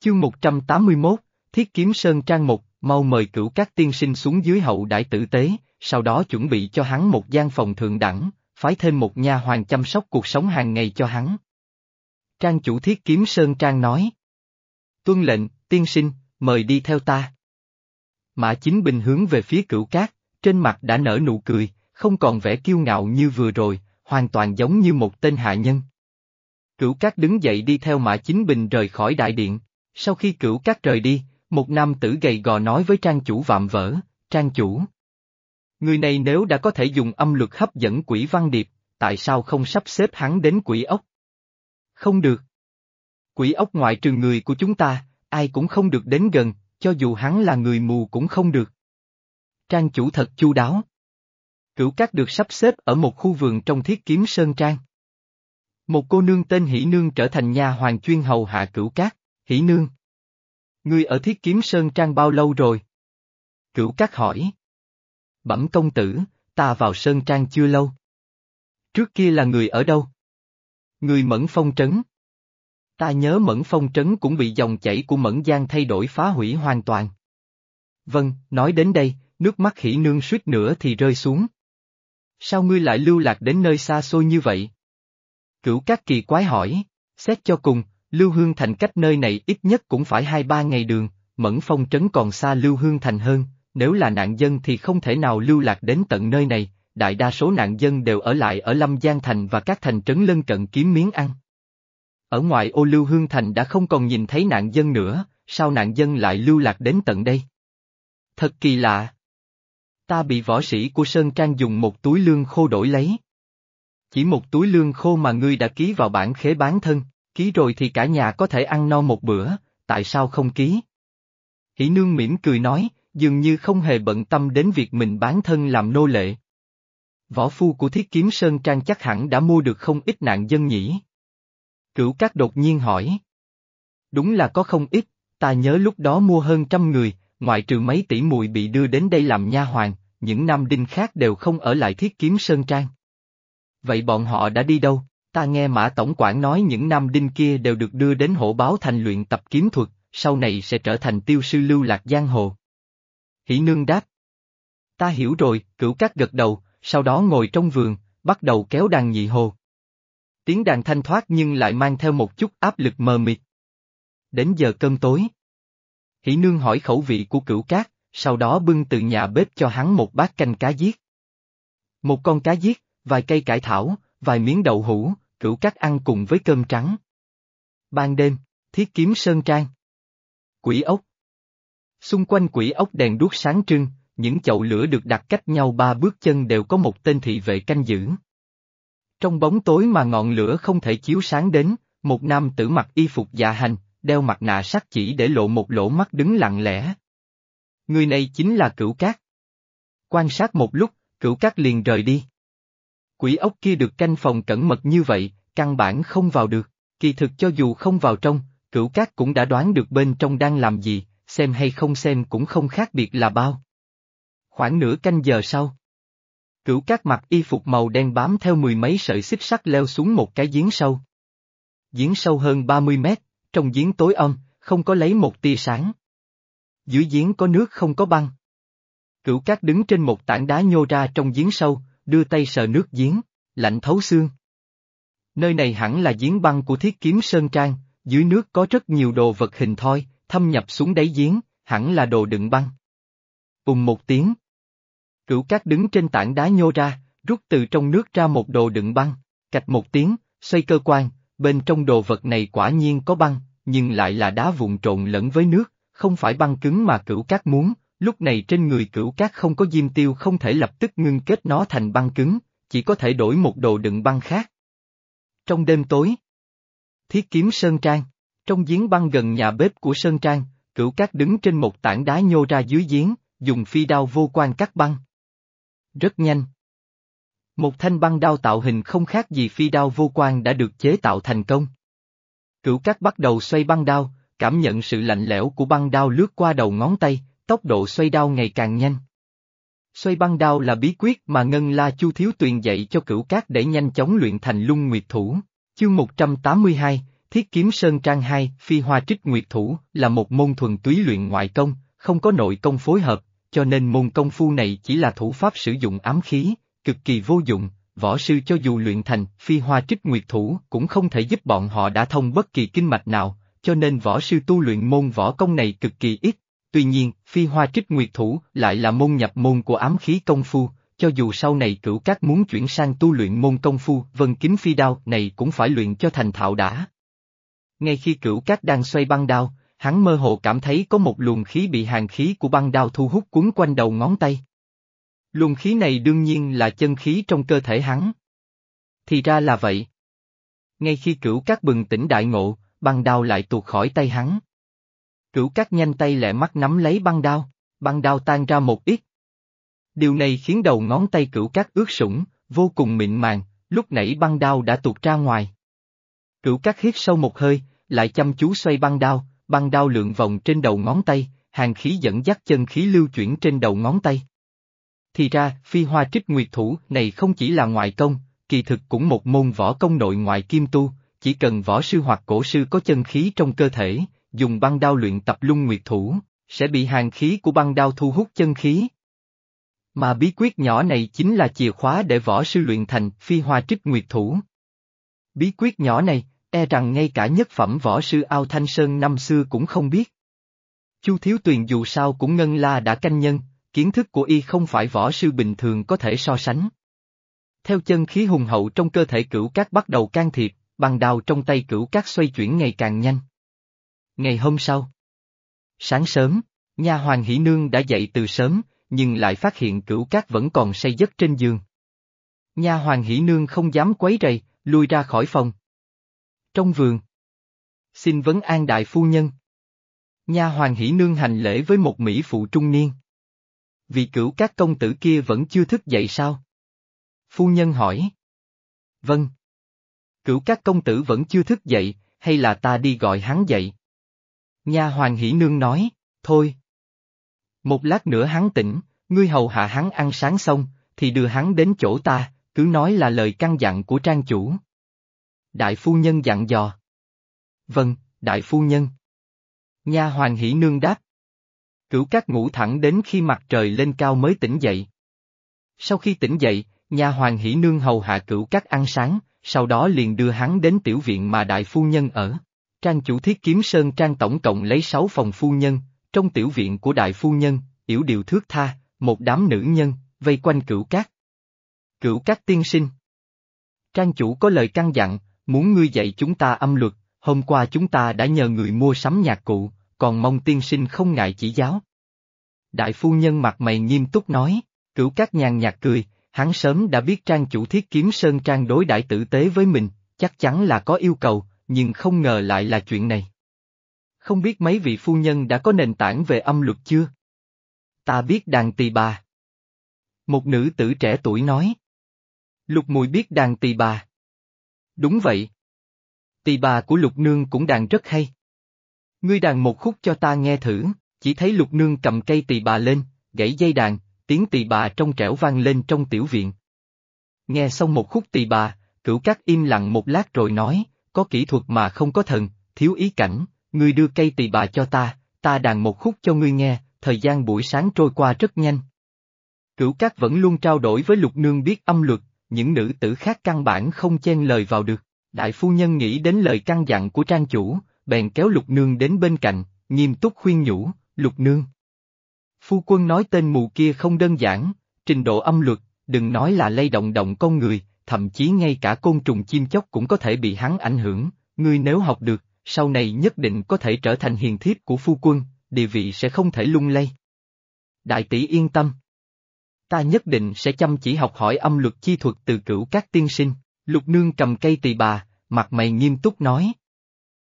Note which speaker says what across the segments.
Speaker 1: Chương 181, Thiết Kiếm Sơn Trang một, mau mời cửu các tiên sinh xuống dưới hậu đại tử tế, sau đó chuẩn bị cho hắn một gian phòng thượng đẳng, phái thêm một nha hoàng chăm sóc cuộc sống hàng ngày cho hắn. Trang chủ Thiết Kiếm Sơn Trang nói. Tuân lệnh, tiên sinh, mời đi theo ta. Mã Chính Bình hướng về phía cửu cát, trên mặt đã nở nụ cười, không còn vẻ kiêu ngạo như vừa rồi, hoàn toàn giống như một tên hạ nhân. Cửu Cát đứng dậy đi theo Mã Chính Bình rời khỏi đại điện. Sau khi Cửu Cát rời đi, một nam tử gầy gò nói với trang chủ vạm vỡ, trang chủ. Người này nếu đã có thể dùng âm luật hấp dẫn quỷ văn điệp, tại sao không sắp xếp hắn đến quỷ ốc? Không được. Quỷ ốc ngoại trừ người của chúng ta, ai cũng không được đến gần, cho dù hắn là người mù cũng không được. Trang chủ thật chu đáo. Cửu Cát được sắp xếp ở một khu vườn trong thiết kiếm sơn trang. Một cô nương tên Hỷ Nương trở thành nha hoàng chuyên hầu hạ Cửu Cát, Hỷ Nương. Ngươi ở thiết kiếm sơn trang bao lâu rồi? Cửu Cát hỏi. Bẩm công tử, ta vào sơn trang chưa lâu. Trước kia là người ở đâu? Người Mẫn Phong Trấn. Ta nhớ Mẫn Phong Trấn cũng bị dòng chảy của Mẫn Giang thay đổi phá hủy hoàn toàn. Vâng, nói đến đây, nước mắt hỉ nương suýt nữa thì rơi xuống. Sao ngươi lại lưu lạc đến nơi xa xôi như vậy? Cửu các kỳ quái hỏi, xét cho cùng, Lưu Hương Thành cách nơi này ít nhất cũng phải hai ba ngày đường, Mẫn Phong Trấn còn xa Lưu Hương Thành hơn, nếu là nạn dân thì không thể nào lưu lạc đến tận nơi này, đại đa số nạn dân đều ở lại ở Lâm Giang Thành và các thành trấn lân cận kiếm miếng ăn. Ở ngoài ô Lưu Hương Thành đã không còn nhìn thấy nạn dân nữa, sao nạn dân lại lưu lạc đến tận đây? Thật kỳ lạ. Ta bị võ sĩ của Sơn Trang dùng một túi lương khô đổi lấy. Chỉ một túi lương khô mà ngươi đã ký vào bản khế bán thân, ký rồi thì cả nhà có thể ăn no một bữa, tại sao không ký? Hỷ nương mỉm cười nói, dường như không hề bận tâm đến việc mình bán thân làm nô lệ. Võ phu của thiết kiếm Sơn Trang chắc hẳn đã mua được không ít nạn dân nhỉ? Cửu Cát đột nhiên hỏi. Đúng là có không ít, ta nhớ lúc đó mua hơn trăm người, ngoại trừ mấy tỷ muội bị đưa đến đây làm nha hoàng, những nam đinh khác đều không ở lại thiết kiếm Sơn Trang. Vậy bọn họ đã đi đâu? Ta nghe Mã Tổng quản nói những nam đinh kia đều được đưa đến hộ báo thành luyện tập kiếm thuật, sau này sẽ trở thành tiêu sư lưu lạc giang hồ. Hỷ nương đáp. Ta hiểu rồi, cửu cát gật đầu, sau đó ngồi trong vườn, bắt đầu kéo đàn nhị hồ. Tiếng đàn thanh thoát nhưng lại mang theo một chút áp lực mờ mịt. Đến giờ cơm tối. Hỷ nương hỏi khẩu vị của cửu cát, sau đó bưng từ nhà bếp cho hắn một bát canh cá giết. Một con cá giết, vài cây cải thảo, vài miếng đậu hũ, cửu cát ăn cùng với cơm trắng. Ban đêm, thiết kiếm sơn trang. Quỷ ốc. Xung quanh quỷ ốc đèn đuốc sáng trưng, những chậu lửa được đặt cách nhau ba bước chân đều có một tên thị vệ canh giữ. Trong bóng tối mà ngọn lửa không thể chiếu sáng đến, một nam tử mặc y phục dạ hành, đeo mặt nạ sắt chỉ để lộ một lỗ mắt đứng lặng lẽ. Người này chính là cửu cát. Quan sát một lúc, cửu cát liền rời đi. Quỷ ốc kia được canh phòng cẩn mật như vậy, căn bản không vào được, kỳ thực cho dù không vào trong, cửu cát cũng đã đoán được bên trong đang làm gì, xem hay không xem cũng không khác biệt là bao. Khoảng nửa canh giờ sau. Cửu cát mặc y phục màu đen bám theo mười mấy sợi xích sắt leo xuống một cái giếng sâu. Giếng sâu hơn 30 mét, trong giếng tối âm, không có lấy một tia sáng. Dưới giếng có nước không có băng. Cửu cát đứng trên một tảng đá nhô ra trong giếng sâu, đưa tay sờ nước giếng, lạnh thấu xương. Nơi này hẳn là giếng băng của thiết kiếm Sơn Trang, dưới nước có rất nhiều đồ vật hình thoi, thâm nhập xuống đáy giếng, hẳn là đồ đựng băng. Cùng một tiếng. Cửu cát đứng trên tảng đá nhô ra, rút từ trong nước ra một đồ đựng băng, cạch một tiếng, xoay cơ quan, bên trong đồ vật này quả nhiên có băng, nhưng lại là đá vụn trộn lẫn với nước, không phải băng cứng mà cửu cát muốn, lúc này trên người cửu cát không có diêm tiêu không thể lập tức ngưng kết nó thành băng cứng, chỉ có thể đổi một đồ đựng băng khác. Trong đêm tối, thiết kiếm Sơn Trang, trong giếng băng gần nhà bếp của Sơn Trang, cửu cát đứng trên một tảng đá nhô ra dưới giếng, dùng phi đao vô quan cắt băng. Rất nhanh. Một thanh băng đao tạo hình không khác gì phi đao vô quan đã được chế tạo thành công. Cửu cát bắt đầu xoay băng đao, cảm nhận sự lạnh lẽo của băng đao lướt qua đầu ngón tay, tốc độ xoay đao ngày càng nhanh. Xoay băng đao là bí quyết mà Ngân La Chu Thiếu Tuyền dạy cho cửu cát để nhanh chóng luyện thành lung nguyệt thủ. Chương 182, Thiết Kiếm Sơn Trang 2, Phi Hoa Trích Nguyệt Thủ, là một môn thuần túy luyện ngoại công, không có nội công phối hợp, cho nên môn công phu này chỉ là thủ pháp sử dụng ám khí, cực kỳ vô dụng, võ sư cho dù luyện thành Phi Hoa Trích Nguyệt Thủ cũng không thể giúp bọn họ đã thông bất kỳ kinh mạch nào, cho nên võ sư tu luyện môn võ công này cực kỳ ít. Tuy nhiên, Phi Hoa Trích Nguyệt Thủ lại là môn nhập môn của ám khí công phu, cho dù sau này cửu các muốn chuyển sang tu luyện môn công phu vân kính phi đao này cũng phải luyện cho thành thạo đã. Ngay khi cửu các đang xoay băng đao, hắn mơ hồ cảm thấy có một luồng khí bị hàng khí của băng đao thu hút cuốn quanh đầu ngón tay. Luồng khí này đương nhiên là chân khí trong cơ thể hắn. Thì ra là vậy. Ngay khi cửu các bừng tỉnh đại ngộ, băng đao lại tuột khỏi tay hắn. Cửu các nhanh tay lẹ mắt nắm lấy băng đao, băng đao tan ra một ít. Điều này khiến đầu ngón tay cửu các ướt sũng, vô cùng mịn màng, lúc nãy băng đao đã tuột ra ngoài. Cửu các hít sâu một hơi, lại chăm chú xoay băng đao, băng đao lượn vòng trên đầu ngón tay, hàng khí dẫn dắt chân khí lưu chuyển trên đầu ngón tay. Thì ra, phi hoa trích nguyệt thủ này không chỉ là ngoại công, kỳ thực cũng một môn võ công nội ngoại kim tu, chỉ cần võ sư hoặc cổ sư có chân khí trong cơ thể, dùng băng đao luyện tập lung nguyệt thủ, sẽ bị hàng khí của băng đao thu hút chân khí. Mà bí quyết nhỏ này chính là chìa khóa để võ sư luyện thành phi hoa trích nguyệt thủ. Bí quyết nhỏ này, e rằng ngay cả nhất phẩm võ sư Ao Thanh Sơn năm xưa cũng không biết. Chu Thiếu Tuyền dù sao cũng ngân la đã canh nhân, kiến thức của y không phải võ sư bình thường có thể so sánh. Theo chân khí hùng hậu trong cơ thể cửu cát bắt đầu can thiệp, bằng đào trong tay cửu cát xoay chuyển ngày càng nhanh. Ngày hôm sau. Sáng sớm, nha hoàng hỷ nương đã dậy từ sớm, nhưng lại phát hiện cửu cát vẫn còn say giấc trên giường. Nha hoàng hỷ nương không dám quấy rầy, lui ra khỏi phòng. Trong vườn. Xin vấn an đại phu nhân. Nha hoàng hỷ nương hành lễ với một mỹ phụ trung niên. Vì cửu các công tử kia vẫn chưa thức dậy sao? Phu nhân hỏi. Vâng. Cửu các công tử vẫn chưa thức dậy, hay là ta đi gọi hắn dậy? Nha hoàng hỷ nương nói, thôi. Một lát nữa hắn tỉnh, ngươi hầu hạ hắn ăn sáng xong, thì đưa hắn đến chỗ ta, cứ nói là lời căn dặn của trang chủ. Đại phu nhân dặn dò. Vâng, đại phu nhân. Nha hoàng hỷ nương đáp. Cửu các ngủ thẳng đến khi mặt trời lên cao mới tỉnh dậy. Sau khi tỉnh dậy, nha hoàng hỷ nương hầu hạ cửu các ăn sáng, sau đó liền đưa hắn đến tiểu viện mà đại phu nhân ở. Trang chủ thiết kiếm sơn trang tổng cộng lấy sáu phòng phu nhân, trong tiểu viện của đại phu nhân, yểu điều thước tha, một đám nữ nhân, vây quanh cửu cát. Cửu cát tiên sinh. Trang chủ có lời căn dặn, muốn ngươi dạy chúng ta âm luật, hôm qua chúng ta đã nhờ người mua sắm nhạc cụ, còn mong tiên sinh không ngại chỉ giáo. Đại phu nhân mặt mày nghiêm túc nói, cửu cát nhàn nhạt cười, hắn sớm đã biết trang chủ thiết kiếm sơn trang đối đại tử tế với mình, chắc chắn là có yêu cầu, nhưng không ngờ lại là chuyện này. Không biết mấy vị phu nhân đã có nền tảng về âm luật chưa? Ta biết đàn tỳ bà. Một nữ tử trẻ tuổi nói. Lục mùi biết đàn tỳ bà. Đúng vậy. Tỳ bà của lục nương cũng đàn rất hay. Ngươi đàn một khúc cho ta nghe thử, chỉ thấy lục nương cầm cây tỳ bà lên, gãy dây đàn, tiếng tỳ bà trong trẻo vang lên trong tiểu viện. Nghe xong một khúc tỳ bà, cửu cát im lặng một lát rồi nói, có kỹ thuật mà không có thần, thiếu ý cảnh, ngươi đưa cây tỳ bà cho ta, ta đàn một khúc cho ngươi nghe, thời gian buổi sáng trôi qua rất nhanh. Cửu cát vẫn luôn trao đổi với lục nương biết âm luật, những nữ tử khác căn bản không chen lời vào được. Đại phu nhân nghĩ đến lời căn dặn của trang chủ, bèn kéo lục nương đến bên cạnh, nghiêm túc khuyên nhủ, lục nương. Phu quân nói tên mù kia không đơn giản, trình độ âm luật, đừng nói là lay động động con người, thậm chí ngay cả côn trùng chim chóc cũng có thể bị hắn ảnh hưởng, ngươi nếu học được, sau này nhất định có thể trở thành hiền thiếp của phu quân, địa vị sẽ không thể lung lay. Đại tỷ yên tâm. Ta nhất định sẽ chăm chỉ học hỏi âm luật chi thuật từ cửu các tiên sinh, lục nương cầm cây tỳ bà, mặt mày nghiêm túc nói.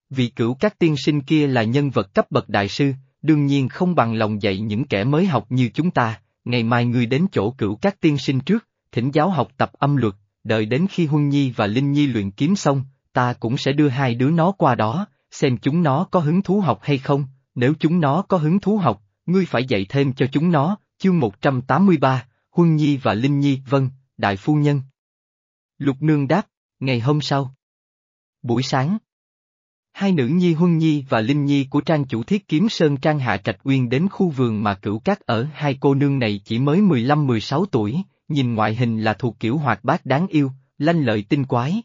Speaker 1: Vị cửu các tiên sinh kia là nhân vật cấp bậc đại sư, đương nhiên không bằng lòng dạy những kẻ mới học như chúng ta, ngày mai ngươi đến chỗ cửu các tiên sinh trước, thỉnh giáo học tập âm luật, đợi đến khi Huân Nhi và Linh Nhi luyện kiếm xong, ta cũng sẽ đưa hai đứa nó qua đó, xem chúng nó có hứng thú học hay không, nếu chúng nó có hứng thú học, ngươi phải dạy thêm cho chúng nó, chương 183, Huân Nhi và Linh Nhi, vâng, đại phu nhân. Lục Nương đáp, ngày hôm sau. Buổi sáng. Hai nữ nhi Huân Nhi và Linh Nhi của trang chủ thiết kiếm Sơn Trang Hạ Trạch Uyên đến khu vườn mà cửu cát ở hai cô nương này chỉ mới 15-16 tuổi, nhìn ngoại hình là thuộc kiểu hoạt bát đáng yêu, lanh lợi tinh quái.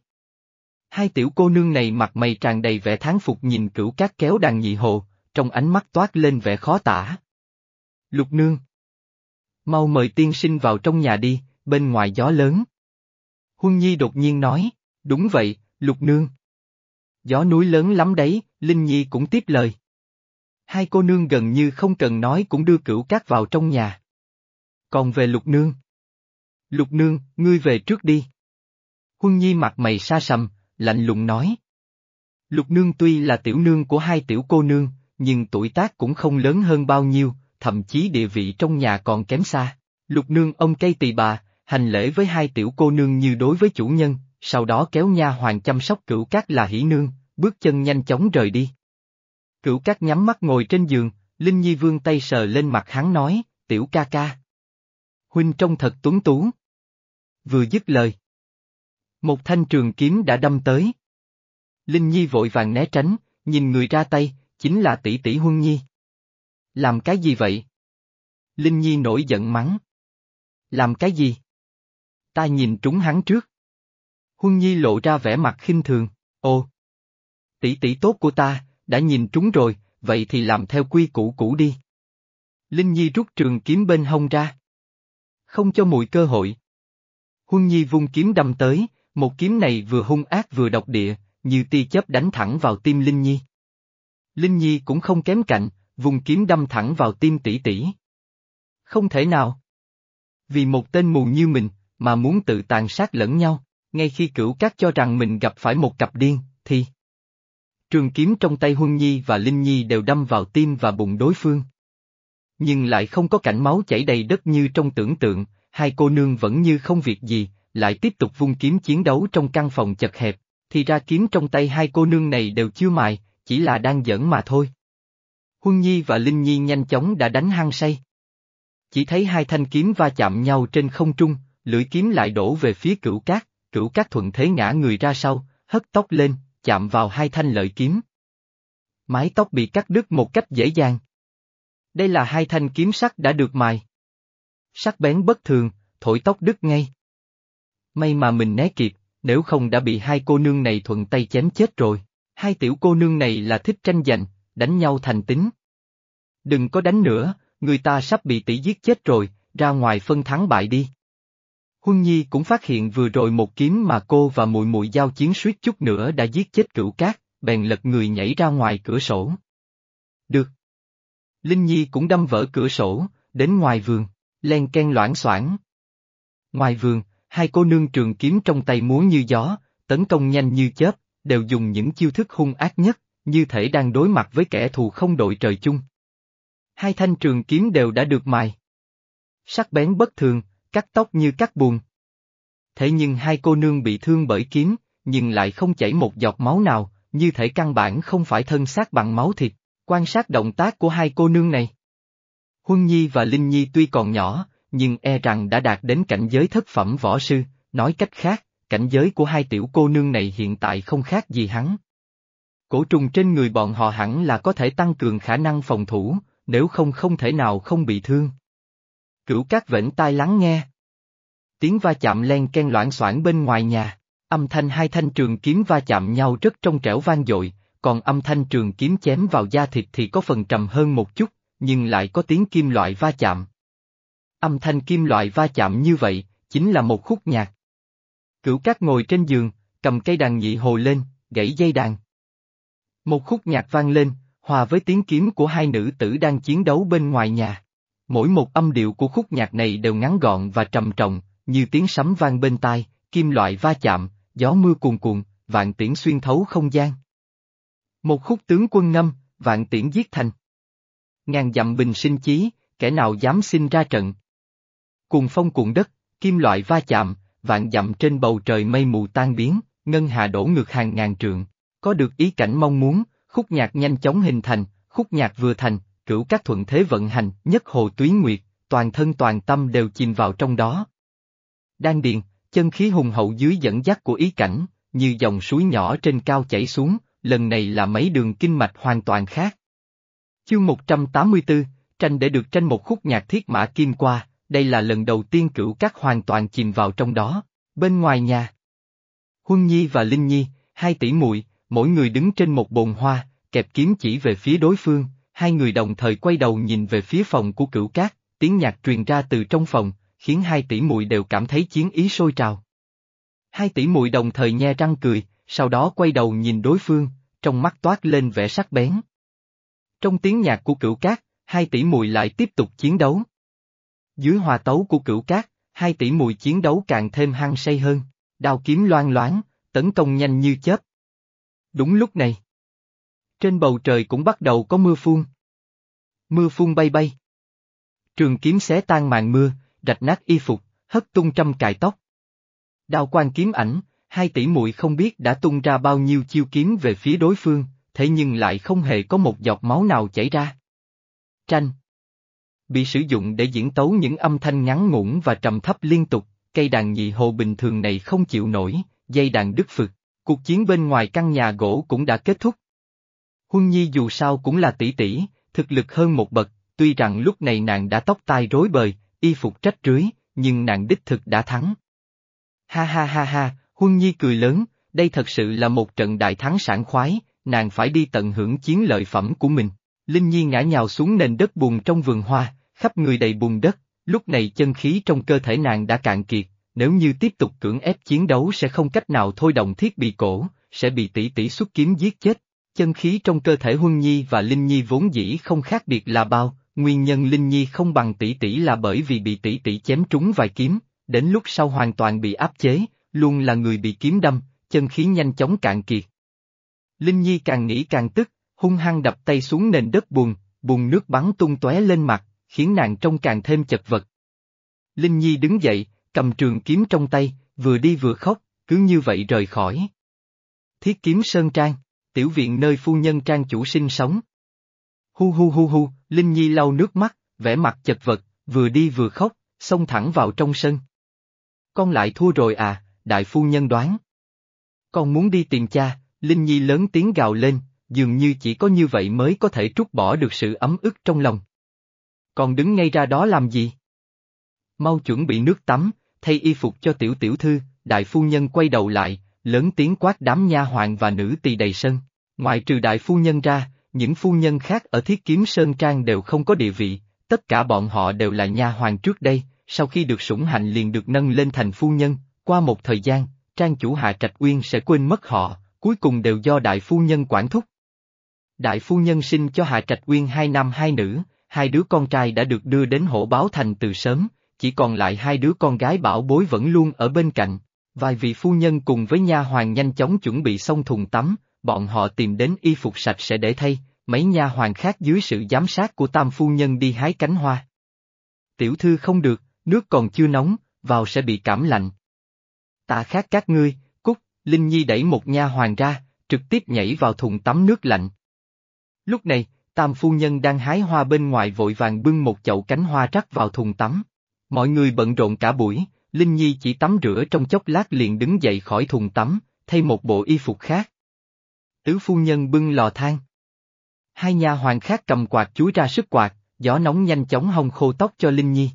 Speaker 1: Hai tiểu cô nương này mặt mày tràn đầy vẻ tháng phục nhìn cửu cát kéo đàn nhị hồ, trong ánh mắt toát lên vẻ khó tả. Lục nương. Mau mời tiên sinh vào trong nhà đi, bên ngoài gió lớn. Huân Nhi đột nhiên nói, đúng vậy, lục nương. Gió núi lớn lắm đấy, Linh Nhi cũng tiếp lời. Hai cô nương gần như không cần nói cũng đưa cửu cát vào trong nhà. Còn về lục nương. Lục nương, ngươi về trước đi. Huân Nhi mặt mày xa sầm, lạnh lùng nói. Lục nương tuy là tiểu nương của hai tiểu cô nương, nhưng tuổi tác cũng không lớn hơn bao nhiêu, thậm chí địa vị trong nhà còn kém xa. Lục nương ông cây tỳ bà, hành lễ với hai tiểu cô nương như đối với chủ nhân, sau đó kéo nha hoàng chăm sóc cửu cát là hỷ nương, bước chân nhanh chóng rời đi. Cửu cát nhắm mắt ngồi trên giường, Linh Nhi vương tay sờ lên mặt hắn nói, tiểu ca ca. Huynh trông thật tuấn tú. Vừa dứt lời. Một thanh trường kiếm đã đâm tới. Linh Nhi vội vàng né tránh, nhìn người ra tay, chính là tỷ tỷ Huân Nhi. Làm cái gì vậy? Linh Nhi nổi giận mắng. Làm cái gì? Ta nhìn trúng hắn trước. Huân Nhi lộ ra vẻ mặt khinh thường, ô. Tỷ tỷ tốt của ta, đã nhìn trúng rồi, vậy thì làm theo quy củ cũ đi. Linh Nhi rút trường kiếm bên hông ra. Không cho mùi cơ hội. Huân Nhi vung kiếm đâm tới, một kiếm này vừa hung ác vừa độc địa, như tia chớp đánh thẳng vào tim Linh Nhi. Linh Nhi cũng không kém cạnh, vùng kiếm đâm thẳng vào tim tỷ tỷ. Không thể nào. Vì một tên mù như mình, mà muốn tự tàn sát lẫn nhau, ngay khi cửu cát cho rằng mình gặp phải một cặp điên, thì... Trường kiếm trong tay Huân Nhi và Linh Nhi đều đâm vào tim và bụng đối phương. Nhưng lại không có cảnh máu chảy đầy đất như trong tưởng tượng, hai cô nương vẫn như không việc gì, lại tiếp tục vung kiếm chiến đấu trong căn phòng chật hẹp, thì ra kiếm trong tay hai cô nương này đều chưa mài, chỉ là đang giỡn mà thôi. Huân Nhi và Linh Nhi nhanh chóng đã đánh hăng say. Chỉ thấy hai thanh kiếm va chạm nhau trên không trung, lưỡi kiếm lại đổ về phía cửu cát, cửu cát thuận thế ngã người ra sau, hất tóc lên, chạm vào hai thanh lợi kiếm. Mái tóc bị cắt đứt một cách dễ dàng. Đây là hai thanh kiếm sắt đã được mài. Sắc bén bất thường, thổi tóc đứt ngay. May mà mình né kịp, nếu không đã bị hai cô nương này thuận tay chém chết rồi. Hai tiểu cô nương này là thích tranh giành, đánh nhau thành tính. Đừng có đánh nữa, người ta sắp bị tỷ giết chết rồi, ra ngoài phân thắng bại đi. Huân Nhi cũng phát hiện vừa rồi một kiếm mà cô và mùi mùi giao chiến suýt chút nữa đã giết chết cửu cát, bèn lật người nhảy ra ngoài cửa sổ. Được. Linh Nhi cũng đâm vỡ cửa sổ, đến ngoài vườn, len ken loãng xoảng. Ngoài vườn, hai cô nương trường kiếm trong tay múa như gió, tấn công nhanh như chớp, đều dùng những chiêu thức hung ác nhất, như thể đang đối mặt với kẻ thù không đội trời chung. Hai thanh trường kiếm đều đã được mài. Sắc bén bất thường, cắt tóc như cắt buồn. Thế nhưng hai cô nương bị thương bởi kiếm, nhưng lại không chảy một giọt máu nào, như thể căn bản không phải thân xác bằng máu thịt, quan sát động tác của hai cô nương này. Huân Nhi và Linh Nhi tuy còn nhỏ, nhưng e rằng đã đạt đến cảnh giới thất phẩm võ sư, nói cách khác, cảnh giới của hai tiểu cô nương này hiện tại không khác gì hắn. Cổ trùng trên người bọn họ hẳn là có thể tăng cường khả năng phòng thủ, nếu không không thể nào không bị thương. Cửu các vẫn tai lắng nghe. Tiếng va chạm len ken loãng xoảng bên ngoài nhà, âm thanh hai thanh trường kiếm va chạm nhau rất trong trẻo vang dội, còn âm thanh trường kiếm chém vào da thịt thì có phần trầm hơn một chút, nhưng lại có tiếng kim loại va chạm. Âm thanh kim loại va chạm như vậy, chính là một khúc nhạc. Cửu cát ngồi trên giường, cầm cây đàn nhị hồ lên, gãy dây đàn. Một khúc nhạc vang lên, hòa với tiếng kiếm của hai nữ tử đang chiến đấu bên ngoài nhà. Mỗi một âm điệu của khúc nhạc này đều ngắn gọn và trầm trọng, như tiếng sấm vang bên tai, kim loại va chạm, gió mưa cuồn cuộn, vạn tiễn xuyên thấu không gian. Một khúc tướng quân ngâm vạn tiễn giết thành. Ngàn dặm bình sinh chí, kẻ nào dám sinh ra trận. Cùng phong cuộn đất, kim loại va chạm, vạn dặm trên bầu trời mây mù tan biến, ngân hà đổ ngược hàng ngàn trượng. Có được ý cảnh mong muốn, khúc nhạc nhanh chóng hình thành, khúc nhạc vừa thành, cửu các thuận thế vận hành, nhất hồ túy nguyệt, toàn thân toàn tâm đều chìm vào trong đó. Đan điền, chân khí hùng hậu dưới dẫn dắt của ý cảnh, như dòng suối nhỏ trên cao chảy xuống, lần này là mấy đường kinh mạch hoàn toàn khác. Chương 184, tranh để được tranh một khúc nhạc thiết mã kim qua, đây là lần đầu tiên cửu các hoàn toàn chìm vào trong đó, bên ngoài nhà. Huân Nhi và Linh Nhi, hai tỷ muội, mỗi người đứng trên một bồn hoa, kẹp kiếm chỉ về phía đối phương, hai người đồng thời quay đầu nhìn về phía phòng của cửu cát, tiếng nhạc truyền ra từ trong phòng, khiến hai tỷ muội đều cảm thấy chiến ý sôi trào. Hai tỷ muội đồng thời nhe răng cười, sau đó quay đầu nhìn đối phương, trong mắt toát lên vẻ sắc bén. Trong tiếng nhạc của cửu cát, hai tỷ muội lại tiếp tục chiến đấu. Dưới hòa tấu của cửu cát, hai tỷ muội chiến đấu càng thêm hăng say hơn, đao kiếm loan loáng, tấn công nhanh như chớp. Đúng lúc này, trên bầu trời cũng bắt đầu có mưa phun. Mưa phun bay bay. Trường kiếm xé tan màn mưa, rạch nát y phục, hất tung trăm cài tóc. Đao quan kiếm ảnh, hai tỷ muội không biết đã tung ra bao nhiêu chiêu kiếm về phía đối phương, thế nhưng lại không hề có một giọt máu nào chảy ra. Tranh Bị sử dụng để diễn tấu những âm thanh ngắn ngủn và trầm thấp liên tục, cây đàn nhị hồ bình thường này không chịu nổi, dây đàn đứt phực, cuộc chiến bên ngoài căn nhà gỗ cũng đã kết thúc. Huân Nhi dù sao cũng là tỷ tỷ, thực lực hơn một bậc, tuy rằng lúc này nàng đã tóc tai rối bời, y phục trách rưới, nhưng nàng đích thực đã thắng. Ha ha ha ha, Huân Nhi cười lớn, đây thật sự là một trận đại thắng sảng khoái, nàng phải đi tận hưởng chiến lợi phẩm của mình. Linh Nhi ngã nhào xuống nền đất bùn trong vườn hoa, khắp người đầy bùn đất, lúc này chân khí trong cơ thể nàng đã cạn kiệt, nếu như tiếp tục cưỡng ép chiến đấu sẽ không cách nào thôi động thiết bị cổ, sẽ bị tỷ tỷ xuất kiếm giết chết. Chân khí trong cơ thể Huân Nhi và Linh Nhi vốn dĩ không khác biệt là bao, nguyên nhân Linh Nhi không bằng tỷ tỷ là bởi vì bị tỷ tỷ chém trúng vài kiếm, đến lúc sau hoàn toàn bị áp chế, luôn là người bị kiếm đâm, chân khí nhanh chóng cạn kiệt. Linh Nhi càng nghĩ càng tức, hung hăng đập tay xuống nền đất bùn, bùn nước bắn tung tóe lên mặt, khiến nàng trông càng thêm chật vật. Linh Nhi đứng dậy, cầm trường kiếm trong tay, vừa đi vừa khóc, cứ như vậy rời khỏi. Thiết kiếm Sơn Trang, tiểu viện nơi phu nhân Trang chủ sinh sống. Hu hu hu hu, Linh Nhi lau nước mắt, vẻ mặt chật vật, vừa đi vừa khóc, xông thẳng vào trong sân. Con lại thua rồi à, đại phu nhân đoán. Con muốn đi tìm cha, Linh Nhi lớn tiếng gào lên, dường như chỉ có như vậy mới có thể trút bỏ được sự ấm ức trong lòng. Còn đứng ngay ra đó làm gì? Mau chuẩn bị nước tắm, thay y phục cho tiểu tiểu thư, đại phu nhân quay đầu lại, lớn tiếng quát đám nha hoàng và nữ tỳ đầy sân. Ngoài trừ đại phu nhân ra, những phu nhân khác ở thiết kiếm sơn trang đều không có địa vị, tất cả bọn họ đều là nha hoàng trước đây, sau khi được sủng hạnh liền được nâng lên thành phu nhân, qua một thời gian, trang chủ Hạ Trạch Uyên sẽ quên mất họ, cuối cùng đều do đại phu nhân quản thúc. Đại phu nhân sinh cho Hạ Trạch Uyên hai nam hai nữ, hai đứa con trai đã được đưa đến hổ báo thành từ sớm, chỉ còn lại hai đứa con gái bảo bối vẫn luôn ở bên cạnh. Vài vị phu nhân cùng với nha hoàng nhanh chóng chuẩn bị xong thùng tắm, bọn họ tìm đến y phục sạch sẽ để thay, mấy nha hoàng khác dưới sự giám sát của tam phu nhân đi hái cánh hoa. Tiểu thư không được, nước còn chưa nóng, vào sẽ bị cảm lạnh. Ta khác các ngươi, Linh Nhi đẩy một nha hoàng ra, trực tiếp nhảy vào thùng tắm nước lạnh. Lúc này, tam phu nhân đang hái hoa bên ngoài vội vàng bưng một chậu cánh hoa rắc vào thùng tắm. Mọi người bận rộn cả buổi, Linh Nhi chỉ tắm rửa trong chốc lát liền đứng dậy khỏi thùng tắm, thay một bộ y phục khác. Tứ phu nhân bưng lò than. Hai nha hoàng khác cầm quạt chuối ra sức quạt, gió nóng nhanh chóng hong khô tóc cho Linh Nhi.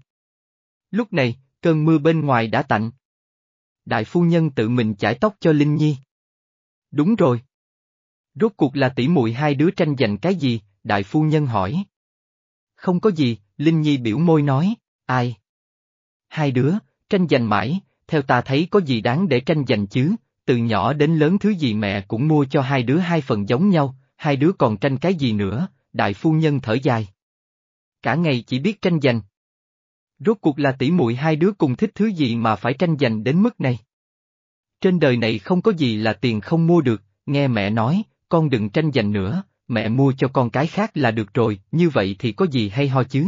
Speaker 1: Lúc này, cơn mưa bên ngoài đã tạnh. Đại phu nhân tự mình chải tóc cho Linh Nhi. Đúng rồi. Rốt cuộc là tỷ muội hai đứa tranh giành cái gì, đại phu nhân hỏi. Không có gì, Linh Nhi biểu môi nói, ai? Hai đứa, tranh giành mãi, theo ta thấy có gì đáng để tranh giành chứ, từ nhỏ đến lớn thứ gì mẹ cũng mua cho hai đứa hai phần giống nhau, hai đứa còn tranh cái gì nữa, đại phu nhân thở dài. Cả ngày chỉ biết tranh giành. Rốt cuộc là tỷ muội hai đứa cùng thích thứ gì mà phải tranh giành đến mức này. Trên đời này không có gì là tiền không mua được, nghe mẹ nói, con đừng tranh giành nữa, mẹ mua cho con cái khác là được rồi, như vậy thì có gì hay ho chứ?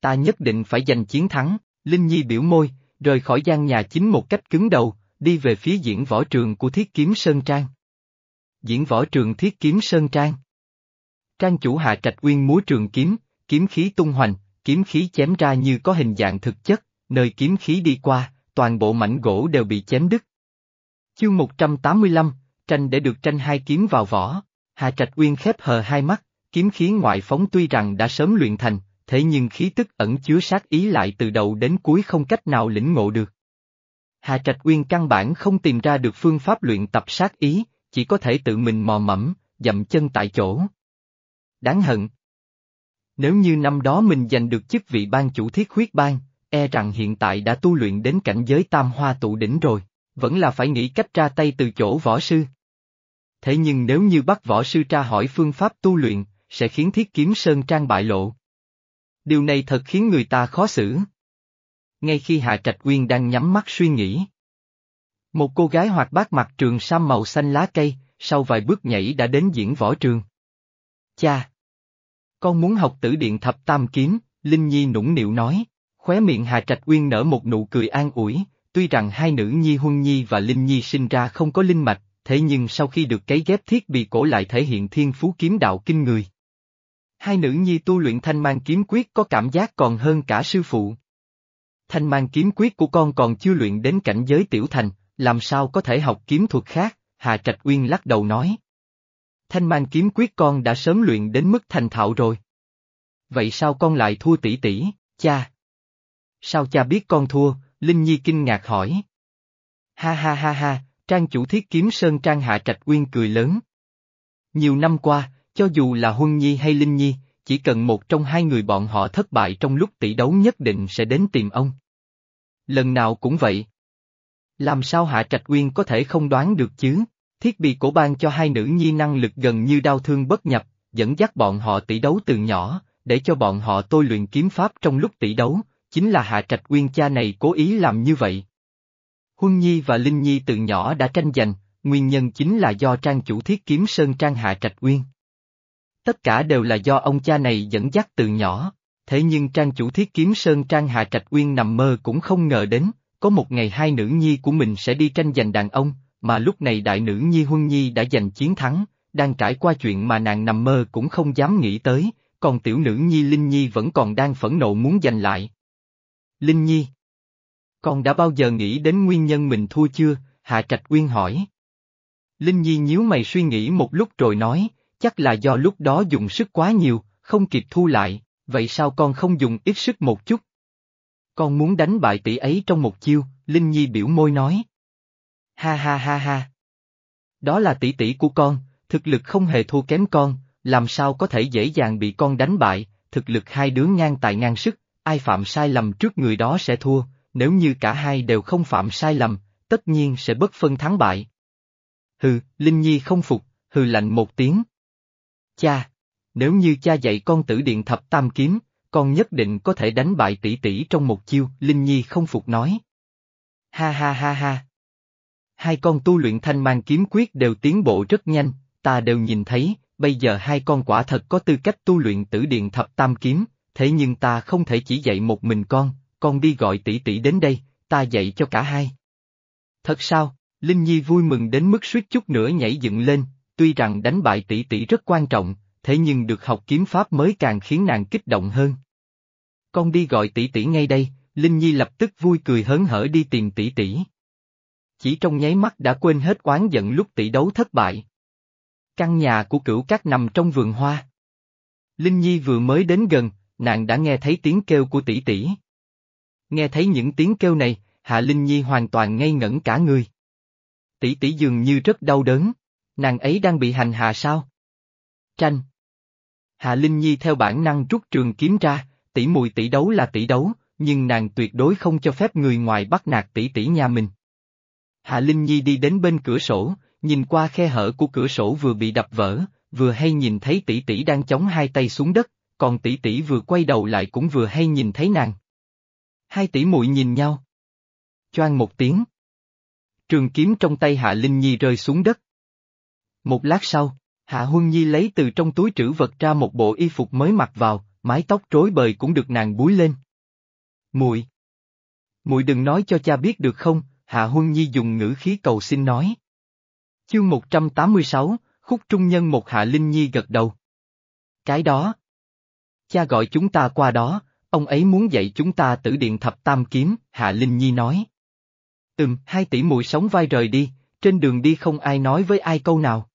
Speaker 1: Ta nhất định phải giành chiến thắng, Linh Nhi biểu môi, rời khỏi gian nhà chính một cách cứng đầu, đi về phía diễn võ trường của Thiết Kiếm Sơn Trang. Diễn võ trường Thiết Kiếm Sơn Trang Trang chủ hạ trạch uyên múa trường kiếm, kiếm khí tung hoành, kiếm khí chém ra như có hình dạng thực chất, nơi kiếm khí đi qua, toàn bộ mảnh gỗ đều bị chém đứt. Chương 185, tranh để được tranh hai kiếm vào vỏ. Hà Trạch Uyên khép hờ hai mắt, kiếm khí ngoại phóng tuy rằng đã sớm luyện thành, thế nhưng khí tức ẩn chứa sát ý lại từ đầu đến cuối không cách nào lĩnh ngộ được. Hà Trạch Uyên căn bản không tìm ra được phương pháp luyện tập sát ý, chỉ có thể tự mình mò mẫm, dậm chân tại chỗ. Đáng hận. Nếu như năm đó mình giành được chức vị ban chủ thiết huyết ban, e rằng hiện tại đã tu luyện đến cảnh giới tam hoa tụ đỉnh rồi, vẫn là phải nghĩ cách ra tay từ chỗ võ sư. Thế nhưng nếu như bắt võ sư tra hỏi phương pháp tu luyện, sẽ khiến thiết kiếm sơn trang bại lộ. Điều này thật khiến người ta khó xử. Ngay khi Hạ Trạch Quyên đang nhắm mắt suy nghĩ. Một cô gái hoạt bát mặc trường sam màu xanh lá cây, sau vài bước nhảy đã đến diễn võ trường. Cha! Con muốn học tử điện thập tam kiếm, Linh Nhi nũng nịu nói, khóe miệng Hà Trạch Uyên nở một nụ cười an ủi, tuy rằng hai nữ Nhi Huân Nhi và Linh Nhi sinh ra không có linh mạch, thế nhưng sau khi được cấy ghép thiết bị cổ lại thể hiện thiên phú kiếm đạo kinh người. Hai nữ nhi tu luyện thanh mang kiếm quyết có cảm giác còn hơn cả sư phụ. Thanh mang kiếm quyết của con còn chưa luyện đến cảnh giới tiểu thành, làm sao có thể học kiếm thuật khác, Hà Trạch Uyên lắc đầu nói. Thanh mang kiếm quyết con đã sớm luyện đến mức thành thạo rồi. Vậy sao con lại thua tỷ tỷ, cha? Sao cha biết con thua, Linh Nhi kinh ngạc hỏi. Ha ha ha ha, trang chủ thiết kiếm sơn trang Hạ Trạch quyên cười lớn. Nhiều năm qua, cho dù là Huân Nhi hay Linh Nhi, chỉ cần một trong hai người bọn họ thất bại trong lúc tỷ đấu nhất định sẽ đến tìm ông. Lần nào cũng vậy. Làm sao Hạ Trạch Uyên có thể không đoán được chứ? Thiết bị cổ ban cho hai nữ nhi năng lực gần như đau thương bất nhập, dẫn dắt bọn họ tỷ đấu từ nhỏ, để cho bọn họ tôi luyện kiếm pháp trong lúc tỷ đấu, chính là Hạ Trạch Uyên cha này cố ý làm như vậy. Huân Nhi và Linh Nhi từ nhỏ đã tranh giành, nguyên nhân chính là do trang chủ thiết kiếm Sơn Trang Hạ Trạch Uyên. Tất cả đều là do ông cha này dẫn dắt từ nhỏ, thế nhưng trang chủ thiết kiếm Sơn Trang Hạ Trạch Uyên nằm mơ cũng không ngờ đến, có một ngày hai nữ nhi của mình sẽ đi tranh giành đàn ông, mà lúc này đại nữ nhi Huân Nhi đã giành chiến thắng, đang trải qua chuyện mà nàng nằm mơ cũng không dám nghĩ tới, còn tiểu nữ nhi Linh Nhi vẫn còn đang phẫn nộ muốn giành lại. Linh Nhi Con đã bao giờ nghĩ đến nguyên nhân mình thua chưa? Hạ Trạch Uyên hỏi. Linh Nhi nhíu mày suy nghĩ một lúc rồi nói, chắc là do lúc đó dùng sức quá nhiều, không kịp thu lại, vậy sao con không dùng ít sức một chút? Con muốn đánh bại tỷ ấy trong một chiêu, Linh Nhi biểu môi nói. Ha ha ha ha. Đó là tỷ tỷ của con, thực lực không hề thua kém con, làm sao có thể dễ dàng bị con đánh bại, thực lực hai đứa ngang tài ngang sức, ai phạm sai lầm trước người đó sẽ thua, nếu như cả hai đều không phạm sai lầm, tất nhiên sẽ bất phân thắng bại. Hừ, Linh Nhi không phục, hừ lạnh một tiếng. Cha, nếu như cha dạy con tử điện thập tam kiếm, con nhất định có thể đánh bại tỷ tỷ trong một chiêu, Linh Nhi không phục nói. Ha ha ha ha. Hai con tu luyện thanh mang kiếm quyết đều tiến bộ rất nhanh, ta đều nhìn thấy, bây giờ hai con quả thật có tư cách tu luyện tử điện thập tam kiếm, thế nhưng ta không thể chỉ dạy một mình con, con đi gọi tỷ tỷ đến đây, ta dạy cho cả hai. Thật sao, Linh Nhi vui mừng đến mức suýt chút nữa nhảy dựng lên, tuy rằng đánh bại tỷ tỷ rất quan trọng, thế nhưng được học kiếm pháp mới càng khiến nàng kích động hơn. Con đi gọi tỷ tỷ ngay đây, Linh Nhi lập tức vui cười hớn hở đi tìm tỷ tỷ. Chỉ trong nháy mắt đã quên hết oán giận lúc tỷ đấu thất bại. Căn nhà của cửu cát nằm trong vườn hoa. Linh Nhi vừa mới đến gần, nàng đã nghe thấy tiếng kêu của tỷ tỷ. Nghe thấy những tiếng kêu này, Hạ Linh Nhi hoàn toàn ngây ngẩn cả người. Tỷ tỷ dường như rất đau đớn, nàng ấy đang bị hành hạ sao? Tranh. Hạ Linh Nhi theo bản năng rút trường kiếm ra, tỷ mùi tỷ đấu là tỷ đấu, nhưng nàng tuyệt đối không cho phép người ngoài bắt nạt tỷ tỷ nhà mình. Hạ Linh Nhi đi đến bên cửa sổ, nhìn qua khe hở của cửa sổ vừa bị đập vỡ, vừa hay nhìn thấy tỷ tỷ đang chống hai tay xuống đất, còn tỷ tỷ vừa quay đầu lại cũng vừa hay nhìn thấy nàng. Hai tỷ muội nhìn nhau. Choang một tiếng. Trường kiếm trong tay Hạ Linh Nhi rơi xuống đất. Một lát sau, Hạ Huân Nhi lấy từ trong túi trữ vật ra một bộ y phục mới mặc vào, mái tóc rối bời cũng được nàng búi lên. Muội, muội đừng nói cho cha biết được không? Hạ Huân Nhi dùng ngữ khí cầu xin nói. Chương 186, khúc trung nhân một Hạ Linh Nhi gật đầu. Cái đó. Cha gọi chúng ta qua đó, ông ấy muốn dạy chúng ta tử điện thập tam kiếm, Hạ Linh Nhi nói. Ừm, hai tỷ muội sống vai rời đi, trên đường đi không ai nói với ai câu nào.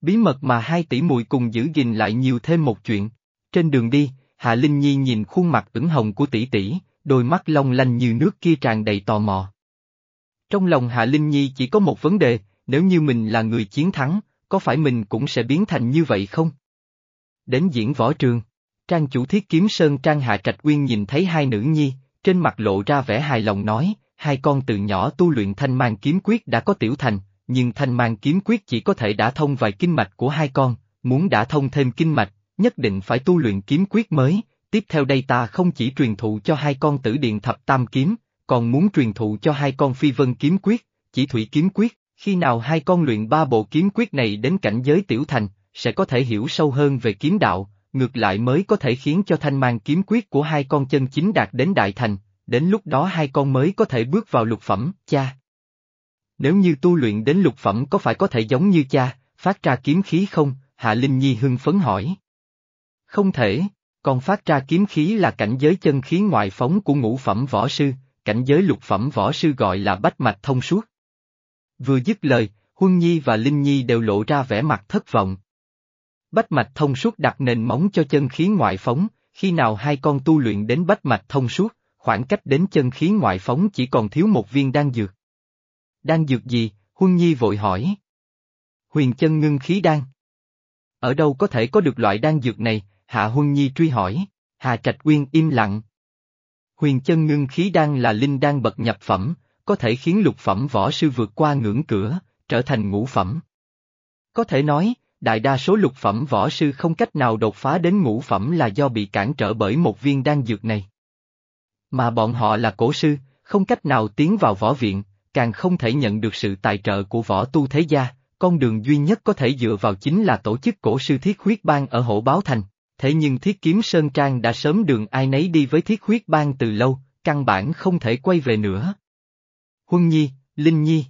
Speaker 1: Bí mật mà hai tỷ muội cùng giữ gìn lại nhiều thêm một chuyện. Trên đường đi, Hạ Linh Nhi nhìn khuôn mặt ửng hồng của tỷ tỷ, đôi mắt long lanh như nước kia tràn đầy tò mò. Trong lòng Hạ Linh Nhi chỉ có một vấn đề, nếu như mình là người chiến thắng, có phải mình cũng sẽ biến thành như vậy không? Đến diễn võ trường, trang chủ thiết kiếm sơn trang Hạ Trạch Uyên nhìn thấy hai nữ nhi, trên mặt lộ ra vẻ hài lòng nói, hai con từ nhỏ tu luyện thanh mang kiếm quyết đã có tiểu thành, nhưng thanh mang kiếm quyết chỉ có thể đã thông vài kinh mạch của hai con, muốn đã thông thêm kinh mạch, nhất định phải tu luyện kiếm quyết mới, tiếp theo đây ta không chỉ truyền thụ cho hai con tử điện thập tam kiếm, còn muốn truyền thụ cho hai con phi vân kiếm quyết, chỉ thủy kiếm quyết, khi nào hai con luyện ba bộ kiếm quyết này đến cảnh giới tiểu thành, sẽ có thể hiểu sâu hơn về kiếm đạo, ngược lại mới có thể khiến cho thanh mang kiếm quyết của hai con chân chính đạt đến đại thành, đến lúc đó hai con mới có thể bước vào lục phẩm, cha. Nếu như tu luyện đến lục phẩm có phải có thể giống như cha, phát ra kiếm khí không? Hạ Linh Nhi hưng phấn hỏi. Không thể, còn phát ra kiếm khí là cảnh giới chân khí ngoại phóng của ngũ phẩm võ sư, cảnh giới lục phẩm võ sư gọi là bách mạch thông suốt. Vừa dứt lời, Huân Nhi và Linh Nhi đều lộ ra vẻ mặt thất vọng. Bách mạch thông suốt đặt nền móng cho chân khí ngoại phóng, khi nào hai con tu luyện đến bách mạch thông suốt, khoảng cách đến chân khí ngoại phóng chỉ còn thiếu một viên đan dược. Đan dược gì? Huân Nhi vội hỏi. Huyền chân ngưng khí đan. Ở đâu có thể có được loại đan dược này? Hạ Huân Nhi truy hỏi, Hà Trạch Uyên im lặng. Huyền chân ngưng khí đan là linh đan bậc nhập phẩm, có thể khiến lục phẩm võ sư vượt qua ngưỡng cửa, trở thành ngũ phẩm. Có thể nói, đại đa số lục phẩm võ sư không cách nào đột phá đến ngũ phẩm là do bị cản trở bởi một viên đan dược này. Mà bọn họ là cổ sư, không cách nào tiến vào võ viện, càng không thể nhận được sự tài trợ của võ tu thế gia, con đường duy nhất có thể dựa vào chính là tổ chức cổ sư thiết huyết bang ở Hổ Báo Thành. Thế nhưng thiết kiếm Sơn Trang đã sớm đường ai nấy đi với thiết huyết bang từ lâu, căn bản không thể quay về nữa. Huân Nhi, Linh Nhi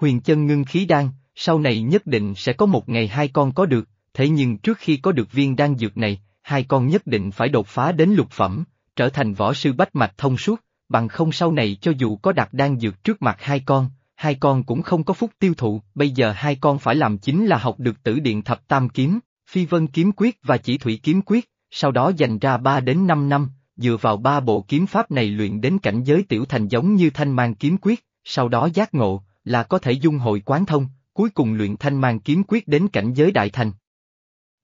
Speaker 1: Huyền chân ngưng khí đan, sau này nhất định sẽ có một ngày hai con có được, thế nhưng trước khi có được viên đan dược này, hai con nhất định phải đột phá đến lục phẩm, trở thành võ sư bách mạch thông suốt, bằng không sau này cho dù có đặt đan dược trước mặt hai con, hai con cũng không có phúc tiêu thụ, bây giờ hai con phải làm chính là học được tử điện thập tam kiếm, phi vân kiếm quyết và chỉ thủy kiếm quyết, sau đó dành ra 3 đến 5 năm, dựa vào ba bộ kiếm pháp này luyện đến cảnh giới tiểu thành giống như thanh mang kiếm quyết, sau đó giác ngộ, là có thể dung hội quán thông, cuối cùng luyện thanh mang kiếm quyết đến cảnh giới đại thành.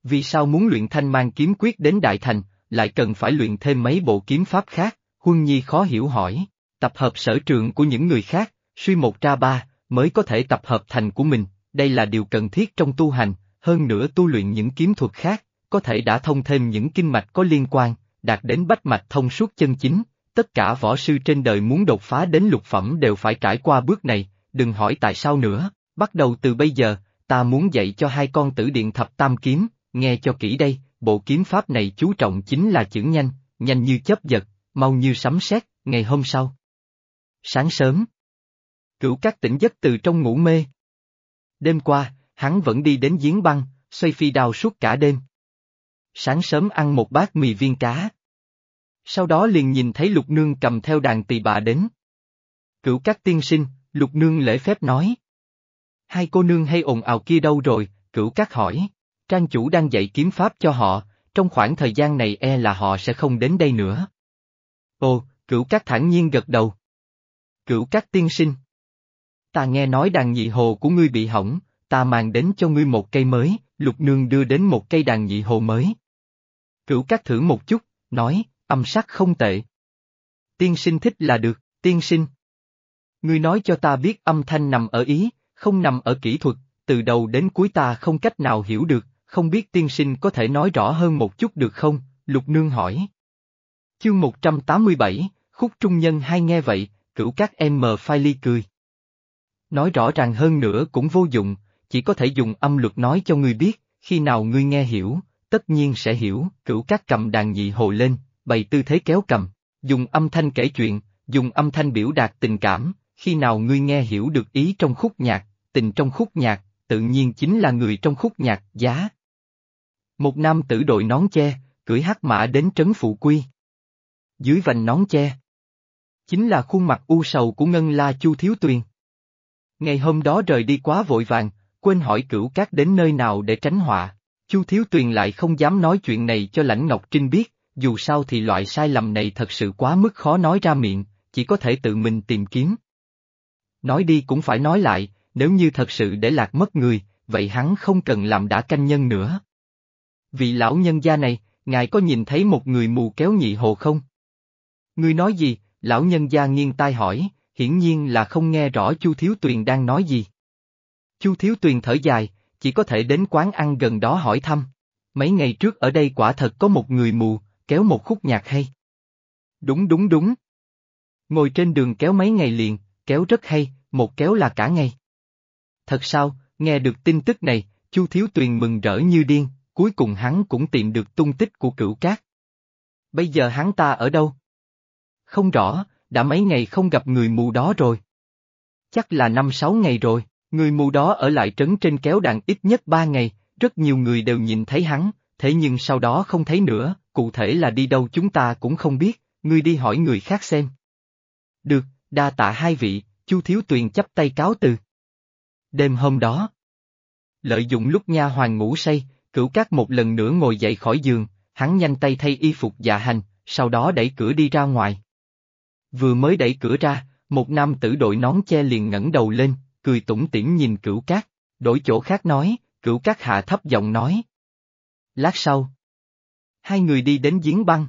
Speaker 1: Vì sao muốn luyện thanh mang kiếm quyết đến đại thành, lại cần phải luyện thêm mấy bộ kiếm pháp khác, Huân Nhi khó hiểu hỏi, tập hợp sở trường của những người khác, suy một ra ba, mới có thể tập hợp thành của mình, đây là điều cần thiết trong tu hành, hơn nữa tu luyện những kiếm thuật khác, có thể đã thông thêm những kinh mạch có liên quan, đạt đến bách mạch thông suốt chân chính. Tất cả võ sư trên đời muốn đột phá đến lục phẩm đều phải trải qua bước này, đừng hỏi tại sao nữa, bắt đầu từ bây giờ, ta muốn dạy cho hai con tử điện thập tam kiếm, nghe cho kỹ đây, bộ kiếm pháp này chú trọng chính là chữ nhanh, nhanh như chấp giật, mau như sấm sét, ngày hôm sau. Sáng sớm. Cửu các tỉnh giấc từ trong ngủ mê. Đêm qua, hắn vẫn đi đến giếng băng, xoay phi đao suốt cả đêm. Sáng sớm ăn một bát mì viên cá. Sau đó liền nhìn thấy lục nương cầm theo đàn tỳ bà đến. Cửu các tiên sinh, lục nương lễ phép nói. Hai cô nương hay ồn ào kia đâu rồi, cửu các hỏi. Trang chủ đang dạy kiếm pháp cho họ, trong khoảng thời gian này e là họ sẽ không đến đây nữa. Ồ, cửu các thản nhiên gật đầu. Cửu các tiên sinh. Ta nghe nói đàn nhị hồ của ngươi bị hỏng, ta mang đến cho ngươi một cây mới, lục nương đưa đến một cây đàn nhị hồ mới. Cửu các thử một chút, nói, âm sắc không tệ. Tiên sinh thích là được, tiên sinh. Ngươi nói cho ta biết âm thanh nằm ở ý, không nằm ở kỹ thuật, từ đầu đến cuối ta không cách nào hiểu được, không biết tiên sinh có thể nói rõ hơn một chút được không, lục nương hỏi. Chương 187, khúc trung nhân hai nghe vậy, cửu các em mờ phai ly cười. Nói rõ ràng hơn nữa cũng vô dụng, chỉ có thể dùng âm luật nói cho ngươi biết, khi nào ngươi nghe hiểu, tất nhiên sẽ hiểu, cửu các cầm đàn nhị hồ lên, bày tư thế kéo cầm, dùng âm thanh kể chuyện, dùng âm thanh biểu đạt tình cảm, khi nào ngươi nghe hiểu được ý trong khúc nhạc, tình trong khúc nhạc, tự nhiên chính là người trong khúc nhạc, giá. Một nam tử đội nón che, cưỡi hắc mã đến trấn phụ quy. Dưới vành nón che, chính là khuôn mặt u sầu của Ngân La Chu Thiếu Tuyền. Ngày hôm đó rời đi quá vội vàng, quên hỏi cửu cát đến nơi nào để tránh họa. Chu Thiếu Tuyền lại không dám nói chuyện này cho Lãnh Ngọc Trinh biết, dù sao thì loại sai lầm này thật sự quá mức khó nói ra miệng, chỉ có thể tự mình tìm kiếm. Nói đi cũng phải nói lại, nếu như thật sự để lạc mất người, vậy hắn không cần làm đã canh nhân nữa. Vị lão nhân gia này, ngài có nhìn thấy một người mù kéo nhị hồ không? Ngươi nói gì? Lão nhân gia nghiêng tai hỏi, hiển nhiên là không nghe rõ Chu Thiếu Tuyền đang nói gì. Chu Thiếu Tuyền thở dài, chỉ có thể đến quán ăn gần đó hỏi thăm. Mấy ngày trước ở đây quả thật có một người mù, kéo một khúc nhạc hay. Đúng đúng đúng. Ngồi trên đường kéo mấy ngày liền, kéo rất hay, một kéo là cả ngày. Thật sao, nghe được tin tức này, Chu Thiếu Tuyền mừng rỡ như điên, cuối cùng hắn cũng tìm được tung tích của cửu cát. Bây giờ hắn ta ở đâu? Không rõ, đã mấy ngày không gặp người mù đó rồi. Chắc là năm sáu ngày rồi, người mù đó ở lại trấn trên kéo đàn ít nhất ba ngày, rất nhiều người đều nhìn thấy hắn, thế nhưng sau đó không thấy nữa, cụ thể là đi đâu chúng ta cũng không biết, ngươi đi hỏi người khác xem. Được, đa tạ hai vị, Chu Thiếu Tuyền chấp tay cáo từ. Đêm hôm đó, lợi dụng lúc nha hoàng ngủ say, cửu cát một lần nữa ngồi dậy khỏi giường, hắn nhanh tay thay y phục dạ hành, sau đó đẩy cửa đi ra ngoài. Vừa mới đẩy cửa ra, một nam tử đội nón che liền ngẩng đầu lên, cười tủm tỉm nhìn cửu cát, đổi chỗ khác nói, cửu cát hạ thấp giọng nói. Lát sau, hai người đi đến giếng băng.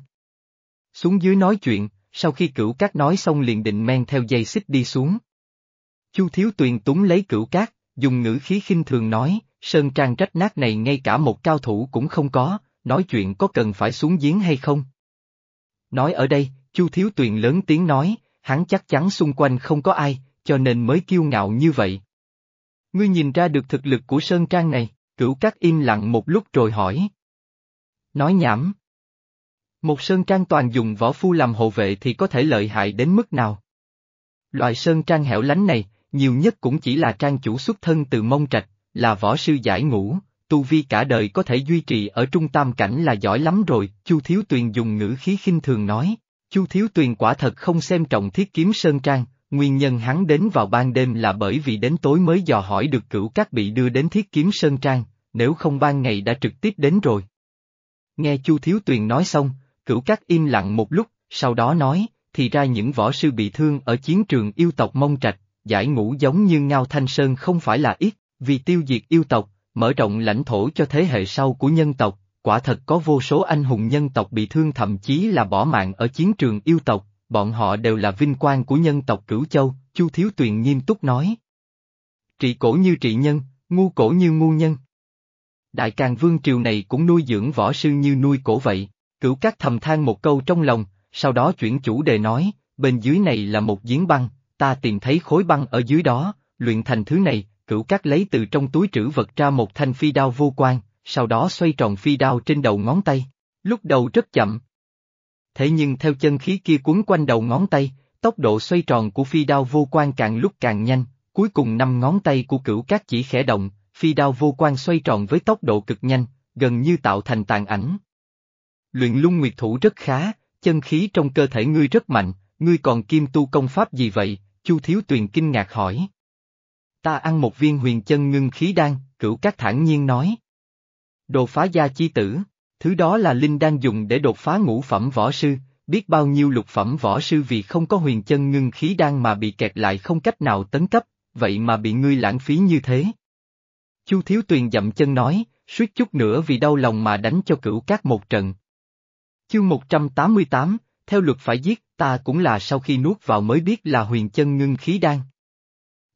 Speaker 1: Xuống dưới nói chuyện, sau khi cửu cát nói xong liền định men theo dây xích đi xuống. Chu Thiếu Tuyền túng lấy cửu cát, dùng ngữ khí khinh thường nói, sơn trang trách nát này ngay cả một cao thủ cũng không có, nói chuyện có cần phải xuống giếng hay không? Nói ở đây, Chu Thiếu Tuyền lớn tiếng nói, hắn chắc chắn xung quanh không có ai, cho nên mới kiêu ngạo như vậy. Ngươi nhìn ra được thực lực của Sơn Trang này, cửu cát im lặng một lúc rồi hỏi. Nói nhảm. Một Sơn Trang toàn dùng võ phu làm hộ vệ thì có thể lợi hại đến mức nào? Loại Sơn Trang hẻo lánh này, nhiều nhất cũng chỉ là trang chủ xuất thân từ mông trạch, là võ sư giải ngũ, tu vi cả đời có thể duy trì ở trung tam cảnh là giỏi lắm rồi, Chu Thiếu Tuyền dùng ngữ khí khinh thường nói. Chu Thiếu Tuyền quả thật không xem trọng thiết kiếm Sơn Trang, nguyên nhân hắn đến vào ban đêm là bởi vì đến tối mới dò hỏi được cửu các bị đưa đến thiết kiếm Sơn Trang, nếu không ban ngày đã trực tiếp đến rồi. Nghe Chu Thiếu Tuyền nói xong, cửu các im lặng một lúc, sau đó nói, thì ra những võ sư bị thương ở chiến trường yêu tộc Mông Trạch, giải ngũ giống như Ngao Thanh Sơn không phải là ít, vì tiêu diệt yêu tộc, mở rộng lãnh thổ cho thế hệ sau của nhân tộc, quả thật có vô số anh hùng nhân tộc bị thương thậm chí là bỏ mạng ở chiến trường yêu tộc, bọn họ đều là vinh quang của nhân tộc Cửu Châu, Chu Thiếu Tuyền nghiêm túc nói. Trị cổ như trị nhân, ngu cổ như ngu nhân. Đại càng vương triều này cũng nuôi dưỡng võ sư như nuôi cổ vậy, cửu các thầm than một câu trong lòng, sau đó chuyển chủ đề nói, bên dưới này là một giếng băng, ta tìm thấy khối băng ở dưới đó, luyện thành thứ này, cửu các lấy từ trong túi trữ vật ra một thanh phi đao vô quan, sau đó xoay tròn phi đao trên đầu ngón tay. Lúc đầu rất chậm. Thế nhưng theo chân khí kia cuốn quanh đầu ngón tay, tốc độ xoay tròn của phi đao vô quan càng lúc càng nhanh, cuối cùng năm ngón tay của cửu các chỉ khẽ động, phi đao vô quan xoay tròn với tốc độ cực nhanh, gần như tạo thành tàn ảnh. Luyện lung nguyệt thủ rất khá, chân khí trong cơ thể ngươi rất mạnh, ngươi còn kim tu công pháp gì vậy? Chu Thiếu Tuyền kinh ngạc hỏi. Ta ăn một viên huyền chân ngưng khí đan, cửu các thản nhiên nói. Đồ phá gia chi tử, thứ đó là linh đang dùng để đột phá ngũ phẩm võ sư, biết bao nhiêu lục phẩm võ sư vì không có huyền chân ngưng khí đan mà bị kẹt lại không cách nào tấn cấp, vậy mà bị ngươi lãng phí như thế. Chu Thiếu Tuyền dậm chân nói, suýt chút nữa vì đau lòng mà đánh cho cửu các một trận. Chương 188, theo luật phải giết, ta cũng là sau khi nuốt vào mới biết là huyền chân ngưng khí đan.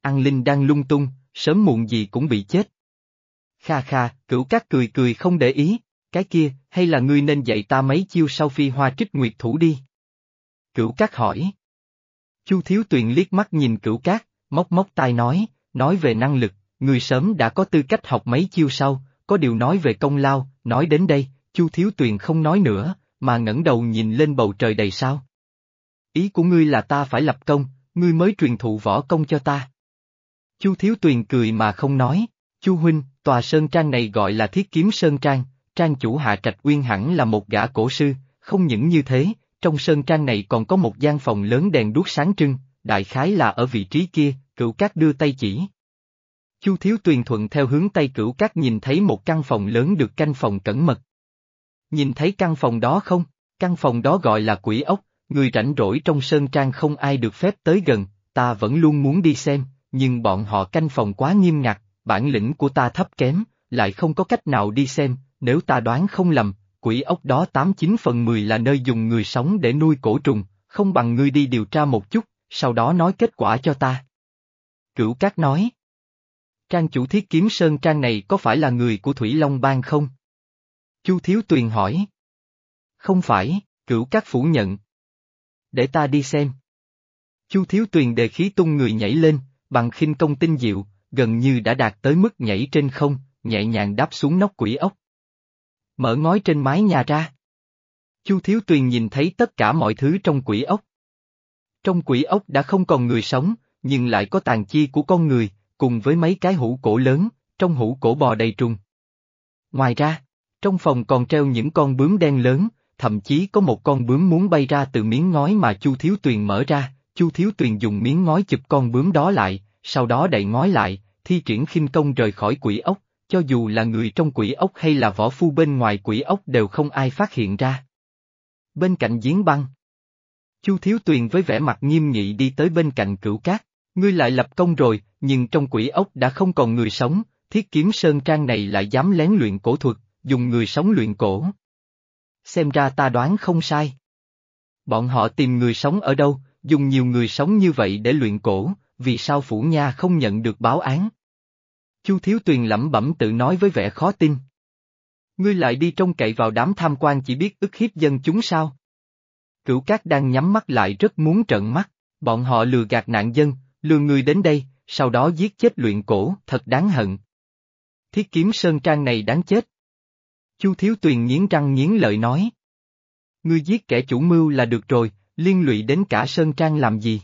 Speaker 1: Ăn linh đang lung tung, sớm muộn gì cũng bị chết. Kha kha, cửu các cười cười không để ý, cái kia, hay là ngươi nên dạy ta mấy chiêu sau phi hoa trích nguyệt thủ đi. Cửu Cát hỏi. Chu Thiếu Tuyền liếc mắt nhìn cửu cát, móc móc tai nói, nói về năng lực, người sớm đã có tư cách học mấy chiêu sau, có điều nói về công lao, nói đến đây, Chu Thiếu Tuyền không nói nữa, mà ngẩng đầu nhìn lên bầu trời đầy sao. Ý của ngươi là ta phải lập công, ngươi mới truyền thụ võ công cho ta. Chu Thiếu Tuyền cười mà không nói, Chu Huynh, tòa sơn trang này gọi là thiết kiếm sơn trang, trang chủ hạ trạch uyên hẳn là một gã cổ sư, không những như thế, trong sơn trang này còn có một gian phòng lớn đèn đuốc sáng trưng, đại khái là ở vị trí kia, cửu cát đưa tay chỉ. Chu Thiếu Tuyền thuận theo hướng tay cửu cát nhìn thấy một căn phòng lớn được canh phòng cẩn mật. Nhìn thấy căn phòng đó không? Căn phòng đó gọi là quỷ ốc, người rảnh rỗi trong sơn trang không ai được phép tới gần, ta vẫn luôn muốn đi xem, nhưng bọn họ canh phòng quá nghiêm ngặt, bản lĩnh của ta thấp kém, lại không có cách nào đi xem, nếu ta đoán không lầm, quỷ ốc đó 89 phần 10 là nơi dùng người sống để nuôi cổ trùng, không bằng ngươi đi điều tra một chút, sau đó nói kết quả cho ta. Cửu Cát nói. Trang chủ thiết kiếm sơn trang này có phải là người của Thủy Long Bang không? Chu Thiếu Tuyền hỏi. Không phải, cửu Cát phủ nhận. Để ta đi xem. Chu Thiếu Tuyền đề khí tung người nhảy lên, bằng khinh công tinh diệu, gần như đã đạt tới mức nhảy trên không, nhẹ nhàng đáp xuống nóc quỷ ốc. Mở ngói trên mái nhà ra. Chu Thiếu Tuyền nhìn thấy tất cả mọi thứ trong quỷ ốc. Trong quỷ ốc đã không còn người sống, nhưng lại có tàn chi của con người, cùng với mấy cái hũ cổ lớn, trong hũ cổ bò đầy trùng. Ngoài ra, trong phòng còn treo những con bướm đen lớn, thậm chí có một con bướm muốn bay ra từ miếng ngói mà Chu Thiếu Tuyền mở ra, Chu Thiếu Tuyền dùng miếng ngói chụp con bướm đó lại, sau đó đậy ngói lại, thi triển khinh công rời khỏi quỷ ốc, cho dù là người trong quỷ ốc hay là võ phu bên ngoài quỷ ốc đều không ai phát hiện ra. Bên cạnh giếng băng, Chu Thiếu Tuyền với vẻ mặt nghiêm nghị đi tới bên cạnh cửu cát, ngươi lại lập công rồi, nhưng trong quỷ ốc đã không còn người sống, thiết kiếm sơn trang này lại dám lén luyện cổ thuật, dùng người sống luyện cổ. Xem ra ta đoán không sai. Bọn họ tìm người sống ở đâu, dùng nhiều người sống như vậy để luyện cổ, vì sao Phủ Nha không nhận được báo án? Chu Thiếu Tuyền lẩm bẩm tự nói với vẻ khó tin. Ngươi lại đi trông cậy vào đám tham quan chỉ biết ức hiếp dân chúng sao? Cửu Cát đang nhắm mắt lại rất muốn trợn mắt, bọn họ lừa gạt nạn dân, lừa người đến đây, sau đó giết chết luyện cổ, thật đáng hận. Thiết kiếm sơn trang này đáng chết. Chu Thiếu Tuyền nghiến răng nghiến lợi nói. Ngươi giết kẻ chủ mưu là được rồi, liên lụy đến cả sơn trang làm gì?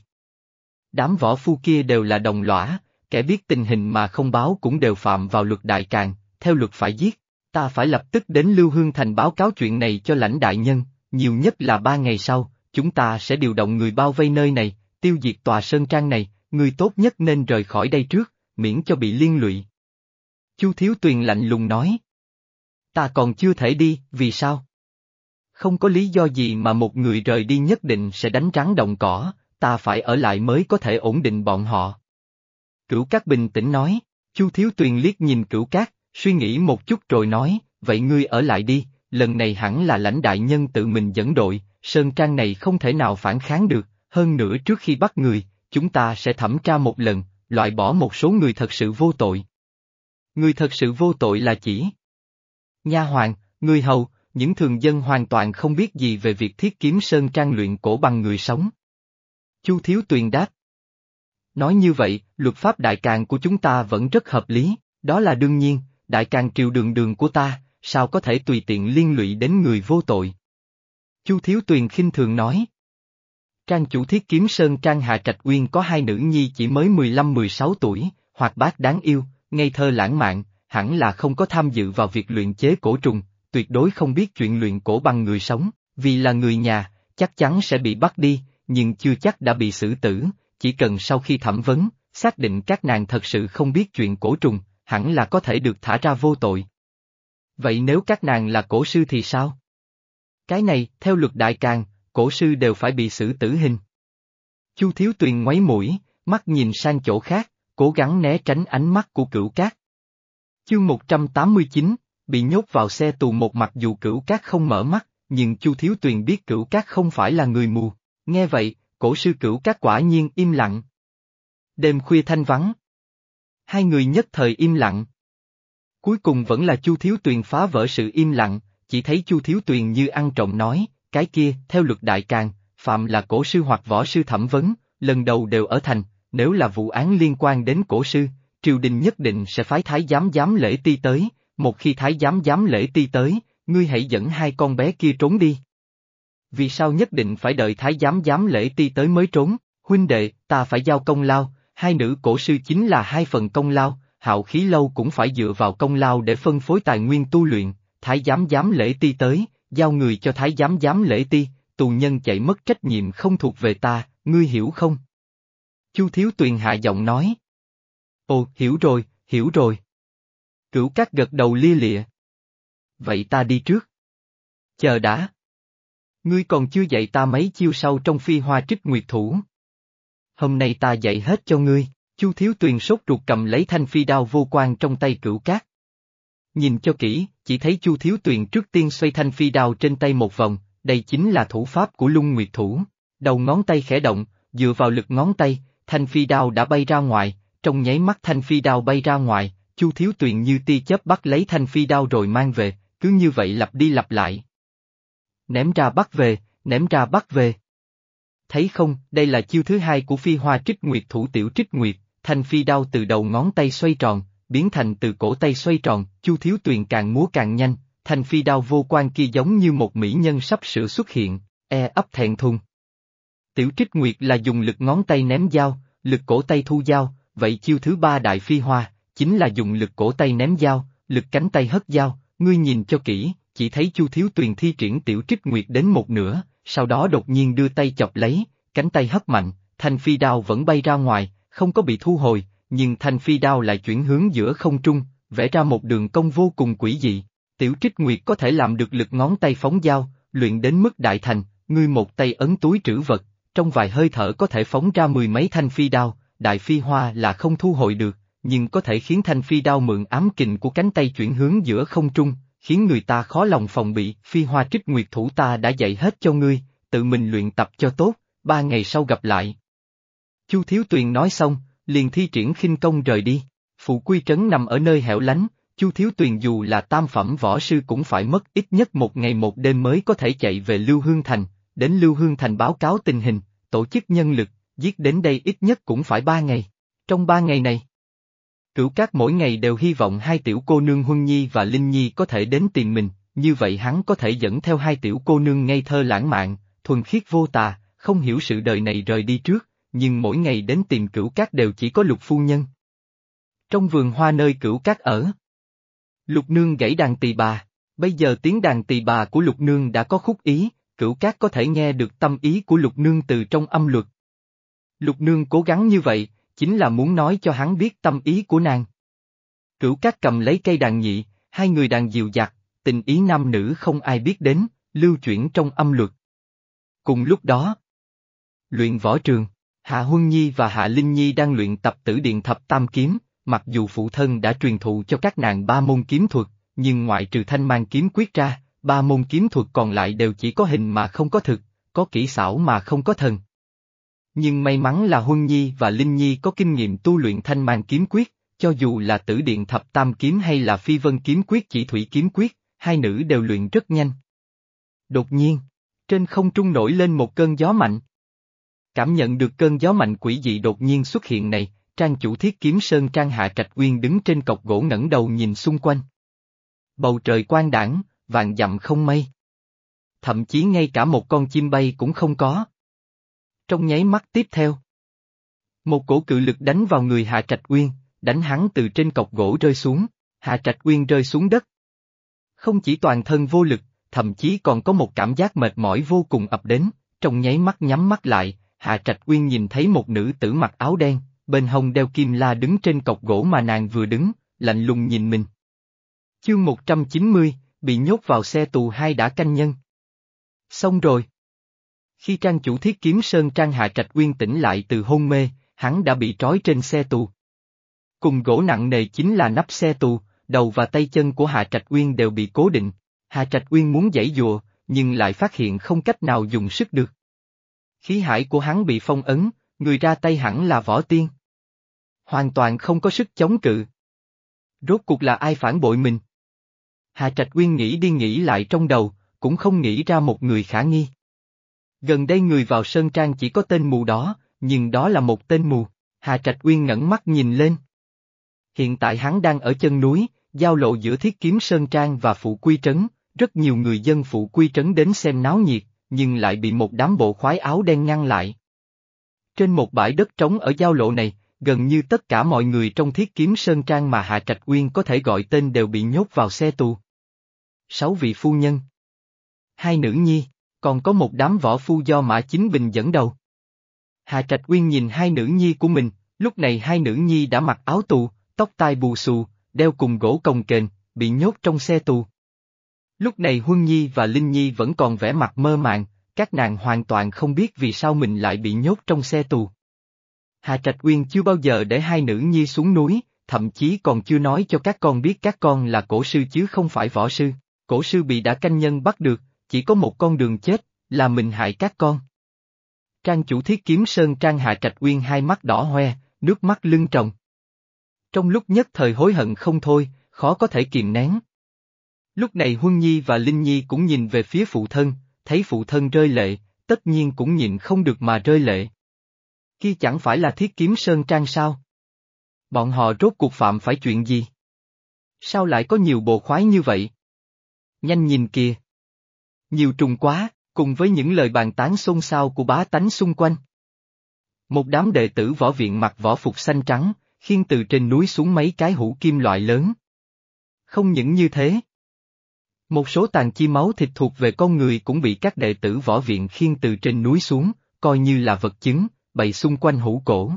Speaker 1: Đám võ phu kia đều là đồng lõa, kẻ biết tình hình mà không báo cũng đều phạm vào luật đại càng, theo luật phải giết. Ta phải lập tức đến Lưu Hương Thành báo cáo chuyện này cho lãnh đại nhân, nhiều nhất là ba ngày sau, chúng ta sẽ điều động người bao vây nơi này, tiêu diệt tòa sơn trang này, người tốt nhất nên rời khỏi đây trước, miễn cho bị liên lụy. Chu Thiếu Tuyền lạnh lùng nói. Ta còn chưa thể đi, vì sao? Không có lý do gì mà một người rời đi nhất định sẽ đánh trắng động cỏ, ta phải ở lại mới có thể ổn định bọn họ. Cửu Cát bình tĩnh nói, Chu Thiếu Tuyền liếc nhìn Cửu Cát, suy nghĩ một chút rồi nói, vậy ngươi ở lại đi, lần này hẳn là lãnh đại nhân tự mình dẫn đội, Sơn Trang này không thể nào phản kháng được, hơn nữa trước khi bắt người, chúng ta sẽ thẩm tra một lần, loại bỏ một số người thật sự vô tội. Người thật sự vô tội là chỉ Nha hoàng, người hầu, những thường dân hoàn toàn không biết gì về việc thiết kiếm Sơn Trang luyện cổ bằng người sống. Chu Thiếu Tuyền đáp. Nói như vậy, luật pháp đại càng của chúng ta vẫn rất hợp lý, đó là đương nhiên, đại càng triều đường đường của ta, sao có thể tùy tiện liên lụy đến người vô tội. Chu Thiếu Tuyền khinh thường nói. Trang chủ thiết kiếm Sơn Trang Hà Trạch Uyên có hai nữ nhi chỉ mới 15-16 tuổi, hoạt bát đáng yêu, ngây thơ lãng mạn, hẳn là không có tham dự vào việc luyện chế cổ trùng, tuyệt đối không biết chuyện luyện cổ bằng người sống, vì là người nhà, chắc chắn sẽ bị bắt đi, nhưng chưa chắc đã bị xử tử, chỉ cần sau khi thẩm vấn, xác định các nàng thật sự không biết chuyện cổ trùng, hẳn là có thể được thả ra vô tội. Vậy nếu các nàng là cổ sư thì sao? Cái này, theo luật đại càng, cổ sư đều phải bị xử tử hình. Chu Thiếu Tuyền ngoáy mũi, mắt nhìn sang chỗ khác, cố gắng né tránh ánh mắt của cửu cát. Chương 189, bị nhốt vào xe tù một mặt dù cửu cát không mở mắt, nhưng Chu Thiếu Tuyền biết cửu cát không phải là người mù, nghe vậy, cổ sư cửu các quả nhiên im lặng. Đêm khuya thanh vắng. Hai người nhất thời im lặng. Cuối cùng vẫn là Chu Thiếu Tuyền phá vỡ sự im lặng, chỉ thấy Chu Thiếu Tuyền như ăn trộm nói, cái kia, theo luật đại càng, phạm là cổ sư hoặc võ sư thẩm vấn, lần đầu đều ở thành, nếu là vụ án liên quan đến cổ sư, triều đình nhất định sẽ phái thái giám giám lễ ti tới, một khi thái giám giám lễ ti tới, ngươi hãy dẫn hai con bé kia trốn đi. Vì sao nhất định phải đợi thái giám giám lễ ti tới mới trốn, huynh đệ, ta phải giao công lao, hai nữ cổ sư chính là hai phần công lao, hạo khí lâu cũng phải dựa vào công lao để phân phối tài nguyên tu luyện, thái giám giám lễ ti tới, giao người cho thái giám giám lễ ti, tù nhân chạy mất trách nhiệm không thuộc về ta, ngươi hiểu không? Chu Thiếu Tuyền hạ giọng nói. Ồ, hiểu rồi, hiểu rồi. Cửu cát gật đầu lia lịa. Vậy ta đi trước. Chờ đã. Ngươi còn chưa dạy ta mấy chiêu sau trong phi hoa trích nguyệt thủ. Hôm nay ta dạy hết cho ngươi, Chu Thiếu Tuyền sốt ruột cầm lấy thanh phi đao vô quan trong tay cửu cát. Nhìn cho kỹ, chỉ thấy Chu Thiếu Tuyền trước tiên xoay thanh phi đao trên tay một vòng, đây chính là thủ pháp của lung nguyệt thủ. Đầu ngón tay khẽ động, dựa vào lực ngón tay, thanh phi đao đã bay ra ngoài, trong nháy mắt thanh phi đao bay ra ngoài, Chu Thiếu Tuyền như tia chớp bắt lấy thanh phi đao rồi mang về, cứ như vậy lặp đi lặp lại. Ném ra bắt về, ném ra bắt về. Thấy không, đây là chiêu thứ hai của phi hoa trích nguyệt thủ tiểu trích nguyệt, thành phi đao từ đầu ngón tay xoay tròn, biến thành từ cổ tay xoay tròn, Chu Thiếu Tuyền càng múa càng nhanh, thành phi đao vô quan kia giống như một mỹ nhân sắp sửa xuất hiện, e ấp thẹn thùng. Tiểu trích nguyệt là dùng lực ngón tay ném dao, lực cổ tay thu dao, vậy chiêu thứ ba đại phi hoa, chính là dùng lực cổ tay ném dao, lực cánh tay hất dao, ngươi nhìn cho kỹ, chỉ thấy Chu Thiếu Tuyền thi triển tiểu trích nguyệt đến một nửa, sau đó đột nhiên đưa tay chọc lấy, cánh tay hất mạnh, thanh phi đao vẫn bay ra ngoài, không có bị thu hồi, nhưng thanh phi đao lại chuyển hướng giữa không trung, vẽ ra một đường cong vô cùng quỷ dị. Tiểu trích nguyệt có thể làm được lực ngón tay phóng dao, luyện đến mức đại thành, ngươi một tay ấn túi trữ vật, trong vài hơi thở có thể phóng ra mười mấy thanh phi đao, đại phi hoa là không thu hồi được, nhưng có thể khiến thanh phi đao mượn ám kình của cánh tay chuyển hướng giữa không trung, khiến người ta khó lòng phòng bị, phi hoa trích nguyệt thủ ta đã dạy hết cho ngươi, tự mình luyện tập cho tốt, ba ngày sau gặp lại. Chu Thiếu Tuyền nói xong, liền thi triển khinh công rời đi, phụ quy trấn nằm ở nơi hẻo lánh, Chu Thiếu Tuyền dù là tam phẩm võ sư cũng phải mất ít nhất một ngày một đêm mới có thể chạy về Lưu Hương Thành, đến Lưu Hương Thành báo cáo tình hình, tổ chức nhân lực, giết đến đây ít nhất cũng phải ba ngày. Trong ba ngày này, Cửu Cát mỗi ngày đều hy vọng hai tiểu cô nương Huân Nhi và Linh Nhi có thể đến tìm mình, như vậy hắn có thể dẫn theo hai tiểu cô nương ngây thơ lãng mạn, thuần khiết vô tà, không hiểu sự đời này rời đi trước, nhưng mỗi ngày đến tìm Cửu Cát đều chỉ có lục phu nhân. Trong vườn hoa nơi Cửu Cát ở, Lục Nương gãy đàn tỳ bà, bây giờ tiếng đàn tỳ bà của Lục Nương đã có khúc ý, Cửu Cát có thể nghe được tâm ý của Lục Nương từ trong âm luật. Lục Nương cố gắng như vậy, chính là muốn nói cho hắn biết tâm ý của nàng. Cửu Cát cầm lấy cây đàn nhị, hai người đàn dịu dặt, tình ý nam nữ không ai biết đến, lưu chuyển trong âm luật. Cùng lúc đó, luyện võ trường, Hạ Huân Nhi và Hạ Linh Nhi đang luyện tập tử điện thập tam kiếm, mặc dù phụ thân đã truyền thụ cho các nàng ba môn kiếm thuật, nhưng ngoại trừ thanh mang kiếm quyết ra, ba môn kiếm thuật còn lại đều chỉ có hình mà không có thực, có kỹ xảo mà không có thần. Nhưng may mắn là Huân Nhi và Linh Nhi có kinh nghiệm tu luyện thanh mang kiếm quyết, cho dù là tử điện thập tam kiếm hay là phi vân kiếm quyết chỉ thủy kiếm quyết, hai nữ đều luyện rất nhanh. Đột nhiên, trên không trung nổi lên một cơn gió mạnh. Cảm nhận được cơn gió mạnh quỷ dị đột nhiên xuất hiện này, trang chủ thiết kiếm sơn trang hạ trạch uyên đứng trên cọc gỗ ngẩng đầu nhìn xung quanh. Bầu trời quang đảng, vàng dặm không mây. Thậm chí ngay cả một con chim bay cũng không có. Trong nháy mắt tiếp theo. Một cổ cự lực đánh vào người Hạ Trạch Uyên, đánh hắn từ trên cọc gỗ rơi xuống, Hạ Trạch Uyên rơi xuống đất. Không chỉ toàn thân vô lực, thậm chí còn có một cảm giác mệt mỏi vô cùng ập đến, trong nháy mắt nhắm mắt lại, Hạ Trạch Uyên nhìn thấy một nữ tử mặc áo đen, bên hông đeo kim la đứng trên cọc gỗ mà nàng vừa đứng, lạnh lùng nhìn mình. Chương 190, bị nhốt vào xe tù hai đã canh nhân. Xong rồi. Khi trang chủ thiết kiếm Sơn Trang Hạ Trạch Uyên tỉnh lại từ hôn mê, hắn đã bị trói trên xe tù. Cùng gỗ nặng nề chính là nắp xe tù, đầu và tay chân của Hạ Trạch Uyên đều bị cố định. Hạ Trạch Uyên muốn giãy dùa, nhưng lại phát hiện không cách nào dùng sức được. Khí hải của hắn bị phong ấn, người ra tay hẳn là võ tiên. Hoàn toàn không có sức chống cự. Rốt cuộc là ai phản bội mình? Hạ Trạch Uyên nghĩ đi nghĩ lại trong đầu, cũng không nghĩ ra một người khả nghi. Gần đây người vào Sơn Trang chỉ có tên mù đó, nhưng đó là một tên mù. Hà Trạch Uyên ngẩng mắt nhìn lên. Hiện tại hắn đang ở chân núi, giao lộ giữa thiết kiếm Sơn Trang và Phụ Quy Trấn, rất nhiều người dân Phụ Quy Trấn đến xem náo nhiệt, nhưng lại bị một đám bộ khoái áo đen ngăn lại. Trên một bãi đất trống ở giao lộ này, gần như tất cả mọi người trong thiết kiếm Sơn Trang mà Hạ Trạch Uyên có thể gọi tên đều bị nhốt vào xe tù. Sáu vị phu nhân. Hai nữ nhi, còn có một đám võ phu do Mã Chính Bình dẫn đầu. Hà Trạch Uyên nhìn hai nữ nhi của mình, lúc này hai nữ nhi đã mặc áo tù, tóc tai bù xù, đeo cùng gỗ cồng kềnh, bị nhốt trong xe tù. Lúc này Huân Nhi và Linh Nhi vẫn còn vẻ mặt mơ màng, các nàng hoàn toàn không biết vì sao mình lại bị nhốt trong xe tù. Hà Trạch Uyên chưa bao giờ để hai nữ nhi xuống núi, thậm chí còn chưa nói cho các con biết các con là cổ sư chứ không phải võ sư. Cổ sư bị đã canh nhân bắt được, chỉ có một con đường chết, là mình hại các con. Trang chủ thiết kiếm sơn trang hạ Trạch Uyên hai mắt đỏ hoe, nước mắt lưng tròng. Trong lúc nhất thời hối hận không thôi, khó có thể kiềm nén. Lúc này Huân Nhi và Linh Nhi cũng nhìn về phía phụ thân, thấy phụ thân rơi lệ, tất nhiên cũng nhịn không được mà rơi lệ. Kia chẳng phải là thiết kiếm sơn trang sao? Bọn họ rốt cuộc phạm phải chuyện gì? Sao lại có nhiều bộ khoái như vậy? Nhanh nhìn kìa! Nhiều trùng quá, cùng với những lời bàn tán xôn xao của bá tánh xung quanh. Một đám đệ tử võ viện mặc võ phục xanh trắng, khiên từ trên núi xuống mấy cái hũ kim loại lớn. Không những như thế. Một số tàn chi máu thịt thuộc về con người cũng bị các đệ tử võ viện khiên từ trên núi xuống, coi như là vật chứng, bày xung quanh hũ cổ.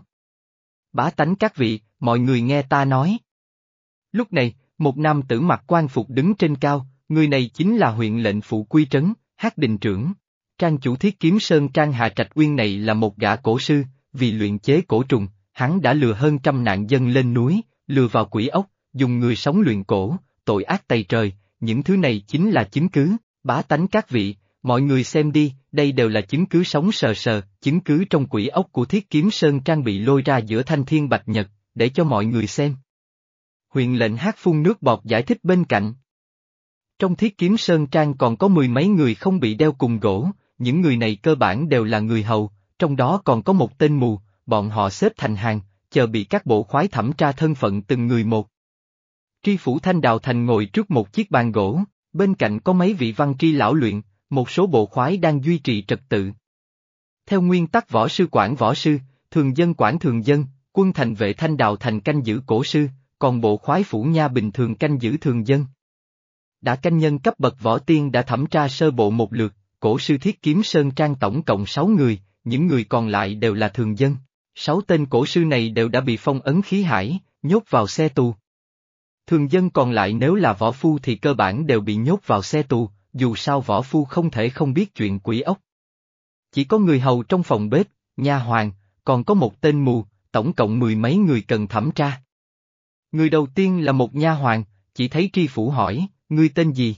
Speaker 1: Bá tánh các vị, mọi người nghe ta nói. Lúc này, một nam tử mặc quan phục đứng trên cao, người này chính là huyện lệnh phụ quy trấn, hát đình trưởng. Trang chủ thiết kiếm sơn trang Hà Trạch Uyên này là một gã cổ sư, vì luyện chế cổ trùng, hắn đã lừa hơn trăm nạn dân lên núi, lừa vào quỷ ốc, dùng người sống luyện cổ, tội ác tày trời, những thứ này chính là chứng cứ, bá tánh các vị, mọi người xem đi, đây đều là chứng cứ sống sờ sờ, chứng cứ trong quỷ ốc của thiết kiếm sơn trang bị lôi ra giữa thanh thiên bạch nhật, để cho mọi người xem. Huyện lệnh hát phun nước bọt giải thích bên cạnh. Trong thiết kiếm sơn trang còn có mười mấy người không bị đeo cùng gỗ, những người này cơ bản đều là người hầu, trong đó còn có một tên mù, bọn họ xếp thành hàng, chờ bị các bộ khoái thẩm tra thân phận từng người một. Tri phủ Thanh Đào Thành ngồi trước một chiếc bàn gỗ, bên cạnh có mấy vị văn tri lão luyện, một số bộ khoái đang duy trì trật tự. Theo nguyên tắc võ sư quản võ sư, thường dân quản thường dân, quân thành vệ Thanh Đào Thành canh giữ cổ sư, còn bộ khoái phủ nha bình thường canh giữ thường dân. Đã canh nhân cấp bậc võ tiên đã thẩm tra sơ bộ một lượt, cổ sư thiết kiếm sơn trang tổng cộng 6 người, những người còn lại đều là thường dân. Sáu tên cổ sư này đều đã bị phong ấn khí hải, nhốt vào xe tù. Thường dân còn lại nếu là võ phu thì cơ bản đều bị nhốt vào xe tù, dù sao võ phu không thể không biết chuyện quỷ ốc. Chỉ có người hầu trong phòng bếp, nha hoàng, còn có một tên mù, tổng cộng mười mấy người cần thẩm tra. Người đầu tiên là một nha hoàng, chỉ thấy tri phủ hỏi, ngươi tên gì?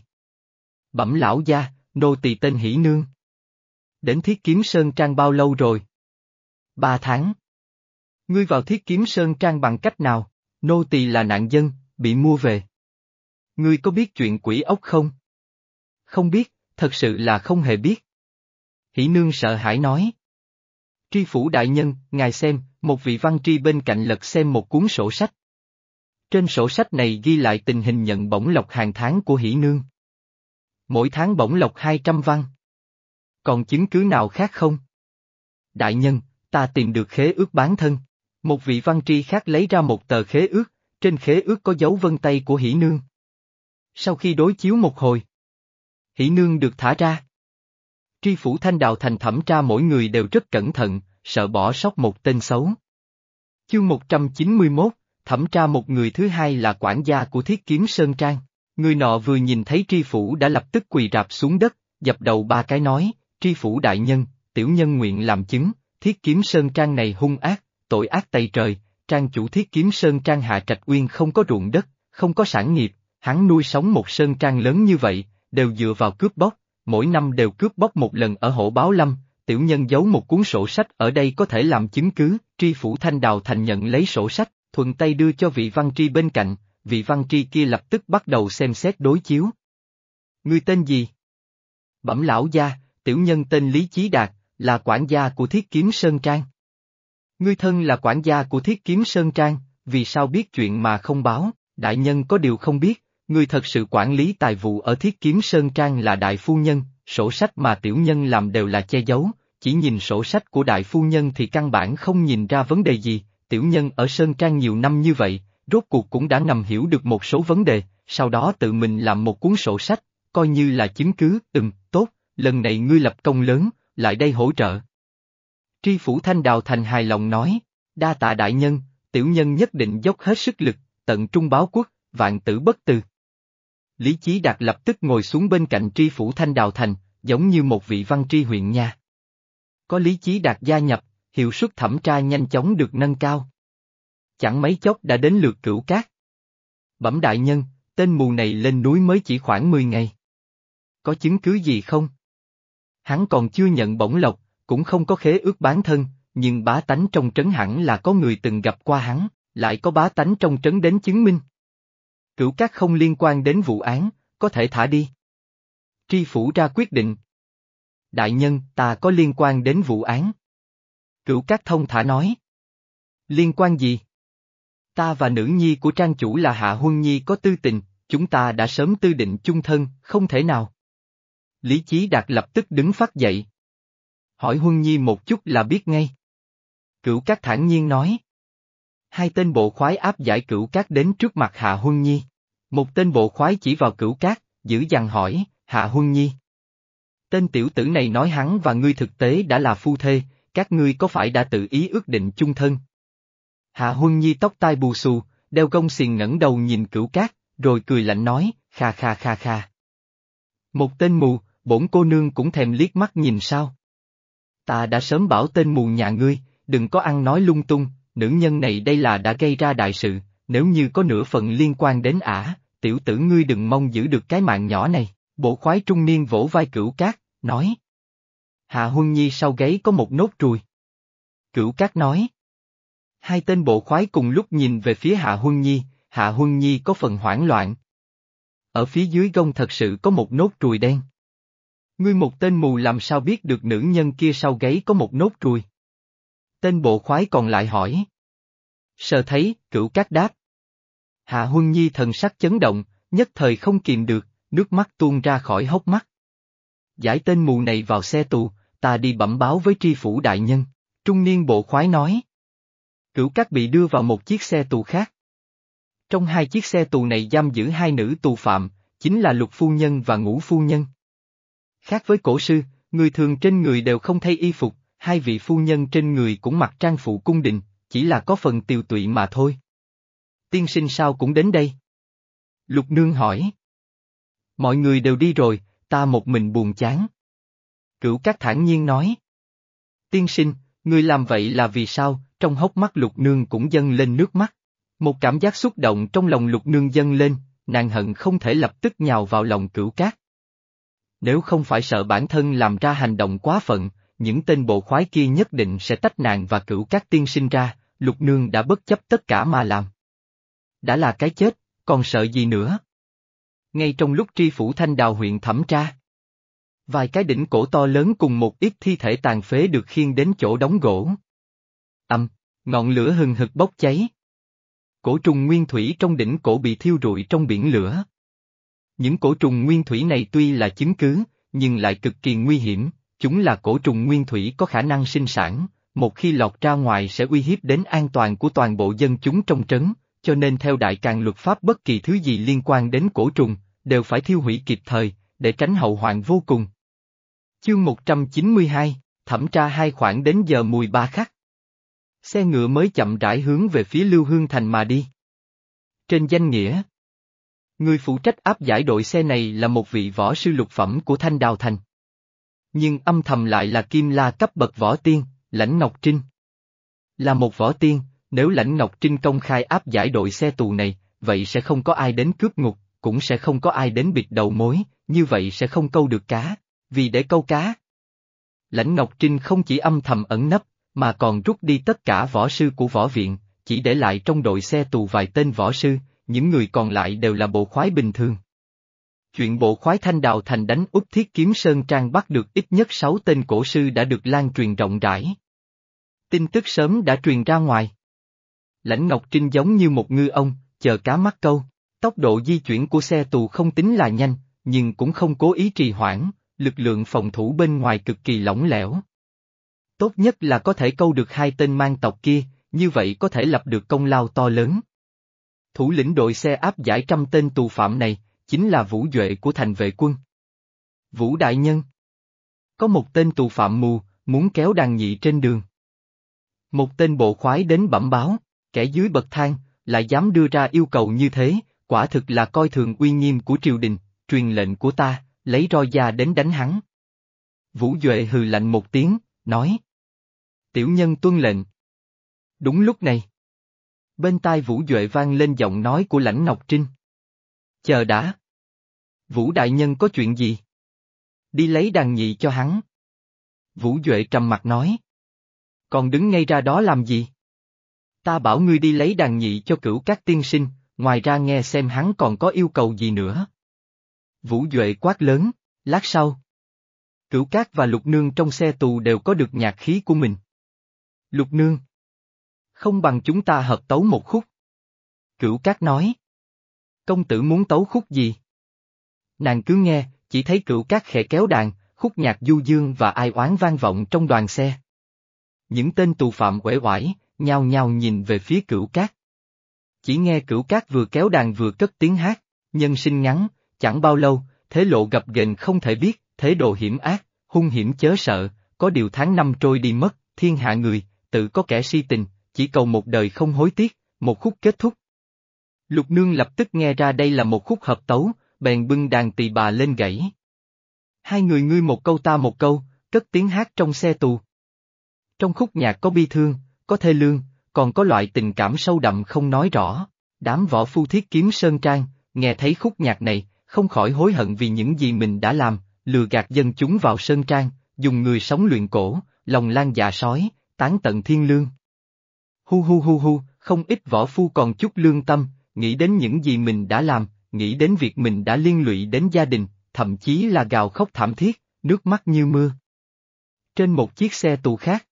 Speaker 1: Bẩm lão gia, nô tỳ tên Hỷ Nương. Đến thiết kiếm Sơn Trang bao lâu rồi? Ba tháng. Ngươi vào thiết kiếm Sơn Trang bằng cách nào? Nô tỳ là nạn dân, bị mua về. Ngươi có biết chuyện quỷ ốc không? Không biết, thật sự là không hề biết. Hỷ Nương sợ hãi nói. Tri phủ đại nhân, ngài xem, một vị văn tri bên cạnh lật xem một cuốn sổ sách. Trên sổ sách này ghi lại tình hình nhận bổng lộc hàng tháng của Hỷ Nương. Mỗi tháng bổng lộc 200 văn. Còn chứng cứ nào khác không? Đại nhân, ta tìm được khế ước bán thân. Một vị văn tri khác lấy ra một tờ khế ước, trên khế ước có dấu vân tay của Hỷ Nương. Sau khi đối chiếu một hồi, Hỷ Nương được thả ra. Tri phủ thanh đạo thành thẩm tra mỗi người đều rất cẩn thận, sợ bỏ sót một tên xấu. Chương 191, thẩm tra một người thứ hai là quản gia của thiết kiếm Sơn Trang. Người nọ vừa nhìn thấy tri phủ đã lập tức quỳ rạp xuống đất, dập đầu ba cái nói, tri phủ đại nhân, tiểu nhân nguyện làm chứng, thiết kiếm Sơn Trang này hung ác, tội ác tày trời, trang chủ thiết kiếm Sơn Trang Hạ Trạch Uyên không có ruộng đất, không có sản nghiệp, hắn nuôi sống một Sơn Trang lớn như vậy, đều dựa vào cướp bóc, mỗi năm đều cướp bóc một lần ở hộ báo lâm, tiểu nhân giấu một cuốn sổ sách ở đây có thể làm chứng cứ, tri phủ thanh đào thành nhận lấy sổ sách, thuận tay đưa cho vị văn tri bên cạnh, vị văn tri kia lập tức bắt đầu xem xét đối chiếu. Ngươi tên gì? Bẩm lão gia, tiểu nhân tên Lý Chí Đạt, là quản gia của thiết kiếm Sơn Trang. Ngươi thân là quản gia của thiết kiếm Sơn Trang, vì sao biết chuyện mà không báo, đại nhân có điều không biết, người thật sự quản lý tài vụ ở thiết kiếm Sơn Trang là đại phu nhân, sổ sách mà tiểu nhân làm đều là che giấu, chỉ nhìn sổ sách của đại phu nhân thì căn bản không nhìn ra vấn đề gì, tiểu nhân ở Sơn Trang nhiều năm như vậy, rốt cuộc cũng đã nằm hiểu được một số vấn đề, sau đó tự mình làm một cuốn sổ sách, coi như là chứng cứ, ừm, tốt, lần này ngươi lập công lớn, lại đây hỗ trợ. Tri phủ Thanh Đào Thành hài lòng nói, đa tạ đại nhân, tiểu nhân nhất định dốc hết sức lực, tận trung báo quốc, vạn tử bất từ. Lý Chí Đạt lập tức ngồi xuống bên cạnh tri phủ Thanh Đào Thành, giống như một vị văn tri huyện nha. Có Lý Chí Đạt gia nhập, hiệu suất thẩm tra nhanh chóng được nâng cao. Chẳng mấy chốc đã đến lượt cửu cát. Bẩm đại nhân, tên mù này lên núi mới chỉ khoảng 10 ngày. Có chứng cứ gì không? Hắn còn chưa nhận bổng lộc, cũng không có khế ước bán thân, nhưng bá tánh trong trấn hẳn là có người từng gặp qua hắn, lại có bá tánh trong trấn đến chứng minh. Cửu cát không liên quan đến vụ án, có thể thả đi. Tri phủ ra quyết định. Đại nhân, ta có liên quan đến vụ án. Cửu cát thông thả nói. Liên quan gì? Ta và nữ nhi của trang chủ là Hạ Huân Nhi có tư tình, chúng ta đã sớm tư định chung thân, không thể nào. Lý Chí Đạt lập tức đứng phát dậy. Hỏi Huân Nhi một chút là biết ngay. Cửu Cát thản nhiên nói. Hai tên bộ khoái áp giải Cửu Cát đến trước mặt Hạ Huân Nhi. Một tên bộ khoái chỉ vào Cửu Cát, giữ dằn hỏi, Hạ Huân Nhi. Tên tiểu tử này nói hắn và ngươi thực tế đã là phu thê, các ngươi có phải đã tự ý ước định chung thân? Hạ Huân Nhi tóc tai bù xù, đeo gông xiền ngẩng đầu nhìn cửu cát, rồi cười lạnh nói, kha kha kha kha. Một tên mù, bổn cô nương cũng thèm liếc mắt nhìn sao. Ta đã sớm bảo tên mù nhà ngươi, đừng có ăn nói lung tung, nữ nhân này đây là đã gây ra đại sự, nếu như có nửa phần liên quan đến ả, tiểu tử ngươi đừng mong giữ được cái mạng nhỏ này, bộ khoái trung niên vỗ vai cửu cát, nói. Hạ Huân Nhi sau gáy có một nốt ruồi. Cửu cát nói. Hai tên bộ khoái cùng lúc nhìn về phía Hạ Huân Nhi, Hạ Huân Nhi có phần hoảng loạn. Ở phía dưới gông thật sự có một nốt ruồi đen. Ngươi một tên mù làm sao biết được nữ nhân kia sau gáy có một nốt ruồi? Tên bộ khoái còn lại hỏi. Sờ thấy, cửu cát đáp. Hạ Huân Nhi thần sắc chấn động, nhất thời không kìm được, nước mắt tuôn ra khỏi hốc mắt. Giải tên mù này vào xe tù, ta đi bẩm báo với tri phủ đại nhân. Trung niên bộ khoái nói. Cửu Cát bị đưa vào một chiếc xe tù khác. Trong hai chiếc xe tù này giam giữ hai nữ tù phạm, chính là lục phu nhân và ngũ phu nhân. Khác với cổ sư, người thường trên người đều không thay y phục, hai vị phu nhân trên người cũng mặc trang phụ cung đình, chỉ là có phần tiều tụy mà thôi. Tiên sinh sao cũng đến đây? Lục nương hỏi. Mọi người đều đi rồi, ta một mình buồn chán. Cửu Cát thản nhiên nói. Tiên sinh, ngươi làm vậy là vì sao, trong hốc mắt lục nương cũng dâng lên nước mắt. Một cảm giác xúc động trong lòng lục nương dâng lên, nàng hận không thể lập tức nhào vào lòng cửu cát. Nếu không phải sợ bản thân làm ra hành động quá phận, những tên bộ khoái kia nhất định sẽ tách nàng và cửu cát tiên sinh ra, lục nương đã bất chấp tất cả mà làm. Đã là cái chết, còn sợ gì nữa? Ngay trong lúc tri phủ thanh đào huyện thẩm tra. Vài cái đỉnh cổ to lớn cùng một ít thi thể tàn phế được khiêng đến chỗ đóng gỗ. Âm, ngọn lửa hừng hực bốc cháy. Cổ trùng nguyên thủy trong đỉnh cổ bị thiêu rụi trong biển lửa. Những cổ trùng nguyên thủy này tuy là chứng cứ, nhưng lại cực kỳ nguy hiểm, chúng là cổ trùng nguyên thủy có khả năng sinh sản, một khi lọt ra ngoài sẽ uy hiếp đến an toàn của toàn bộ dân chúng trong trấn, cho nên theo đại càng luật pháp bất kỳ thứ gì liên quan đến cổ trùng, đều phải thiêu hủy kịp thời, để tránh hậu hoạn vô cùng. Chương 192, thẩm tra hai khoản đến giờ mùi ba khắc. Xe ngựa mới chậm rãi hướng về phía Lưu Hương Thành mà đi. Trên danh nghĩa, người phụ trách áp giải đội xe này là một vị võ sư lục phẩm của Thanh Đào Thành. Nhưng âm thầm lại là Kim La cấp bậc võ tiên, Lãnh Ngọc Trinh. Là một võ tiên, nếu Lãnh Ngọc Trinh công khai áp giải đội xe tù này, vậy sẽ không có ai đến cướp ngục, cũng sẽ không có ai đến bịt đầu mối, như vậy sẽ không câu được cá, vì để câu cá. Lãnh Ngọc Trinh không chỉ âm thầm ẩn nấp, mà còn rút đi tất cả võ sư của võ viện, chỉ để lại trong đội xe tù vài tên võ sư, những người còn lại đều là bộ khoái bình thường. Chuyện bộ khoái thanh đào thành đánh Úc thiết kiếm Sơn Trang bắt được ít nhất sáu tên cổ sư đã được lan truyền rộng rãi. Tin tức sớm đã truyền ra ngoài. Lãnh Ngọc Trinh giống như một ngư ông, chờ cá mắc câu. Tốc độ di chuyển của xe tù không tính là nhanh, nhưng cũng không cố ý trì hoãn, lực lượng phòng thủ bên ngoài cực kỳ lỏng lẻo. Tốt nhất là có thể câu được hai tên mang tộc kia, như vậy có thể lập được công lao to lớn. Thủ lĩnh đội xe áp giải trăm tên tù phạm này, chính là Vũ Duệ của thành vệ quân. Vũ Đại Nhân Có một tên tù phạm mù, muốn kéo đàn nhị trên đường, Một tên bộ khoái đến bẩm báo, kẻ dưới bậc thang, lại dám đưa ra yêu cầu như thế, quả thực là coi thường uy nghiêm của triều đình, truyền lệnh của ta, lấy roi da đến đánh hắn. Vũ Duệ hừ lạnh một tiếng, nói. Tiểu nhân tuân lệnh. Đúng lúc này. Bên tai Vũ Duệ vang lên giọng nói của lãnh Ngọc Trinh. Chờ đã. Vũ Đại Nhân có chuyện gì? Đi lấy đàn nhị cho hắn. Vũ Duệ trầm mặt nói. Còn đứng ngay ra đó làm gì? Ta bảo ngươi đi lấy đàn nhị cho cửu các tiên sinh, ngoài ra nghe xem hắn còn có yêu cầu gì nữa. Vũ Duệ quát lớn, lát sau. Cửu Cát và Lục Nương trong xe tù đều có được nhạc khí của mình. Lục Nương. Không bằng chúng ta hợp tấu một khúc. Cửu Cát nói. Công tử muốn tấu khúc gì? Nàng cứ nghe, chỉ thấy cửu Cát khẽ kéo đàn, khúc nhạc du dương và ai oán vang vọng trong đoàn xe. Những tên tù phạm uể oải, nhao nhao nhìn về phía cửu Cát. Chỉ nghe cửu Cát vừa kéo đàn vừa cất tiếng hát, nhân sinh ngắn, chẳng bao lâu, thế lộ gặp ghềnh không thể biết, thế độ hiểm ác, hung hiểm chớ sợ, có điều tháng năm trôi đi mất, thiên hạ người, tự có kẻ si tình, chỉ cầu một đời không hối tiếc, một khúc kết thúc. Lục nương lập tức nghe ra đây là một khúc hợp tấu, bèn bưng đàn tỳ bà lên gãy. Hai người ngươi một câu ta một câu, cất tiếng hát trong xe tù. Trong khúc nhạc có bi thương, có thê lương, còn có loại tình cảm sâu đậm không nói rõ. Đám võ phu thiết kiếm sơn trang, nghe thấy khúc nhạc này, không khỏi hối hận vì những gì mình đã làm, lừa gạt dân chúng vào sơn trang, dùng người sống luyện cổ, lòng lan dạ sói, tán tận thiên lương. Hu hu hu hu, không ít võ phu còn chút lương tâm, nghĩ đến những gì mình đã làm, nghĩ đến việc mình đã liên lụy đến gia đình, thậm chí là gào khóc thảm thiết, nước mắt như mưa. Trên một chiếc xe tù khác,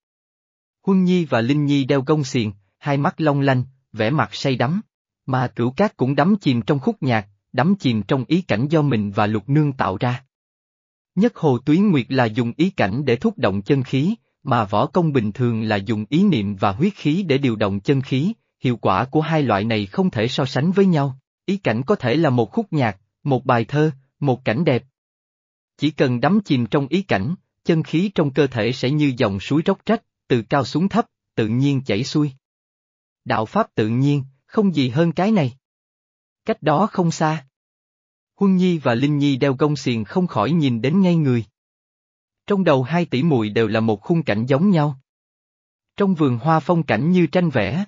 Speaker 1: Huân Nhi và Linh Nhi đeo gông xiềng, hai mắt long lanh, vẻ mặt say đắm, mà cửu cát cũng đắm chìm trong khúc nhạc, đắm chìm trong ý cảnh do mình và lục nương tạo ra. Nhất hồ tuyến nguyệt là dùng ý cảnh để thúc động chân khí, mà võ công bình thường là dùng ý niệm và huyết khí để điều động chân khí, hiệu quả của hai loại này không thể so sánh với nhau. Ý cảnh có thể là một khúc nhạc, một bài thơ, một cảnh đẹp. Chỉ cần đắm chìm trong ý cảnh, chân khí trong cơ thể sẽ như dòng suối róc rách, từ cao xuống thấp, tự nhiên chảy xuôi. Đạo pháp tự nhiên, không gì hơn cái này. Cách đó không xa. Huân Nhi và Linh Nhi đeo gông xiềng không khỏi nhìn đến ngay người. Trong đầu hai tỷ muội đều là một khung cảnh giống nhau. Trong vườn hoa phong cảnh như tranh vẽ.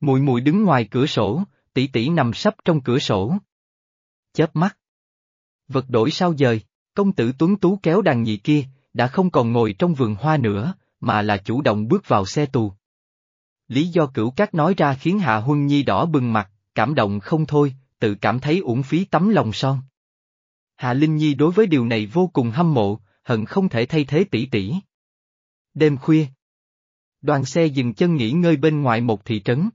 Speaker 1: Muội muội đứng ngoài cửa sổ, tỷ tỷ nằm sấp trong cửa sổ. Chớp mắt. Vật đổi sao dời, công tử tuấn tú kéo đàn nhị kia, đã không còn ngồi trong vườn hoa nữa, mà là chủ động bước vào xe tù. Lý do cửu cát nói ra khiến Hạ Huân Nhi đỏ bừng mặt, cảm động không thôi, tự cảm thấy uổng phí tấm lòng son. Hạ Linh Nhi đối với điều này vô cùng hâm mộ, hận không thể thay thế tỷ tỷ. Đêm khuya. Đoàn xe dừng chân nghỉ ngơi bên ngoài một thị trấn.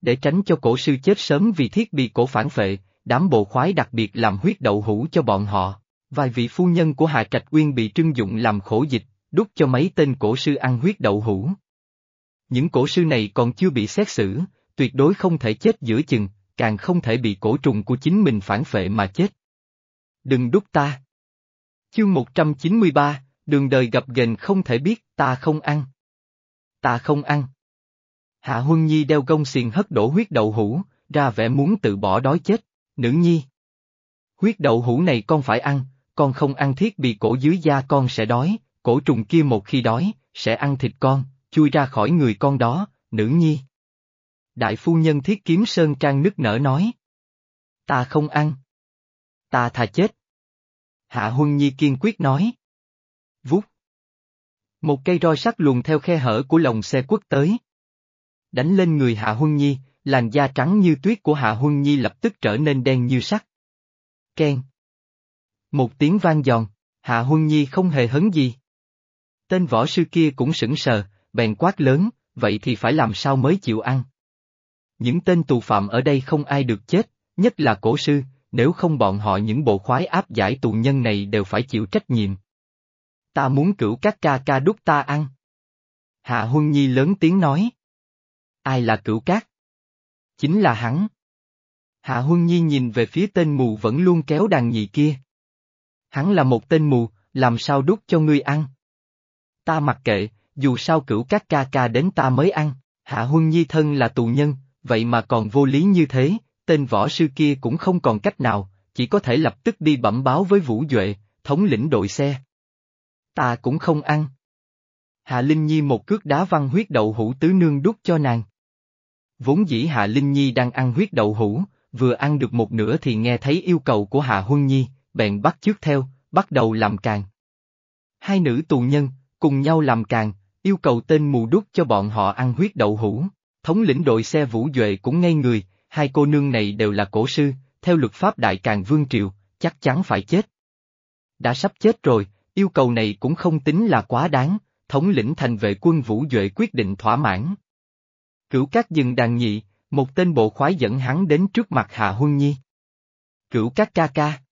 Speaker 1: Để tránh cho cổ sư chết sớm vì thiết bị cổ phản phệ, đám bộ khoái đặc biệt làm huyết đậu hũ cho bọn họ. Vài vị phu nhân của Hạ Trạch Uyên bị trưng dụng làm khổ dịch, đút cho mấy tên cổ sư ăn huyết đậu hũ. Những cổ sư này còn chưa bị xét xử, tuyệt đối không thể chết giữa chừng, càng không thể bị cổ trùng của chính mình phản phệ mà chết. Đừng đúc ta. Chương 193, đường đời gặp ghềnh không thể biết, ta không ăn. Ta không ăn. Hạ Huân Nhi đeo gông xiềng hất đổ huyết đậu hũ, ra vẻ muốn tự bỏ đói chết, nữ nhi. Huyết đậu hũ này con phải ăn, con không ăn thiết bị cổ dưới da con sẽ đói, cổ trùng kia một khi đói, sẽ ăn thịt con, chui ra khỏi người con đó, nữ nhi. Đại phu nhân thiết kiếm sơn trang nức nở nói. Ta không ăn. Ta thà chết. Hạ Huân Nhi kiên quyết nói. Vút. Một cây roi sắt luồn theo khe hở của lồng xe quất tới. Đánh lên người Hạ Huân Nhi, làn da trắng như tuyết của Hạ Huân Nhi lập tức trở nên đen như sắt. Ken. Một tiếng vang giòn, Hạ Huân Nhi không hề hấn gì. Tên võ sư kia cũng sững sờ, bèn quát lớn, vậy thì phải làm sao mới chịu ăn. Những tên tù phạm ở đây không ai được chết, nhất là cổ sư, nếu không bọn họ những bộ khoái áp giải tù nhân này đều phải chịu trách nhiệm. Ta muốn cửu các ca ca đúc ta ăn. Hạ Huân Nhi lớn tiếng nói. Ai là cửu cát? Chính là hắn. Hạ Huân Nhi nhìn về phía tên mù vẫn luôn kéo đàn nhị kia. Hắn là một tên mù, làm sao đút cho ngươi ăn? Ta mặc kệ, dù sao cửu các ca ca đến ta mới ăn, Hạ Huân Nhi thân là tù nhân, vậy mà còn vô lý như thế, tên võ sư kia cũng không còn cách nào, chỉ có thể lập tức đi bẩm báo với Vũ Duệ, thống lĩnh đội xe. Ta cũng không ăn. Hạ Linh Nhi một cước đá văn huyết đậu hũ tứ nương đút cho nàng. Vốn dĩ Hạ Linh Nhi đang ăn huyết đậu hũ, vừa ăn được một nửa thì nghe thấy yêu cầu của Hạ Huân Nhi, bèn bắt chước theo, bắt đầu làm càng. Hai nữ tù nhân, cùng nhau làm càng, yêu cầu tên mù đút cho bọn họ ăn huyết đậu hũ. Thống lĩnh đội xe Vũ Duệ cũng ngây người, hai cô nương này đều là cổ sư, theo luật pháp đại càng vương triều, chắc chắn phải chết. Đã sắp chết rồi, yêu cầu này cũng không tính là quá đáng, thống lĩnh thành vệ quân Vũ Duệ quyết định thỏa mãn. Cửu cát dừng đàn nhị, một tên bộ khoái dẫn hắn đến trước mặt Hạ Huân Nhi. Cửu cát ca ca.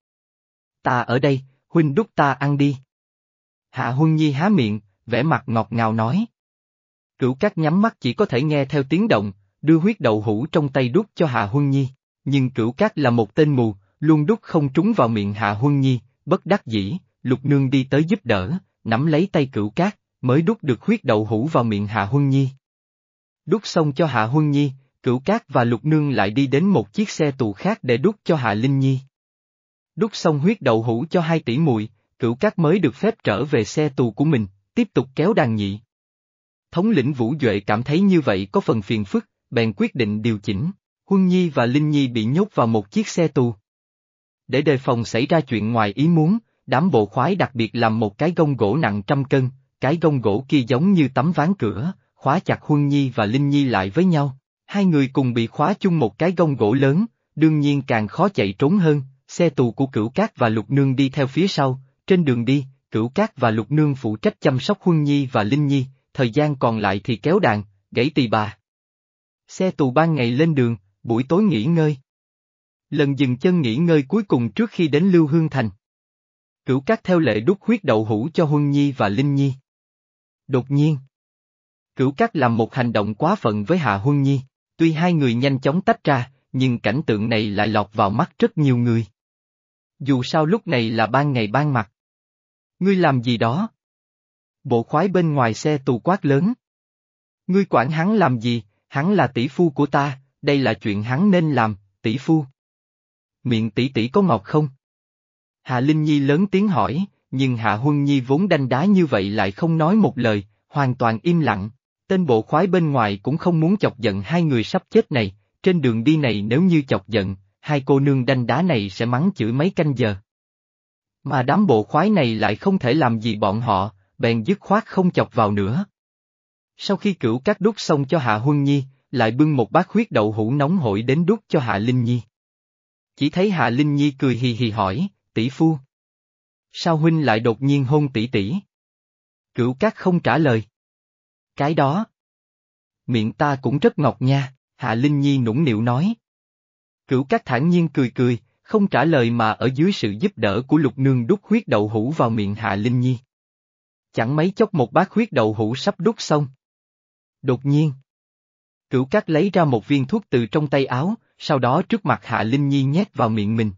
Speaker 1: Ta ở đây, huynh đúc ta ăn đi. Hạ Huân Nhi há miệng, vẻ mặt ngọt ngào nói. Cửu Cát nhắm mắt chỉ có thể nghe theo tiếng động, đưa huyết đậu hũ trong tay đút cho Hạ Huân Nhi, nhưng cửu Cát là một tên mù, luôn đút không trúng vào miệng Hạ Huân Nhi, bất đắc dĩ, lục nương đi tới giúp đỡ, nắm lấy tay cửu cát, mới đút được huyết đậu hũ vào miệng Hạ Huân Nhi. Đút xong cho Hạ Huân Nhi, cửu cát và lục nương lại đi đến một chiếc xe tù khác để đút cho Hạ Linh Nhi. Đút xong huyết đậu hũ cho hai tỷ muội, cửu cát mới được phép trở về xe tù của mình, tiếp tục kéo đàn nhị. Thống lĩnh Vũ Duệ cảm thấy như vậy có phần phiền phức, bèn quyết định điều chỉnh, Huân Nhi và Linh Nhi bị nhốt vào một chiếc xe tù. Để đề phòng xảy ra chuyện ngoài ý muốn, đám bộ khoái đặc biệt làm một cái gông gỗ nặng trăm cân, cái gông gỗ kia giống như tấm ván cửa, khóa chặt Huân Nhi và Linh Nhi lại với nhau. Hai người cùng bị khóa chung một cái gông gỗ lớn, đương nhiên càng khó chạy trốn hơn, xe tù của cửu cát và lục nương đi theo phía sau, trên đường đi, cửu cát và lục nương phụ trách chăm sóc Huân Nhi và Linh Nhi, thời gian còn lại thì kéo đàn, gãy tỳ bà. Xe tù ban ngày lên đường, buổi tối nghỉ ngơi. Lần dừng chân nghỉ ngơi cuối cùng trước khi đến Lưu Hương Thành. Cửu cát theo lệ đúc huyết đậu hũ cho Huân Nhi và Linh Nhi. Đột nhiên. Cửu cát làm một hành động quá phận với Hạ Huân Nhi, tuy hai người nhanh chóng tách ra, nhưng cảnh tượng này lại lọt vào mắt rất nhiều người. Dù sao lúc này là ban ngày ban mặt. Ngươi làm gì đó? Bộ khoái bên ngoài xe tù quát lớn. Ngươi quản hắn làm gì, hắn là tỷ phu của ta, đây là chuyện hắn nên làm, tỷ phu. Miệng tỷ tỷ có ngọt không? Hạ Linh Nhi lớn tiếng hỏi, nhưng Hạ Huân Nhi vốn đanh đá như vậy lại không nói một lời, hoàn toàn im lặng. Tên bộ khoái bên ngoài cũng không muốn chọc giận hai người sắp chết này, trên đường đi này nếu như chọc giận, hai cô nương đanh đá này sẽ mắng chửi mấy canh giờ. Mà đám bộ khoái này lại không thể làm gì bọn họ, bèn dứt khoát không chọc vào nữa. Sau khi cửu cắt đút xong cho Hạ Huân Nhi, lại bưng một bát huyết đậu hũ nóng hổi đến đút cho Hạ Linh Nhi. Chỉ thấy Hạ Linh Nhi cười hì hì hỏi, tỷ phu. Sao huynh lại đột nhiên hôn tỷ tỷ? Cửu cát không trả lời. Cái đó. Miệng ta cũng rất ngọt nha, Hạ Linh Nhi nũng nịu nói. Cửu cát thản nhiên cười cười, không trả lời mà ở dưới sự giúp đỡ của lục nương đút huyết đậu hũ vào miệng Hạ Linh Nhi. Chẳng mấy chốc một bát huyết đậu hũ sắp đút xong. Đột nhiên. Cửu cát lấy ra một viên thuốc từ trong tay áo, sau đó trước mặt Hạ Linh Nhi nhét vào miệng mình.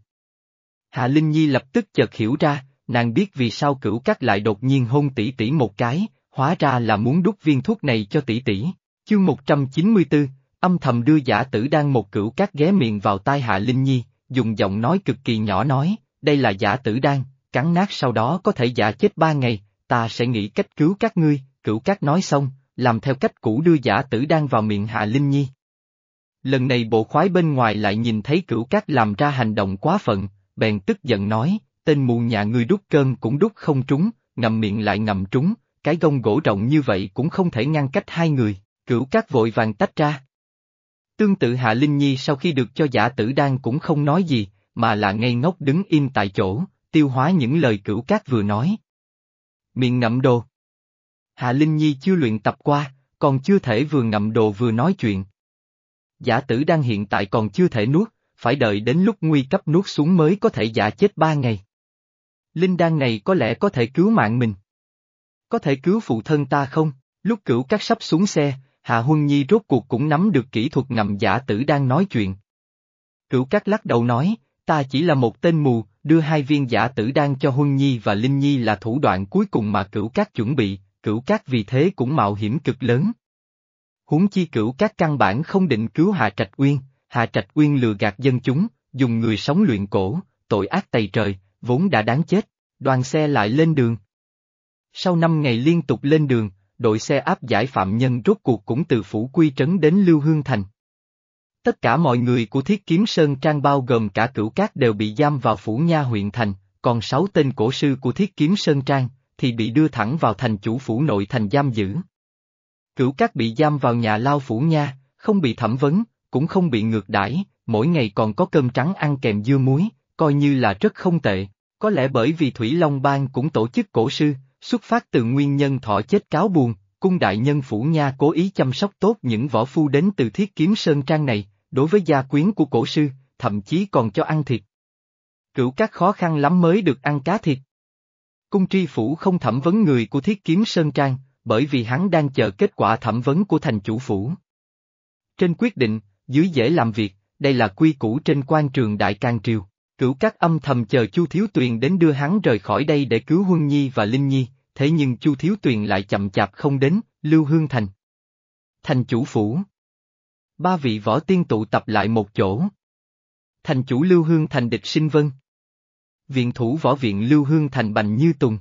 Speaker 1: Hạ Linh Nhi lập tức chợt hiểu ra, nàng biết vì sao cửu cát lại đột nhiên hôn tỷ tỷ một cái, hóa ra là muốn đút viên thuốc này cho tỷ tỷ. Chương 194, âm thầm đưa giả tử đang một cửu cát ghé miệng vào tai Hạ Linh Nhi, dùng giọng nói cực kỳ nhỏ nói, đây là giả tử đan, cắn nát sau đó có thể giả chết ba ngày, ta sẽ nghĩ cách cứu các ngươi, cửu các nói xong, làm theo cách cũ đưa giả tử đan vào miệng Hạ Linh Nhi. Lần này bộ khoái bên ngoài lại nhìn thấy cửu các làm ra hành động quá phận, bèn tức giận nói, tên mù nhà ngươi đút cơm cũng đút không trúng, ngậm miệng lại ngậm trúng, cái gông gỗ rộng như vậy cũng không thể ngăn cách hai người, cửu các vội vàng tách ra. Tương tự Hạ Linh Nhi sau khi được cho giả tử đan cũng không nói gì, mà là ngây ngốc đứng im tại chỗ, tiêu hóa những lời cửu cát vừa nói. Miệng ngậm đồ. Hạ Linh Nhi chưa luyện tập qua, còn chưa thể vừa ngậm đồ vừa nói chuyện. Giả tử đang hiện tại còn chưa thể nuốt, phải đợi đến lúc nguy cấp nuốt xuống mới có thể giả chết ba ngày. Linh đan này có lẽ có thể cứu mạng mình. Có thể cứu phụ thân ta không? Lúc cửu cát sắp xuống xe, Hạ Huân Nhi rốt cuộc cũng nắm được kỹ thuật ngầm giả tử đang nói chuyện. Cửu Cát lắc đầu nói, ta chỉ là một tên mù, đưa hai viên giả tử đan cho Huân Nhi và Linh Nhi là thủ đoạn cuối cùng mà cửu cát chuẩn bị, cửu cát vì thế cũng mạo hiểm cực lớn. Huống chi cửu cát căn bản không định cứu Hạ Trạch Uyên, Hạ Trạch Uyên lừa gạt dân chúng, dùng người sống luyện cổ, tội ác tày trời, vốn đã đáng chết, đoàn xe lại lên đường. Sau năm ngày liên tục lên đường, đội xe áp giải phạm nhân rốt cuộc cũng từ Phủ Quy Trấn đến Lưu Hương Thành. Tất cả mọi người của Thiết Kiếm Sơn Trang bao gồm cả cửu cát đều bị giam vào Phủ Nha huyện thành, còn sáu tên cổ sư của Thiết Kiếm Sơn Trang, thì bị đưa thẳng vào thành chủ phủ nội thành giam giữ. Cửu cát bị giam vào nhà lao Phủ Nha, không bị thẩm vấn, cũng không bị ngược đãi, mỗi ngày còn có cơm trắng ăn kèm dưa muối, coi như là rất không tệ. Có lẽ bởi vì Thủy Long Bang cũng tổ chức cổ sư, xuất phát từ nguyên nhân thọ chết cáo buồn, cung đại nhân Phủ Nha cố ý chăm sóc tốt những võ phu đến từ thiết kiếm sơn trang này, đối với gia quyến của cổ sư, thậm chí còn cho ăn thịt. Cửu các khó khăn lắm mới được ăn cá thịt. Cung tri phủ không thẩm vấn người của thiết kiếm sơn trang, bởi vì hắn đang chờ kết quả thẩm vấn của thành chủ phủ. Trên quyết định, dưới dễ làm việc, đây là quy củ trên quan trường Đại Cang Triều. Cửu các âm thầm chờ Chu Thiếu Tuyền đến đưa hắn rời khỏi đây để cứu Huân Nhi và Linh Nhi, thế nhưng Chu Thiếu Tuyền lại chậm chạp không đến, Lưu Hương Thành. Thành chủ phủ. Ba vị võ tiên tụ tập lại một chỗ. Thành chủ Lưu Hương Thành địch sinh vân. Viện thủ võ viện Lưu Hương Thành bành như tùng.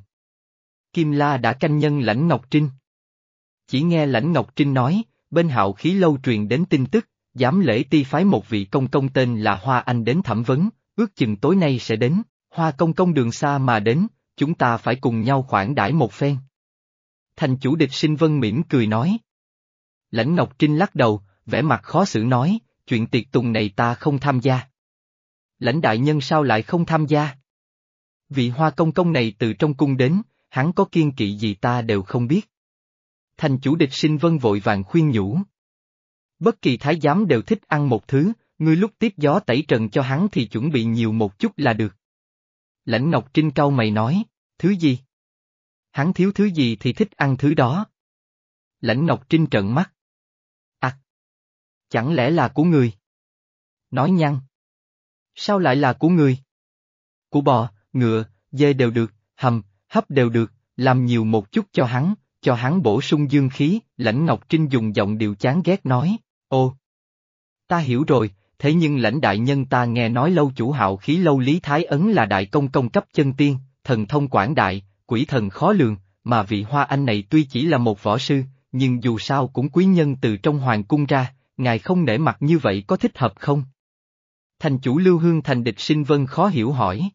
Speaker 1: Kim La đã canh nhân lãnh Ngọc Trinh. Chỉ nghe lãnh Ngọc Trinh nói, bên hạo khí lâu truyền đến tin tức, giám lễ ti phái một vị công công tên là Hoa Anh đến thẩm vấn, ước chừng tối nay sẽ đến, Hoa công công đường xa mà đến, chúng ta phải cùng nhau khoản đãi một phen. Thành chủ địch sinh vân mỉm cười nói. Lãnh Ngọc Trinh lắc đầu, vẻ mặt khó xử nói, chuyện tiệc tùng này ta không tham gia. Lãnh đại nhân sao lại không tham gia? Vị hoa công công này từ trong cung đến, hắn có kiên kỵ gì ta đều không biết. Thành chủ địch sinh vân vội vàng khuyên nhủ. Bất kỳ thái giám đều thích ăn một thứ, ngươi lúc tiếp gió tẩy trần cho hắn thì chuẩn bị nhiều một chút là được. Lãnh Ngọc Trinh cau mày nói, thứ gì? Hắn thiếu thứ gì thì thích ăn thứ đó. Lãnh Ngọc Trinh trợn mắt. À! Chẳng lẽ là của người? Nói nhăn. Sao lại là của người? Của bò, ngựa, dê đều được, hầm, hấp đều được, làm nhiều một chút cho hắn, cho hắn bổ sung dương khí, lãnh Ngọc Trinh dùng giọng điệu chán ghét nói, ô. Ta hiểu rồi, thế nhưng lãnh đại nhân ta nghe nói lâu chủ hạo khí lâu Lý Thái Ấn là đại công công cấp chân tiên, thần thông quảng đại, quỷ thần khó lường, mà vị hoa anh này tuy chỉ là một võ sư, nhưng dù sao cũng quý nhân từ trong hoàng cung ra, ngài không nể mặt như vậy có thích hợp không? Thành chủ Lưu Hương Thành địch sinh vân khó hiểu hỏi.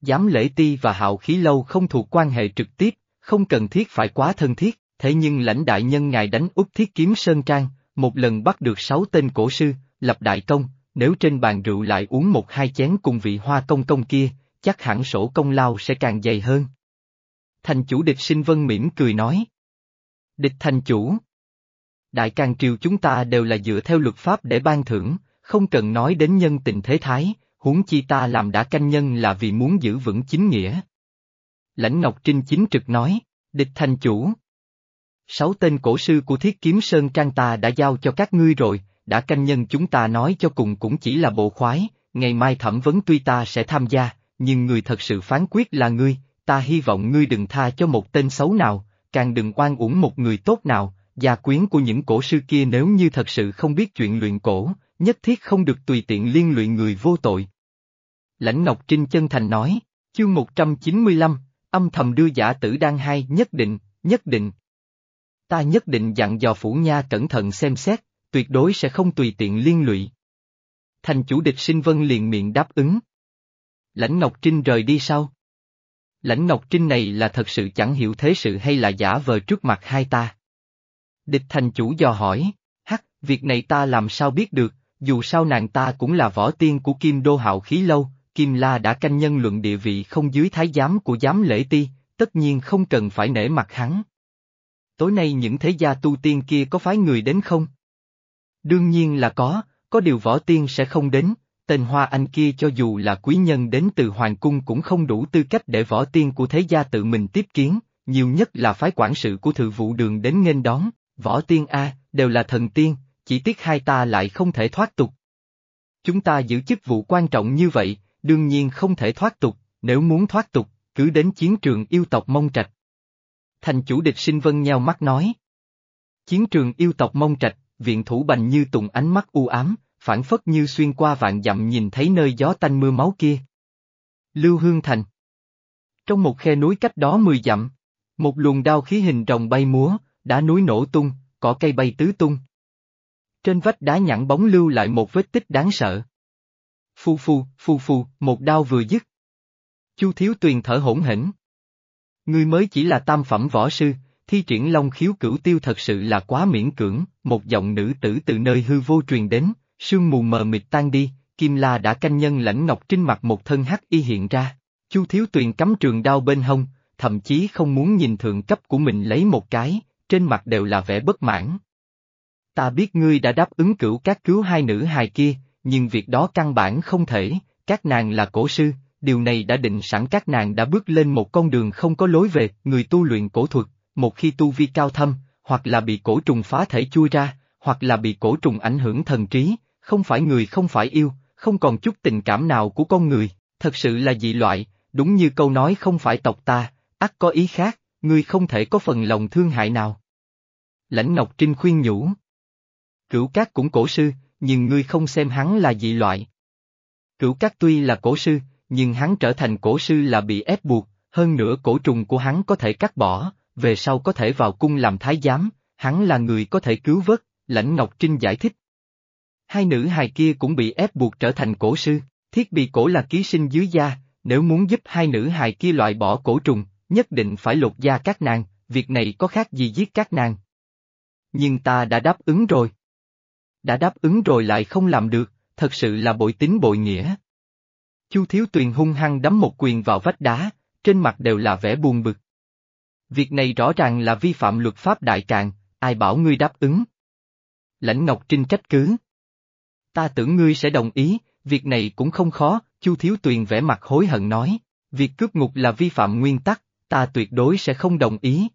Speaker 1: Giám lễ ti và hạo khí lâu không thuộc quan hệ trực tiếp, không cần thiết phải quá thân thiết, thế nhưng lãnh đại nhân ngài đánh út thiết kiếm Sơn Trang, một lần bắt được sáu tên cổ sư, lập đại công, nếu trên bàn rượu lại uống một hai chén cùng vị hoa công công kia, chắc hẳn sổ công lao sẽ càng dày hơn. Thành chủ địch sinh vân mỉm cười nói. Địch thành chủ. Đại càng triều chúng ta đều là dựa theo luật pháp để ban thưởng, không cần nói đến nhân tình thế thái, huống chi ta làm đã canh nhân là vì muốn giữ vững chính nghĩa. Lãnh Ngọc Trinh chính trực nói, địch thành chủ. Sáu tên cổ sư của thiết kiếm Sơn Trang ta đã giao cho các ngươi rồi, đã canh nhân chúng ta nói cho cùng cũng chỉ là bộ khoái, ngày mai thẩm vấn tuy ta sẽ tham gia, nhưng người thật sự phán quyết là ngươi, ta hy vọng ngươi đừng tha cho một tên xấu nào, càng đừng oan uổng một người tốt nào, gia quyến của những cổ sư kia nếu như thật sự không biết chuyện luyện cổ, nhất thiết không được tùy tiện liên lụy người vô tội. Lãnh Ngọc Trinh chân thành nói, chương 195, âm thầm đưa giả tử đang hai nhất định, nhất định. Ta nhất định dặn dò phủ nha cẩn thận xem xét, tuyệt đối sẽ không tùy tiện liên lụy. Thành chủ địch sinh vân liền miệng đáp ứng. Lãnh Ngọc Trinh rời đi sau. Lãnh Ngọc Trinh này là thật sự chẳng hiểu thế sự hay là giả vờ trước mặt hai ta. Địch thành chủ dò hỏi, hắc, việc này ta làm sao biết được, dù sao nàng ta cũng là võ tiên của Kim Đô Hạo Khí Lâu, Kim La đã canh nhân luận địa vị không dưới thái giám của giám lễ ti, tất nhiên không cần phải nể mặt hắn. Tối nay những thế gia tu tiên kia có phái người đến không? Đương nhiên là có, có điều võ tiên sẽ không đến, tên Hoa Anh kia cho dù là quý nhân đến từ Hoàng Cung cũng không đủ tư cách để võ tiên của thế gia tự mình tiếp kiến, nhiều nhất là phái quản sự của thự vụ đường đến nghênh đón, võ tiên A, đều là thần tiên, chỉ tiếc hai ta lại không thể thoát tục. Chúng ta giữ chức vụ quan trọng như vậy, đương nhiên không thể thoát tục, nếu muốn thoát tục, cứ đến chiến trường yêu tộc mông trạch. Thành chủ địch sinh vân nheo mắt nói. Chiến trường yêu tộc mông trạch, viện thủ bành như tùng ánh mắt u ám, phản phất như xuyên qua vạn dặm nhìn thấy nơi gió tanh mưa máu kia. Lưu Hương Thành Trong một khe núi cách đó mười dặm, một luồng đao khí hình rồng bay múa, đá núi nổ tung, cỏ cây bay tứ tung. Trên vách đá nhẵn bóng lưu lại một vết tích đáng sợ. Phu phu, phu phu, một đao vừa dứt. Chu Thiếu Tuyền thở hổn hển. Ngươi mới chỉ là tam phẩm võ sư, thi triển long khiếu cửu tiêu thật sự là quá miễn cưỡng, một giọng nữ tử từ nơi hư vô truyền đến, sương mù mờ mịt tan đi, Kim La đã canh nhân lãnh ngọc trên mặt một thân hắc y hiện ra, Chu Thiếu Tuyền cắm trường đao bên hông, thậm chí không muốn nhìn thượng cấp của mình lấy một cái, trên mặt đều là vẻ bất mãn. Ta biết ngươi đã đáp ứng cửu các cứu hai nữ hài kia, nhưng việc đó căn bản không thể, các nàng là cổ sư, điều này đã định sẵn các nàng đã bước lên một con đường không có lối về, người tu luyện cổ thuật, một khi tu vi cao thâm, hoặc là bị cổ trùng phá thể chui ra, hoặc là bị cổ trùng ảnh hưởng thần trí, không phải người không phải yêu, không còn chút tình cảm nào của con người, thật sự là dị loại, đúng như câu nói không phải tộc ta, ắt có ý khác, ngươi không thể có phần lòng thương hại nào. Lãnh Ngọc Trinh khuyên nhủ. Cửu Cát cũng cổ sư, nhưng ngươi không xem hắn là dị loại. Cửu Cát tuy là cổ sư, nhưng hắn trở thành cổ sư là bị ép buộc, hơn nữa cổ trùng của hắn có thể cắt bỏ, về sau có thể vào cung làm thái giám, hắn là người có thể cứu vớt, lãnh Ngọc Trinh giải thích. Hai nữ hài kia cũng bị ép buộc trở thành cổ sư, thiết bị cổ là ký sinh dưới da, nếu muốn giúp hai nữ hài kia loại bỏ cổ trùng, nhất định phải lột da các nàng, việc này có khác gì giết các nàng. Nhưng ta đã đáp ứng rồi. Đã đáp ứng rồi lại không làm được, thật sự là bội tính bội nghĩa. Chu Thiếu Tuyền hung hăng đấm một quyền vào vách đá, trên mặt đều là vẻ buồn bực. Việc này rõ ràng là vi phạm luật pháp đại càng ai bảo ngươi đáp ứng. Lãnh Ngọc Trinh trách cứ. Ta tưởng ngươi sẽ đồng ý, việc này cũng không khó, Chu Thiếu Tuyền vẻ mặt hối hận nói, việc cướp ngục là vi phạm nguyên tắc, ta tuyệt đối sẽ không đồng ý.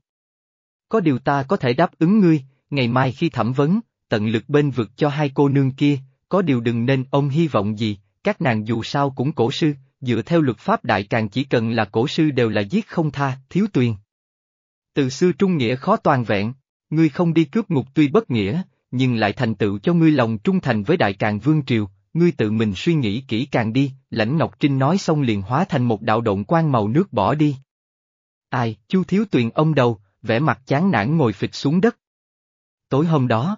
Speaker 1: Có điều ta có thể đáp ứng ngươi, ngày mai khi thẩm vấn, tận lực bên vực cho hai cô nương kia, có điều đừng nên ông hy vọng gì, các nàng dù sao cũng cổ sư, dựa theo luật pháp đại càng chỉ cần là cổ sư đều là giết không tha, thiếu tuyền. Từ xưa trung nghĩa khó toàn vẹn, ngươi không đi cướp ngục tuy bất nghĩa, nhưng lại thành tựu cho ngươi lòng trung thành với đại càng vương triều, ngươi tự mình suy nghĩ kỹ càng đi, lãnh Ngọc Trinh nói xong liền hóa thành một đạo động quan màu nước bỏ đi. Ai, chu thiếu tuyền ông đầu, vẻ mặt chán nản ngồi phịch xuống đất. Tối hôm đó,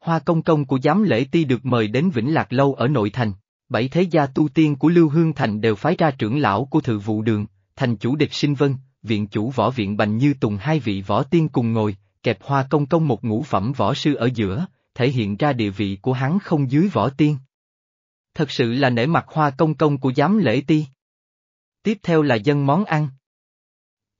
Speaker 1: Hoa Công Công của giám lễ ti được mời đến Vĩnh Lạc Lâu ở nội thành, bảy thế gia tu tiên của Lưu Hương Thành đều phái ra trưởng lão của thự vụ đường, thành chủ địch sinh vân, viện chủ võ viện Bành Như Tùng hai vị võ tiên cùng ngồi, kẹp Hoa Công Công một ngũ phẩm võ sư ở giữa, thể hiện ra địa vị của hắn không dưới võ tiên. Thật sự là nể mặt Hoa Công Công của giám lễ ti. Tiếp theo là dân món ăn.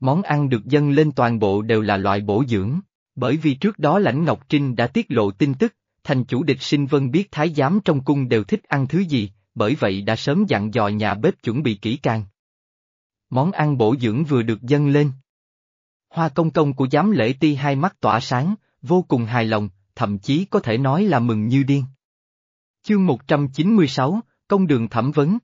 Speaker 1: Món ăn được dâng lên toàn bộ đều là loại bổ dưỡng, bởi vì trước đó Lãnh Ngọc Trinh đã tiết lộ tin tức, thành chủ địch sinh vân biết thái giám trong cung đều thích ăn thứ gì, bởi vậy đã sớm dặn dò nhà bếp chuẩn bị kỹ càng. Món ăn bổ dưỡng vừa được dâng lên. Hoa công công của giám lễ ti hai mắt tỏa sáng, vô cùng hài lòng, thậm chí có thể nói là mừng như điên. Chương 196, Công đường thẩm vấn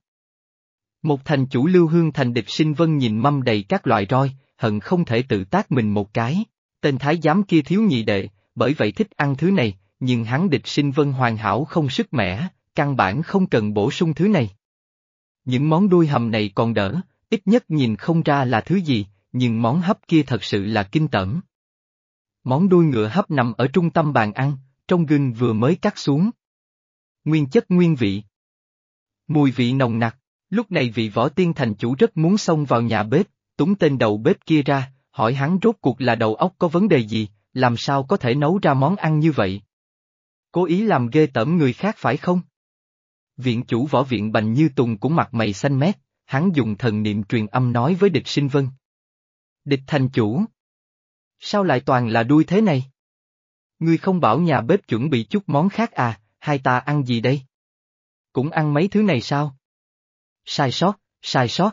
Speaker 1: Một thành chủ lưu hương thành địch sinh vân nhìn mâm đầy các loại roi, hận không thể tự tác mình một cái. Tên thái giám kia thiếu nhị đệ, bởi vậy thích ăn thứ này, nhưng hắn địch sinh vân hoàn hảo không sức mẻ, căn bản không cần bổ sung thứ này. Những món đuôi hầm này còn đỡ, ít nhất nhìn không ra là thứ gì, nhưng món hấp kia thật sự là kinh tởm. Món đuôi ngựa hấp nằm ở trung tâm bàn ăn, trong gừng vừa mới cắt xuống. Nguyên chất nguyên vị. Mùi vị nồng nặc, lúc này vị võ tiên thành chủ rất muốn xông vào nhà bếp, túng tên đầu bếp kia ra, hỏi hắn rốt cuộc là đầu óc có vấn đề gì, làm sao có thể nấu ra món ăn như vậy. Cố ý làm ghê tởm người khác phải không? Viện chủ võ viện Bành Như Tùng cũng mặt mày xanh mét, hắn dùng thần niệm truyền âm nói với địch sinh vân. Địch thành chủ. Sao lại toàn là đuôi thế này? Ngươi không bảo nhà bếp chuẩn bị chút món khác à, hai ta ăn gì đây? Cũng ăn mấy thứ này sao? Sai sót, sai sót.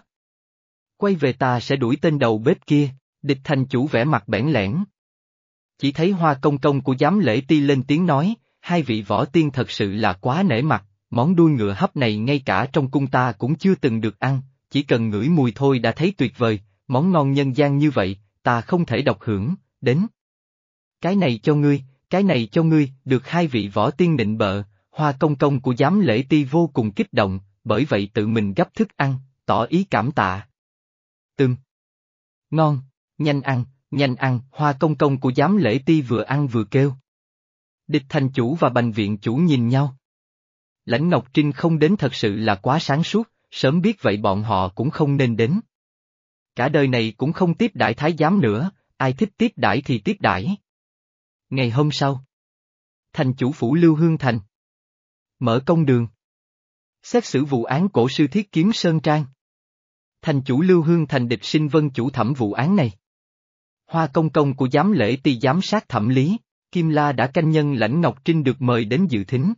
Speaker 1: Quay về ta sẽ đuổi tên đầu bếp kia, địch thành chủ vẻ mặt bẽn lẽn. Chỉ thấy hoa công công của giám lễ ti lên tiếng nói, hai vị võ tiên thật sự là quá nể mặt, món đuôi ngựa hấp này ngay cả trong cung ta cũng chưa từng được ăn, chỉ cần ngửi mùi thôi đã thấy tuyệt vời, món ngon nhân gian như vậy, ta không thể độc hưởng, đến. Cái này cho ngươi, cái này cho ngươi, được hai vị võ tiên định bợ, hoa công công của giám lễ ti vô cùng kích động, bởi vậy tự mình gấp thức ăn, tỏ ý cảm tạ. Tưng. Ngon, nhanh ăn, nhanh ăn, hoa công công của giám lễ ti vừa ăn vừa kêu. Địch thành chủ và bành viện chủ nhìn nhau. Lãnh Ngọc Trinh không đến thật sự là quá sáng suốt, sớm biết vậy bọn họ cũng không nên đến. Cả đời này cũng không tiếp đãi thái giám nữa, ai thích tiếp đãi thì tiếp đãi. Ngày hôm sau, thành chủ phủ Lưu Hương Thành. Mở công đường. Xét xử vụ án cổ sư thiết kiếm Sơn Trang. Thành chủ Lưu Hương Thành địch sinh vân chủ thẩm vụ án này. Hoa công công của giám lễ ti giám sát thẩm lý, Kim La đã canh nhân lãnh Ngọc Trinh được mời đến dự thính.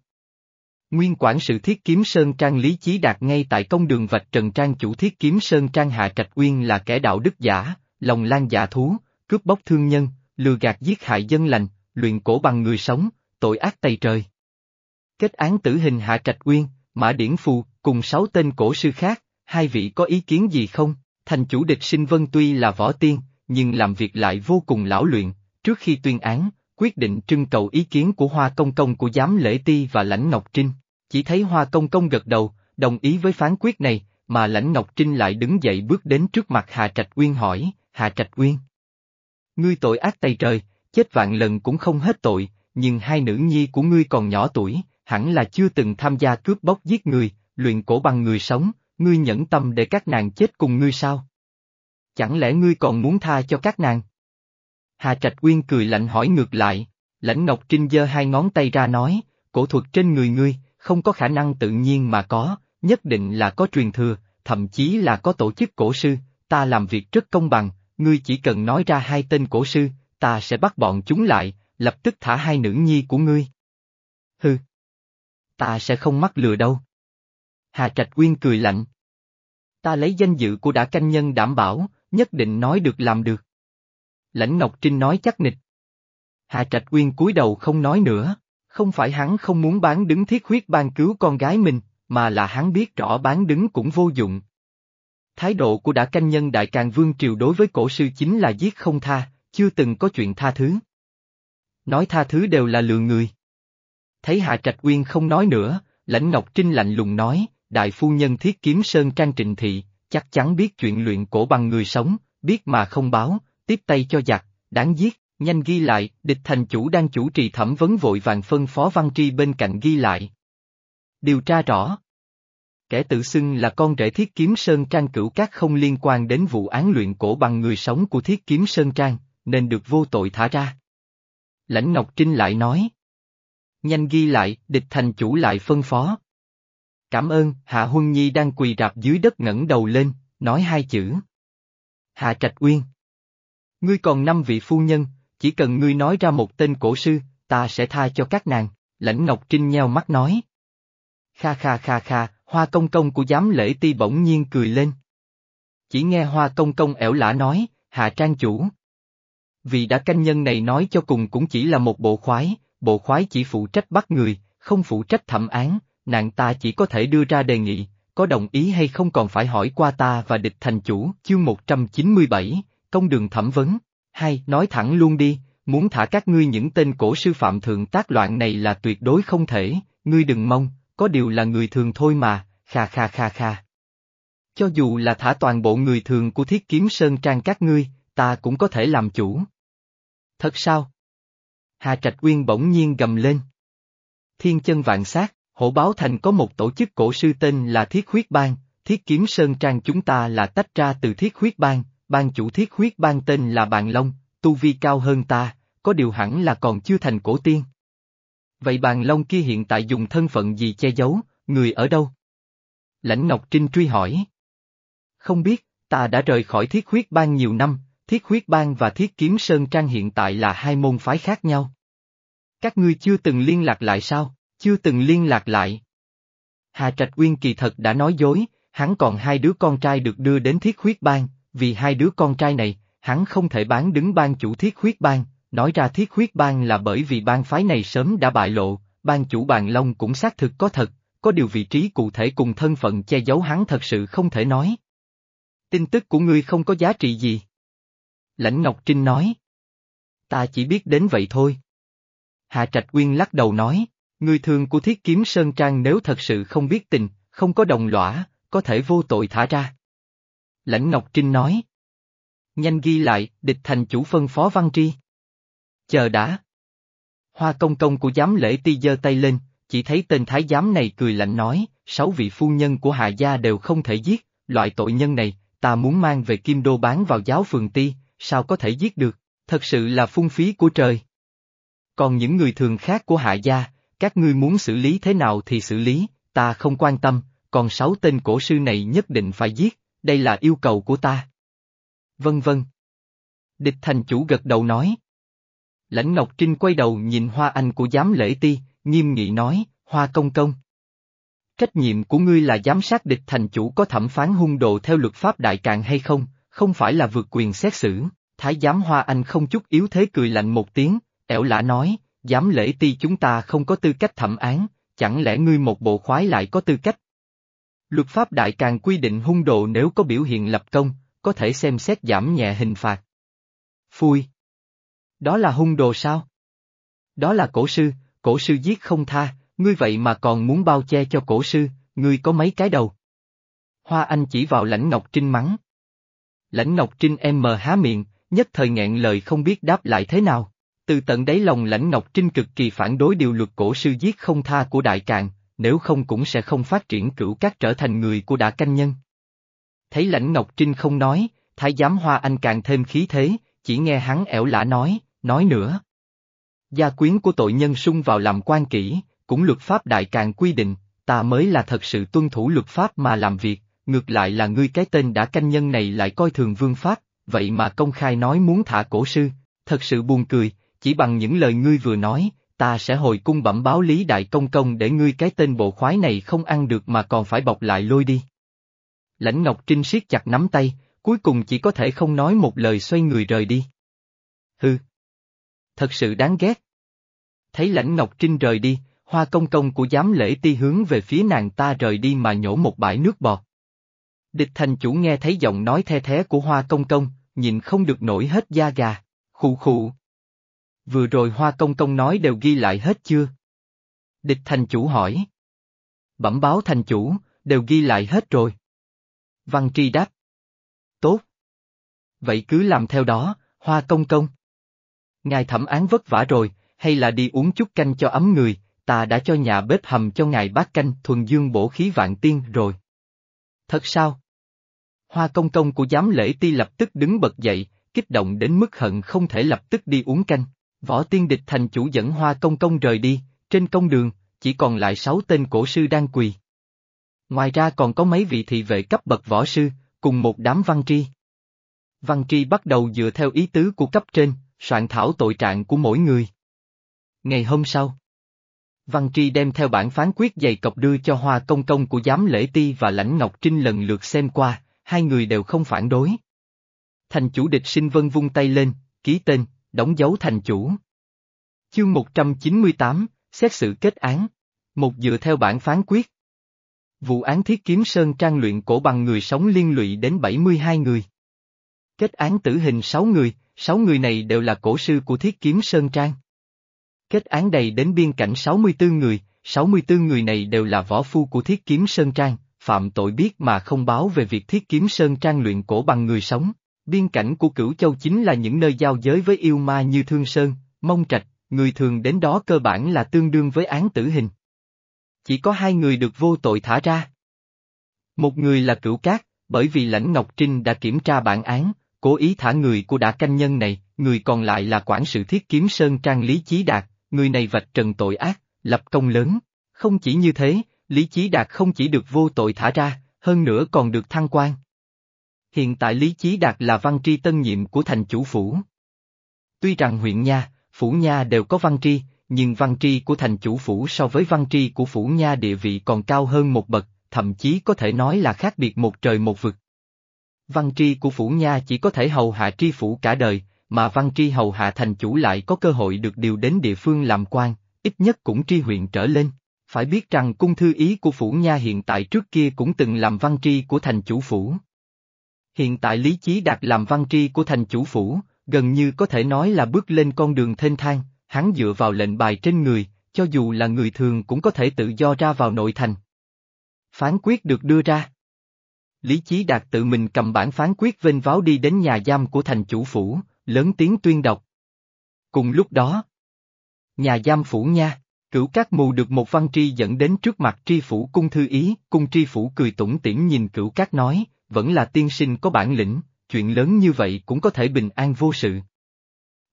Speaker 1: Nguyên quản sự thiết kiếm Sơn Trang Lý Chí Đạt ngay tại công đường vạch trần trang chủ thiết kiếm Sơn Trang Hạ Trạch Uyên là kẻ đạo đức giả, lòng lan giả dạ thú, cướp bóc thương nhân, lừa gạt giết hại dân lành, luyện cổ bằng người sống, tội ác tày trời. Kết án tử hình Hạ Trạch Uyên, Mã Điển Phù, cùng sáu tên cổ sư khác, hai vị có ý kiến gì không? Thành chủ địch sinh vân tuy là võ tiên, nhưng làm việc lại vô cùng lão luyện, trước khi tuyên án, quyết định trưng cầu ý kiến của Hoa Công Công của giám lễ ti và Lãnh Ngọc Trinh. Chỉ thấy Hoa Công Công gật đầu, đồng ý với phán quyết này, mà Lãnh Ngọc Trinh lại đứng dậy bước đến trước mặt Hà Trạch Uyên hỏi, Hà Trạch Uyên. Ngươi tội ác tày trời, chết vạn lần cũng không hết tội, nhưng hai nữ nhi của ngươi còn nhỏ tuổi, hẳn là chưa từng tham gia cướp bóc giết người, luyện cổ bằng người sống, ngươi nhẫn tâm để các nàng chết cùng ngươi sao? Chẳng lẽ ngươi còn muốn tha cho các nàng? Hà Trạch Uyên cười lạnh hỏi ngược lại, lãnh Ngọc Trinh giơ hai ngón tay ra nói, cổ thuật trên người ngươi, không có khả năng tự nhiên mà có, nhất định là có truyền thừa, thậm chí là có tổ chức cổ sư, ta làm việc rất công bằng, ngươi chỉ cần nói ra hai tên cổ sư, ta sẽ bắt bọn chúng lại, lập tức thả hai nữ nhi của ngươi. Hừ. Ta sẽ không mắc lừa đâu. Hà Trạch Quyên cười lạnh. Ta lấy danh dự của đã canh nhân đảm bảo, nhất định nói được làm được. Lãnh Ngọc Trinh nói chắc nịch. Hà Trạch Quyên cúi đầu không nói nữa, không phải hắn không muốn bán đứng thiết huyết ban cứu con gái mình, mà là hắn biết rõ bán đứng cũng vô dụng. Thái độ của đã canh nhân Đại Càng Vương Triều đối với cổ sư chính là giết không tha, chưa từng có chuyện tha thứ. Nói tha thứ đều là lừa người. Thấy Hạ Trạch Uyên không nói nữa, Lãnh Ngọc Trinh lạnh lùng nói, Đại phu nhân thiết kiếm Sơn Trang Trịnh Thị, chắc chắn biết chuyện luyện cổ bằng người sống, biết mà không báo, tiếp tay cho giặc, đáng giết, nhanh ghi lại, địch thành chủ đang chủ trì thẩm vấn vội vàng phân phó văn tri bên cạnh ghi lại. Điều tra rõ. Kẻ tự xưng là con rể thiết kiếm Sơn Trang cửu các không liên quan đến vụ án luyện cổ bằng người sống của thiết kiếm Sơn Trang, nên được vô tội thả ra. Lãnh Ngọc Trinh lại nói. Nhanh ghi lại, địch thành chủ lại phân phó. Cảm ơn, Hạ Huân Nhi đang quỳ rạp dưới đất ngẩng đầu lên, nói hai chữ. Hạ Trạch Uyên. Ngươi còn năm vị phu nhân, chỉ cần ngươi nói ra một tên cổ sư, ta sẽ tha cho các nàng, lãnh Ngọc Trinh nheo mắt nói. Kha kha kha kha, hoa công công của giám lễ ti bỗng nhiên cười lên. Chỉ nghe hoa công công ẻo lả nói, hạ trang chủ. Vì đã canh nhân này nói cho cùng cũng chỉ là một bộ khoái, bộ khoái chỉ phụ trách bắt người, không phụ trách thẩm án, nàng ta chỉ có thể đưa ra đề nghị, có đồng ý hay không còn phải hỏi qua ta và địch thành chủ, chương 197, công đường thẩm vấn hay nói thẳng luôn đi, muốn thả các ngươi những tên cổ sư phạm thượng tác loạn này là tuyệt đối không thể, ngươi đừng mong, có điều là người thường thôi mà, kha kha kha kha. Cho dù là thả toàn bộ người thường của thiết kiếm sơn trang các ngươi, ta cũng có thể làm chủ. Thật sao? Hà Trạch Uyên bỗng nhiên gầm lên. Thiên chân vạn sát, hổ báo thành có một tổ chức cổ sư tên là Thiết Huyết Bang, Thiết Kiếm Sơn Trang chúng ta là tách ra từ Thiết Huyết Bang, ban chủ Thiết Huyết Bang tên là Bàn Long, tu vi cao hơn ta, có điều hẳn là còn chưa thành cổ tiên. Vậy Bàn Long kia hiện tại dùng thân phận gì che giấu, người ở đâu? Lãnh Ngọc Trinh truy hỏi. Không biết, ta đã rời khỏi Thiết Huyết Bang nhiều năm, Thiết huyết bang và thiết kiếm sơn trang hiện tại là hai môn phái khác nhau. Các ngươi chưa từng liên lạc lại sao, chưa từng liên lạc lại. Hà Trạch Uyên kỳ thật đã nói dối, hắn còn hai đứa con trai được đưa đến thiết huyết bang, vì hai đứa con trai này, hắn không thể bán đứng ban chủ thiết huyết bang, nói ra thiết huyết bang là bởi vì bang phái này sớm đã bại lộ, ban chủ bàn long cũng xác thực có thật, có điều vị trí cụ thể cùng thân phận che giấu hắn thật sự không thể nói. Tin tức của ngươi không có giá trị gì. Lãnh Ngọc Trinh nói. Ta chỉ biết đến vậy thôi. Hạ Trạch Quyên lắc đầu nói, người thường của thiết kiếm Sơn Trang nếu thật sự không biết tình, không có đồng lõa, có thể vô tội thả ra. Lãnh Ngọc Trinh nói. Nhanh ghi lại, địch thành chủ phân phó văn tri. Chờ đã. Hoa công công của giám lễ ti giơ tay lên, chỉ thấy tên thái giám này cười lạnh nói, sáu vị phu nhân của hạ gia đều không thể giết, loại tội nhân này, ta muốn mang về kim đô bán vào giáo phường ti, sao có thể giết được, thật sự là phung phí của trời. Còn những người thường khác của hạ gia, các ngươi muốn xử lý thế nào thì xử lý, ta không quan tâm, còn sáu tên cổ sư này nhất định phải giết, đây là yêu cầu của ta. Vân vân. Địch thành chủ gật đầu nói. Lãnh Ngọc Trinh quay đầu nhìn Hoa Anh của giám lễ ti, nghiêm nghị nói, Hoa Công Công. Trách nhiệm của ngươi là giám sát địch thành chủ có thẩm phán hung đồ theo luật pháp đại cạn hay không, không phải là vượt quyền xét xử. Thái giám Hoa Anh không chút yếu thế cười lạnh một tiếng, ẻo lã nói, giám lễ ti chúng ta không có tư cách thẩm án, chẳng lẽ ngươi một bộ khoái lại có tư cách? Luật pháp đại càng quy định hung đồ nếu có biểu hiện lập công, có thể xem xét giảm nhẹ hình phạt. Phui! Đó là hung đồ sao? Đó là cổ sư, cổ sư giết không tha, ngươi vậy mà còn muốn bao che cho cổ sư, ngươi có mấy cái đầu? Hoa Anh chỉ vào lãnh Ngọc Trinh mắng. Lãnh Ngọc Trinh em mờ há miệng, nhất thời nghẹn lời không biết đáp lại thế nào. Từ tận đáy lòng lãnh Ngọc Trinh cực kỳ phản đối điều luật cổ sư giết không tha của Đại Càn, nếu không cũng sẽ không phát triển cửu các trở thành người của đã Canh Nhân. Thấy lãnh Ngọc Trinh không nói, thái giám Hoa Anh càng thêm khí thế, chỉ nghe hắn ẻo lả nói, nói nữa. Gia quyến của tội nhân sung vào làm quan kỹ, cũng luật pháp đại càng quy định, ta mới là thật sự tuân thủ luật pháp mà làm việc, ngược lại là ngươi cái tên đã canh nhân này lại coi thường vương pháp, vậy mà công khai nói muốn thả cổ sư, thật sự buồn cười, chỉ bằng những lời ngươi vừa nói, ta sẽ hồi cung bẩm báo lý đại công công để ngươi cái tên bộ khoái này không ăn được mà còn phải bọc lại lôi đi. Lãnh Ngọc Trinh siết chặt nắm tay, cuối cùng chỉ có thể không nói một lời xoay người rời đi. Hư! Thật sự đáng ghét. Thấy lãnh Ngọc Trinh rời đi, hoa công công của giám lễ ti hướng về phía nàng ta rời đi mà nhổ một bãi nước bọt. Địch thành chủ nghe thấy giọng nói the thế của hoa công công, nhìn không được nổi hết da gà, khụ khụ. Vừa rồi hoa công công nói đều ghi lại hết chưa? Địch thành chủ hỏi. Bẩm báo thành chủ, đều ghi lại hết rồi. Văn tri đáp. Tốt. Vậy cứ làm theo đó, hoa công công. Ngài thẩm án vất vả rồi, hay là đi uống chút canh cho ấm người, ta đã cho nhà bếp hầm cho ngài bát canh thuần dương bổ khí vạn tiên rồi. Thật sao? Hoa công công của giám lễ ti lập tức đứng bật dậy, kích động đến mức hận không thể lập tức đi uống canh. Võ tiên địch thành chủ dẫn hoa công công rời đi, trên công đường, chỉ còn lại sáu tên cổ sư đang quỳ. Ngoài ra còn có mấy vị thị vệ cấp bậc võ sư, cùng một đám văn tri. Văn tri bắt đầu dựa theo ý tứ của cấp trên, soạn thảo tội trạng của mỗi người. Ngày hôm sau, Văn Tri đem theo bản phán quyết dày cọc đưa cho Hoa Công Công của giám lễ ti và Lãnh Ngọc Trinh lần lượt xem qua, hai người đều không phản đối. Thành chủ địch sinh vân vung tay lên, ký tên, đóng dấu thành chủ. Chương 198, xét xử kết án. Một dựa theo bản phán quyết. Vụ án thiết kiếm sơn trang luyện cổ bằng người sống liên lụy đến 72 người. Kết án tử hình 6 người, 6 người này đều là cổ sư của thiết kiếm sơn trang. Kết án đầy đến biên cảnh 64 người, 64 người này đều là võ phu của thiết kiếm sơn trang, phạm tội biết mà không báo về việc thiết kiếm sơn trang luyện cổ bằng người sống. Biên cảnh của cửu châu chính là những nơi giao giới với yêu ma như Thương Sơn, Mông Trạch, người thường đến đó cơ bản là tương đương với án tử hình. Chỉ có hai người được vô tội thả ra. Một người là cửu cát, bởi vì lãnh Ngọc Trinh đã kiểm tra bản án, cố ý thả người của đã canh nhân này, người còn lại là quản sự thiết kiếm Sơn Trang Lý Chí Đạt, người này vạch trần tội ác, lập công lớn. Không chỉ như thế, Lý Chí Đạt không chỉ được vô tội thả ra, hơn nữa còn được thăng quan. Hiện tại Lý Chí Đạt là văn tri tân nhiệm của thành chủ phủ. Tuy rằng huyện Nha, phủ Nha đều có văn tri, nhưng văn tri của thành chủ phủ so với văn tri của phủ Nha địa vị còn cao hơn một bậc, thậm chí có thể nói là khác biệt một trời một vực. Văn tri của phủ Nha chỉ có thể hầu hạ tri phủ cả đời, mà văn tri hầu hạ thành chủ lại có cơ hội được điều đến địa phương làm quan, ít nhất cũng tri huyện trở lên. Phải biết rằng cung thư ý của phủ Nha hiện tại trước kia cũng từng làm văn tri của thành chủ phủ. Hiện tại Lý Chí Đạt làm văn tri của thành chủ phủ, gần như có thể nói là bước lên con đường thênh thang, hắn dựa vào lệnh bài trên người, cho dù là người thường cũng có thể tự do ra vào nội thành. Phán quyết được đưa ra. Lý Chí Đạt tự mình cầm bản phán quyết vênh váo đi đến nhà giam của thành chủ phủ, lớn tiếng tuyên đọc. Cùng lúc đó, nhà giam phủ nha, cửu các mù được một văn tri dẫn đến trước mặt tri phủ cung thư ý, cung tri phủ cười tủm tỉm nhìn cửu các nói, vẫn là tiên sinh có bản lĩnh, chuyện lớn như vậy cũng có thể bình an vô sự.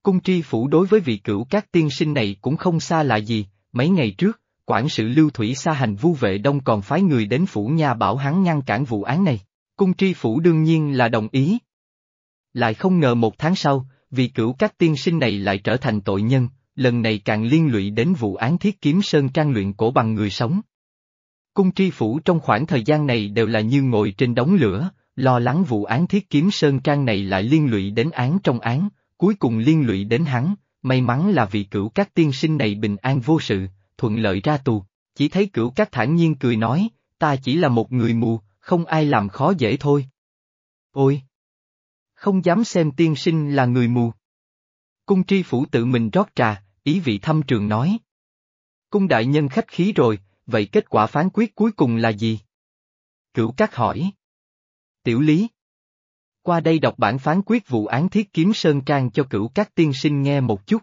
Speaker 1: Cung tri phủ đối với vị cửu các tiên sinh này cũng không xa lạ gì, mấy ngày trước, quản sự lưu thủy xa hành vu vệ đông còn phái người đến phủ nhà bảo hắn ngăn cản vụ án này. Cung tri phủ đương nhiên là đồng ý. Lại không ngờ một tháng sau, vị cửu các tiên sinh này lại trở thành tội nhân, lần này càng liên lụy đến vụ án thiết kiếm sơn trang luyện cổ bằng người sống. Cung tri phủ trong khoảng thời gian này đều là như ngồi trên đống lửa, lo lắng vụ án thiết kiếm sơn trang này lại liên lụy đến án trong án, cuối cùng liên lụy đến hắn, may mắn là vị cửu các tiên sinh này bình an vô sự, thuận lợi ra tù, chỉ thấy cửu các thản nhiên cười nói, ta chỉ là một người mù, không ai làm khó dễ thôi. Ôi! Không dám xem tiên sinh là người mù. Cung tri phủ tự mình rót trà, ý vị thâm trường nói. Cung đại nhân khách khí rồi, vậy kết quả phán quyết cuối cùng là gì? Cửu Cát hỏi. Tiểu lý. Qua đây đọc bản phán quyết vụ án thiết kiếm Sơn Trang cho cửu các tiên sinh nghe một chút.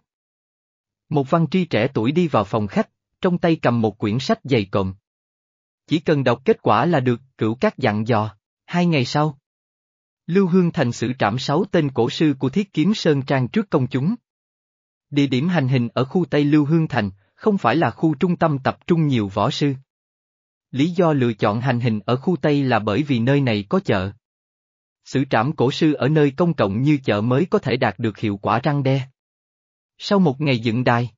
Speaker 1: Một văn tri trẻ tuổi đi vào phòng khách, trong tay cầm một quyển sách dày cộm. Chỉ cần đọc kết quả là được, cửu các dặn dò. Hai ngày sau, Lưu Hương Thành xử trảm sáu tên cổ sư của Thiết Kiếm Sơn Trang trước công chúng. Địa điểm hành hình ở khu Tây Lưu Hương Thành, không phải là khu trung tâm tập trung nhiều võ sư. Lý do lựa chọn hành hình ở khu Tây là bởi vì nơi này có chợ. Sự trảm cổ sư ở nơi công cộng như chợ mới có thể đạt được hiệu quả răng đe. Sau một ngày dựng đài,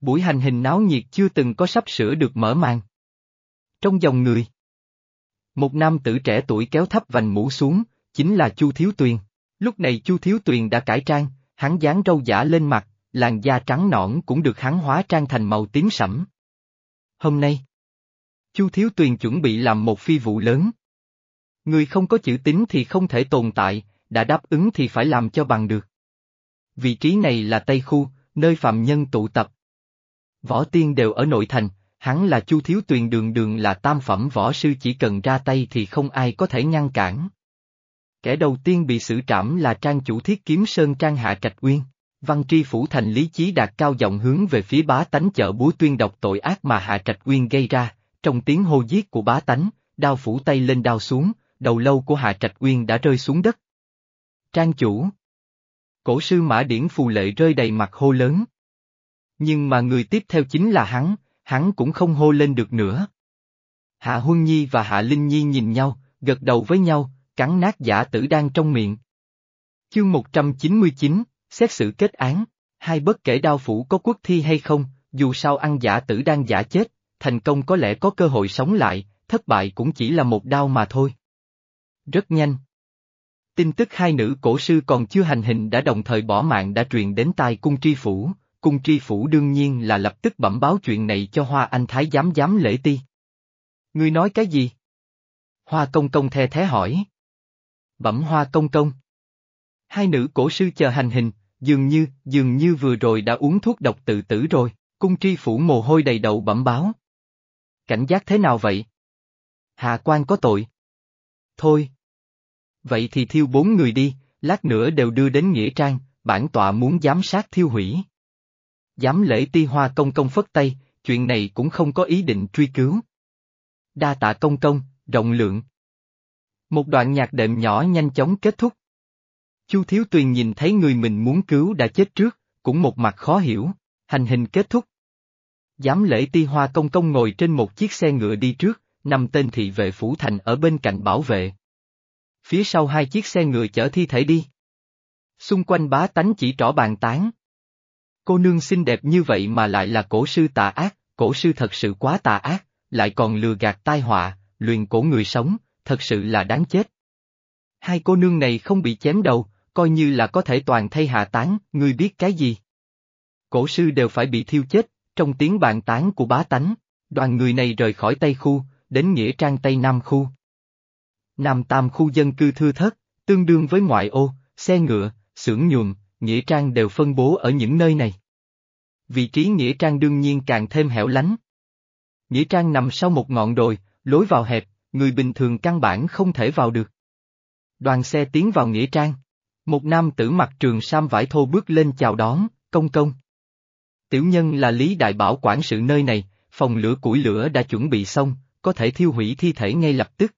Speaker 1: buổi hành hình náo nhiệt chưa từng có sắp sửa được mở màn. Trong dòng người, một nam tử trẻ tuổi kéo thấp vành mũ xuống, chính là Chu Thiếu Tuyền. Lúc này Chu Thiếu Tuyền đã cải trang, hắn dán râu giả lên mặt, làn da trắng nõn cũng được hắn hóa trang thành màu tím sẫm. Hôm nay, Chu Thiếu Tuyền chuẩn bị làm một phi vụ lớn. Người không có chữ tín thì không thể tồn tại, đã đáp ứng thì phải làm cho bằng được. Vị trí này là Tây Khu, nơi phạm nhân tụ tập. Võ tiên đều ở nội thành, hắn là Chu Thiếu Tuyền đường đường là tam phẩm võ sư chỉ cần ra tay thì không ai có thể ngăn cản. Kẻ đầu tiên bị xử trảm là trang chủ thiết kiếm sơn trang hạ trạch uyên. Văn tri phủ thành lý chí đạt cao giọng hướng về phía bá tánh chợ búa tuyên độc tội ác mà hạ trạch uyên gây ra, trong tiếng hô giết của bá tánh, đao phủ tay lên đao xuống, đầu lâu của hạ trạch uyên đã rơi xuống đất. Trang chủ Cổ sư mã điển phù lệ rơi đầy mặt hô lớn. Nhưng mà người tiếp theo chính là hắn, hắn cũng không hô lên được nữa. Hạ Huân Nhi và Hạ Linh Nhi nhìn nhau, gật đầu với nhau, cắn nát giả tử đang trong miệng. Chương 199, xét xử kết án, hai bất kể đao phủ có quốc thi hay không, dù sao ăn giả tử đang giả chết, thành công có lẽ có cơ hội sống lại, thất bại cũng chỉ là một đao mà thôi. Rất nhanh. Tin tức hai nữ cổ sư còn chưa hành hình đã đồng thời bỏ mạng đã truyền đến tai cung tri phủ, cung tri phủ đương nhiên là lập tức bẩm báo chuyện này cho Hoa Anh Thái giám giám lễ ti. Ngươi nói cái gì? Hoa công công the thế hỏi. Bẩm hoa công công. Hai nữ cổ sư chờ hành hình, dường như, dường như vừa rồi đã uống thuốc độc tự tử rồi, cung tri phủ mồ hôi đầy đầu bẩm báo. Cảnh giác thế nào vậy? Hạ quan có tội. Thôi. Vậy thì thiêu bốn người đi, lát nữa đều đưa đến Nghĩa Trang, bản tọa muốn giám sát thiêu hủy. Giám lễ ti hoa công công phất tay, chuyện này cũng không có ý định truy cứu. Đa tạ công công, rộng lượng. Một đoạn nhạc đệm nhỏ nhanh chóng kết thúc. Chu Thiếu Tuyền nhìn thấy người mình muốn cứu đã chết trước, cũng một mặt khó hiểu, hành hình kết thúc. Giám lễ ti hoa công công ngồi trên một chiếc xe ngựa đi trước, năm tên thị vệ phủ thành ở bên cạnh bảo vệ. Phía sau hai chiếc xe ngựa chở thi thể đi. Xung quanh bá tánh chỉ trỏ bàn tán. Cô nương xinh đẹp như vậy mà lại là cổ sư tà ác, cổ sư thật sự quá tà ác, lại còn lừa gạt tai họa, luyện cổ người sống, thật sự là đáng chết. Hai cô nương này không bị chém đầu, coi như là có thể toàn thay hạ tán, ngươi biết cái gì? Cổ sư đều phải bị thiêu chết, trong tiếng bàn tán của bá tánh, đoàn người này rời khỏi Tây Khu, đến Nghĩa Trang Tây Nam Khu. Nam Tam khu dân cư thưa thất, tương đương với ngoại ô, xe ngựa, xưởng nhuộm, Nghĩa Trang đều phân bố ở những nơi này. Vị trí Nghĩa Trang đương nhiên càng thêm hẻo lánh. Nghĩa Trang nằm sau một ngọn đồi, lối vào hẹp, người bình thường căn bản không thể vào được. Đoàn xe tiến vào Nghĩa Trang. Một nam tử mặc trường sam vải thô bước lên chào đón, công công. Tiểu nhân là Lý Đại Bảo quản sự nơi này, phòng lửa củi lửa đã chuẩn bị xong, có thể thiêu hủy thi thể ngay lập tức.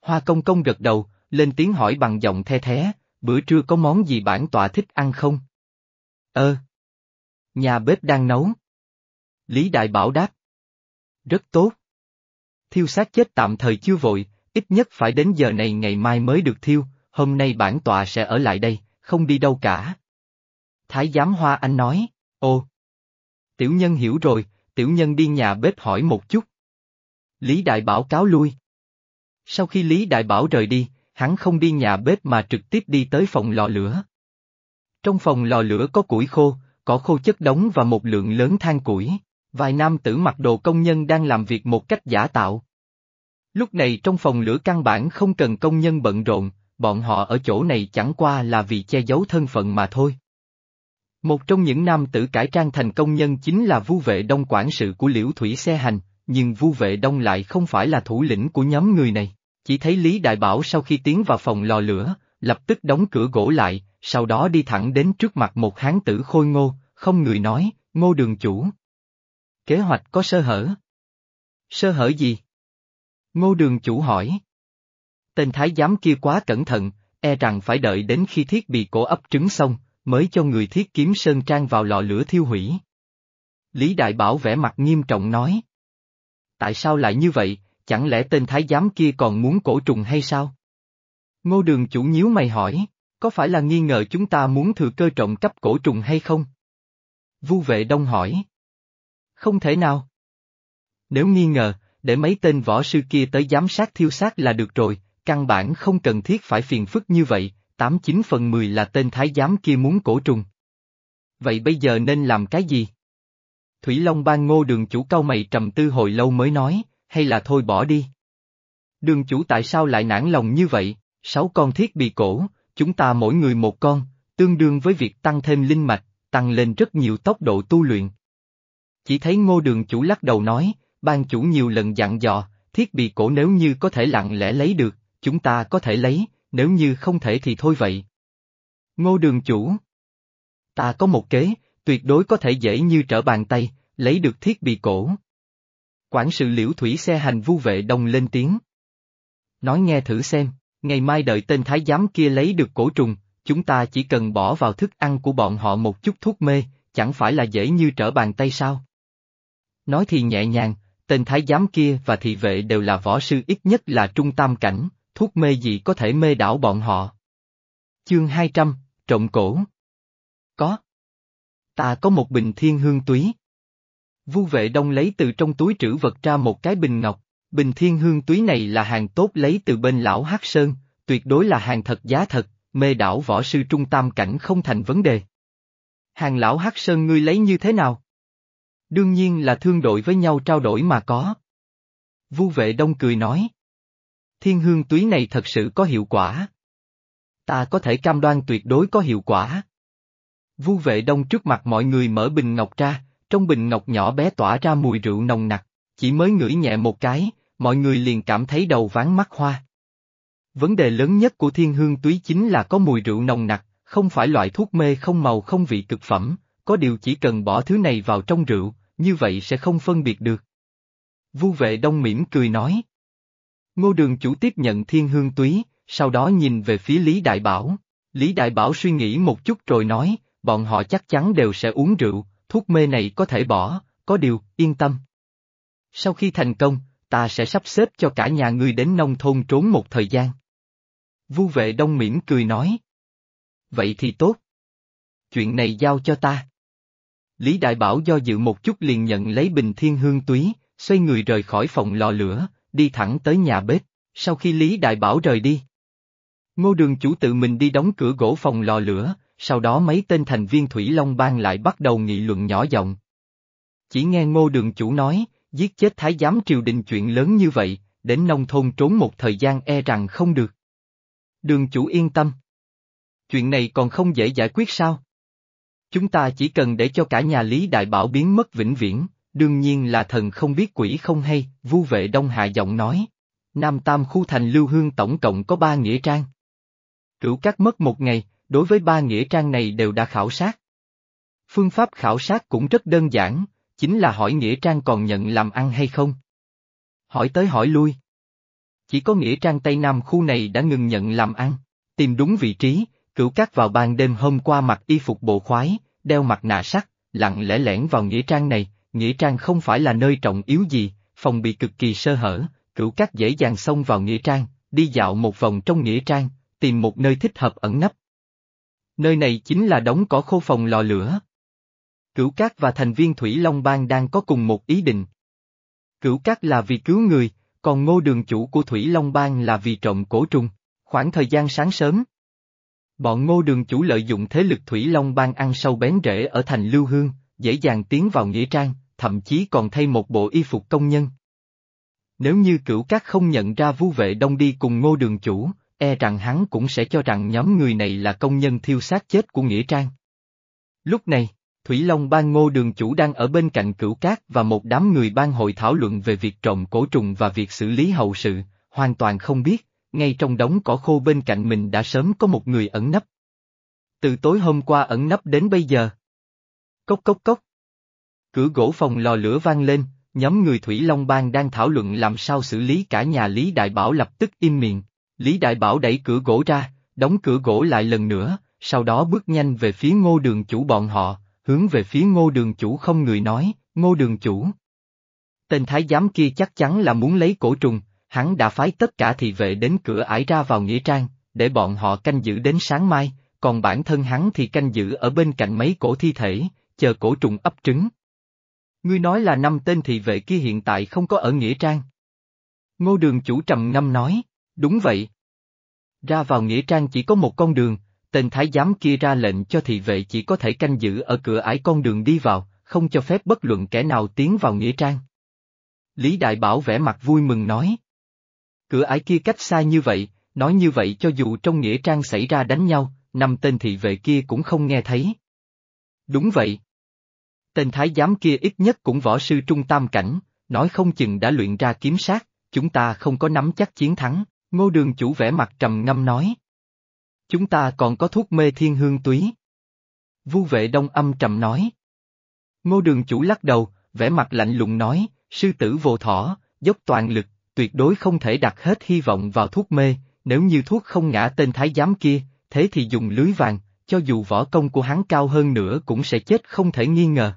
Speaker 1: Hoa công công gật đầu, lên tiếng hỏi bằng giọng the thé, bữa trưa có món gì bản tọa thích ăn không? Ơ. Nhà bếp đang nấu. Lý Đại Bảo đáp. Rất tốt. Thiêu xác chết tạm thời chưa vội, ít nhất phải đến giờ này ngày mai mới được thiêu, hôm nay bản tọa sẽ ở lại đây, không đi đâu cả. Thái giám Hoa Anh nói, ô. Tiểu nhân hiểu rồi, tiểu nhân đi nhà bếp hỏi một chút. Lý Đại Bảo cáo lui. Sau khi Lý Đại Bảo rời đi, hắn không đi nhà bếp mà trực tiếp đi tới phòng lò lửa. Trong phòng lò lửa có củi khô, có khô chất đống và một lượng lớn than củi. Vài nam tử mặc đồ công nhân đang làm việc một cách giả tạo. Lúc này trong phòng lửa căn bản không cần công nhân bận rộn, bọn họ ở chỗ này chẳng qua là vì che giấu thân phận mà thôi. Một trong những nam tử cải trang thành công nhân chính là vu vệ đông quản sự của liễu thủy xe hành, nhưng vu vệ đông lại không phải là thủ lĩnh của nhóm người này. Chỉ thấy Lý Đại Bảo sau khi tiến vào phòng lò lửa, lập tức đóng cửa gỗ lại, sau đó đi thẳng đến trước mặt một hán tử khôi ngô, không người nói, ngô đường chủ. Kế hoạch có sơ hở. Sơ hở gì? Ngô đường chủ hỏi. Tên thái giám kia quá cẩn thận, e rằng phải đợi đến khi thiết bị cổ ấp trứng xong, mới cho người thiết kiếm sơn trang vào lò lửa thiêu hủy. Lý Đại Bảo vẻ mặt nghiêm trọng nói. Tại sao lại như vậy, chẳng lẽ tên thái giám kia còn muốn cổ trùng hay sao? Ngô đường chủ nhíu mày hỏi, có phải là nghi ngờ chúng ta muốn thừa cơ trộm cắp cổ trùng hay không? Vu vệ đông hỏi. Không thể nào. Nếu nghi ngờ, để mấy tên võ sư kia tới giám sát thiêu sát là được rồi, căn bản không cần thiết phải phiền phức như vậy, tám chín phần mười là tên thái giám kia muốn cổ trùng. Vậy bây giờ nên làm cái gì? Thủy Long ban ngô đường chủ cao mày trầm tư hồi lâu mới nói, hay là thôi bỏ đi. Đường chủ tại sao lại nản lòng như vậy, sáu con thiết bị cổ, chúng ta mỗi người một con, tương đương với việc tăng thêm linh mạch, tăng lên rất nhiều tốc độ tu luyện. Chỉ thấy ngô đường chủ lắc đầu nói, ban chủ nhiều lần dặn dò, thiết bị cổ nếu như có thể lặng lẽ lấy được, chúng ta có thể lấy, nếu như không thể thì thôi vậy. Ngô đường chủ. Ta có một kế, tuyệt đối có thể dễ như trở bàn tay, lấy được thiết bị cổ. Quản sự liễu thủy xe hành vu vệ đồng lên tiếng. Nói nghe thử xem, ngày mai đợi tên thái giám kia lấy được cổ trùng, chúng ta chỉ cần bỏ vào thức ăn của bọn họ một chút thuốc mê, chẳng phải là dễ như trở bàn tay sao? Nói thì nhẹ nhàng, tên thái giám kia và thị vệ đều là võ sư ít nhất là trung tam cảnh, thuốc mê gì có thể mê đảo bọn họ. Chương 200, trộm cổ. Có. Ta có một bình thiên hương túy. Vu vệ đông lấy từ trong túi trữ vật ra một cái bình ngọc, bình thiên hương túy này là hàng tốt lấy từ bên lão Hắc Sơn, tuyệt đối là hàng thật giá thật, mê đảo võ sư trung tam cảnh không thành vấn đề. Hàng lão Hắc Sơn ngươi lấy như thế nào? Đương nhiên là thương đội với nhau trao đổi mà có. Vu vệ đông cười nói. Thiên hương túy này thật sự có hiệu quả. Ta có thể cam đoan tuyệt đối có hiệu quả. Vu vệ đông trước mặt mọi người mở bình ngọc ra, trong bình ngọc nhỏ bé tỏa ra mùi rượu nồng nặc, chỉ mới ngửi nhẹ một cái, mọi người liền cảm thấy đầu ván mắt hoa. Vấn đề lớn nhất của thiên hương túy chính là có mùi rượu nồng nặc, không phải loại thuốc mê không màu không vị cực phẩm, có điều chỉ cần bỏ thứ này vào trong rượu, như vậy sẽ không phân biệt được. Vu vệ đông mỉm cười nói. Ngô đường chủ tiếp nhận thiên hương túy, sau đó nhìn về phía Lý Đại Bảo. Lý Đại Bảo suy nghĩ một chút rồi nói, bọn họ chắc chắn đều sẽ uống rượu, thuốc mê này có thể bỏ, có điều, yên tâm. Sau khi thành công, ta sẽ sắp xếp cho cả nhà ngươi đến nông thôn trốn một thời gian. Vu vệ đông mỉm cười nói. Vậy thì tốt. Chuyện này giao cho ta. Lý Đại Bảo do dự một chút liền nhận lấy bình thiên hương túy, xoay người rời khỏi phòng lò lửa, đi thẳng tới nhà bếp, sau khi Lý Đại Bảo rời đi. Ngô đường chủ tự mình đi đóng cửa gỗ phòng lò lửa, sau đó mấy tên thành viên Thủy Long Bang lại bắt đầu nghị luận nhỏ giọng. Chỉ nghe ngô đường chủ nói, giết chết thái giám triều đình chuyện lớn như vậy, đến nông thôn trốn một thời gian e rằng không được. Đường chủ yên tâm. Chuyện này còn không dễ giải quyết sao? Chúng ta chỉ cần để cho cả nhà Lý Đại Bảo biến mất vĩnh viễn, đương nhiên là thần không biết quỷ không hay, vu vệ Đông Hạ giọng nói. Nam Tam khu thành Lưu Hương tổng cộng có ba nghĩa trang. Cửu cắt mất một ngày, đối với ba nghĩa trang này đều đã khảo sát. Phương pháp khảo sát cũng rất đơn giản, chính là hỏi nghĩa trang còn nhận làm ăn hay không. Hỏi tới hỏi lui. Chỉ có nghĩa trang Tây Nam khu này đã ngừng nhận làm ăn, tìm đúng vị trí, cửu cát vào ban đêm hôm qua mặc y phục bộ khoái, đeo mặt nạ sắt, lặng lẽ lẻn vào nghĩa trang này, nghĩa trang không phải là nơi trọng yếu gì, phòng bị cực kỳ sơ hở, cửu cát dễ dàng xông vào nghĩa trang, đi dạo một vòng trong nghĩa trang, tìm một nơi thích hợp ẩn nấp. Nơi này chính là đống cỏ khô phòng lò lửa. Cửu Cát và thành viên Thủy Long Bang đang có cùng một ý định. Cửu Cát là vì cứu người, còn ngô đường chủ của Thủy Long Bang là vì trộm cổ trùng. Khoảng thời gian sáng sớm, bọn ngô đường chủ lợi dụng thế lực Thủy Long Bang ăn sâu bén rễ ở thành Lưu Hương, dễ dàng tiến vào Nghĩa Trang, thậm chí còn thay một bộ y phục công nhân. Nếu như cửu cát không nhận ra vu vệ đông đi cùng ngô đường chủ, e rằng hắn cũng sẽ cho rằng nhóm người này là công nhân thiêu xác chết của Nghĩa Trang. Lúc này, Thủy Long ban ngô đường chủ đang ở bên cạnh cửu cát và một đám người ban hội thảo luận về việc trộm cổ trùng và việc xử lý hậu sự, hoàn toàn không biết, ngay trong đống cỏ khô bên cạnh mình đã sớm có một người ẩn nấp. Từ tối hôm qua ẩn nấp đến bây giờ. Cốc cốc cốc. Cửa gỗ phòng lò lửa vang lên, nhóm người Thủy Long Bang đang thảo luận làm sao xử lý cả nhà Lý Đại Bảo lập tức im miệng. Lý Đại Bảo đẩy cửa gỗ ra, đóng cửa gỗ lại lần nữa, sau đó bước nhanh về phía ngô đường chủ bọn họ, hướng về phía ngô đường chủ không người nói, ngô đường chủ. Tên thái giám kia chắc chắn là muốn lấy cổ trùng, hắn đã phái tất cả thị vệ đến cửa ải ra vào nghĩa trang, để bọn họ canh giữ đến sáng mai, còn bản thân hắn thì canh giữ ở bên cạnh mấy cổ thi thể, chờ cổ trùng ấp trứng. Ngươi nói là năm tên thị vệ kia hiện tại không có ở nghĩa trang. Ngô đường chủ trầm ngâm nói, đúng vậy. Ra vào nghĩa trang chỉ có một con đường, tên thái giám kia ra lệnh cho thị vệ chỉ có thể canh giữ ở cửa ải con đường đi vào, không cho phép bất luận kẻ nào tiến vào nghĩa trang. Lý Đại Bảo vẻ mặt vui mừng nói. Cửa ải kia cách xa như vậy, nói như vậy cho dù trong nghĩa trang xảy ra đánh nhau, năm tên thị vệ kia cũng không nghe thấy. Đúng vậy. Tên thái giám kia ít nhất cũng võ sư trung tam cảnh, nói không chừng đã luyện ra kiếm sát, chúng ta không có nắm chắc chiến thắng, ngô đường chủ vẻ mặt trầm ngâm nói. Chúng ta còn có thuốc mê thiên hương túy. Vu vệ đông âm trầm nói. Ngô đường chủ lắc đầu, vẻ mặt lạnh lùng nói, sư tử vô thỏ, dốc toàn lực, tuyệt đối không thể đặt hết hy vọng vào thuốc mê, nếu như thuốc không ngã tên thái giám kia, thế thì dùng lưới vàng, cho dù võ công của hắn cao hơn nữa cũng sẽ chết không thể nghi ngờ.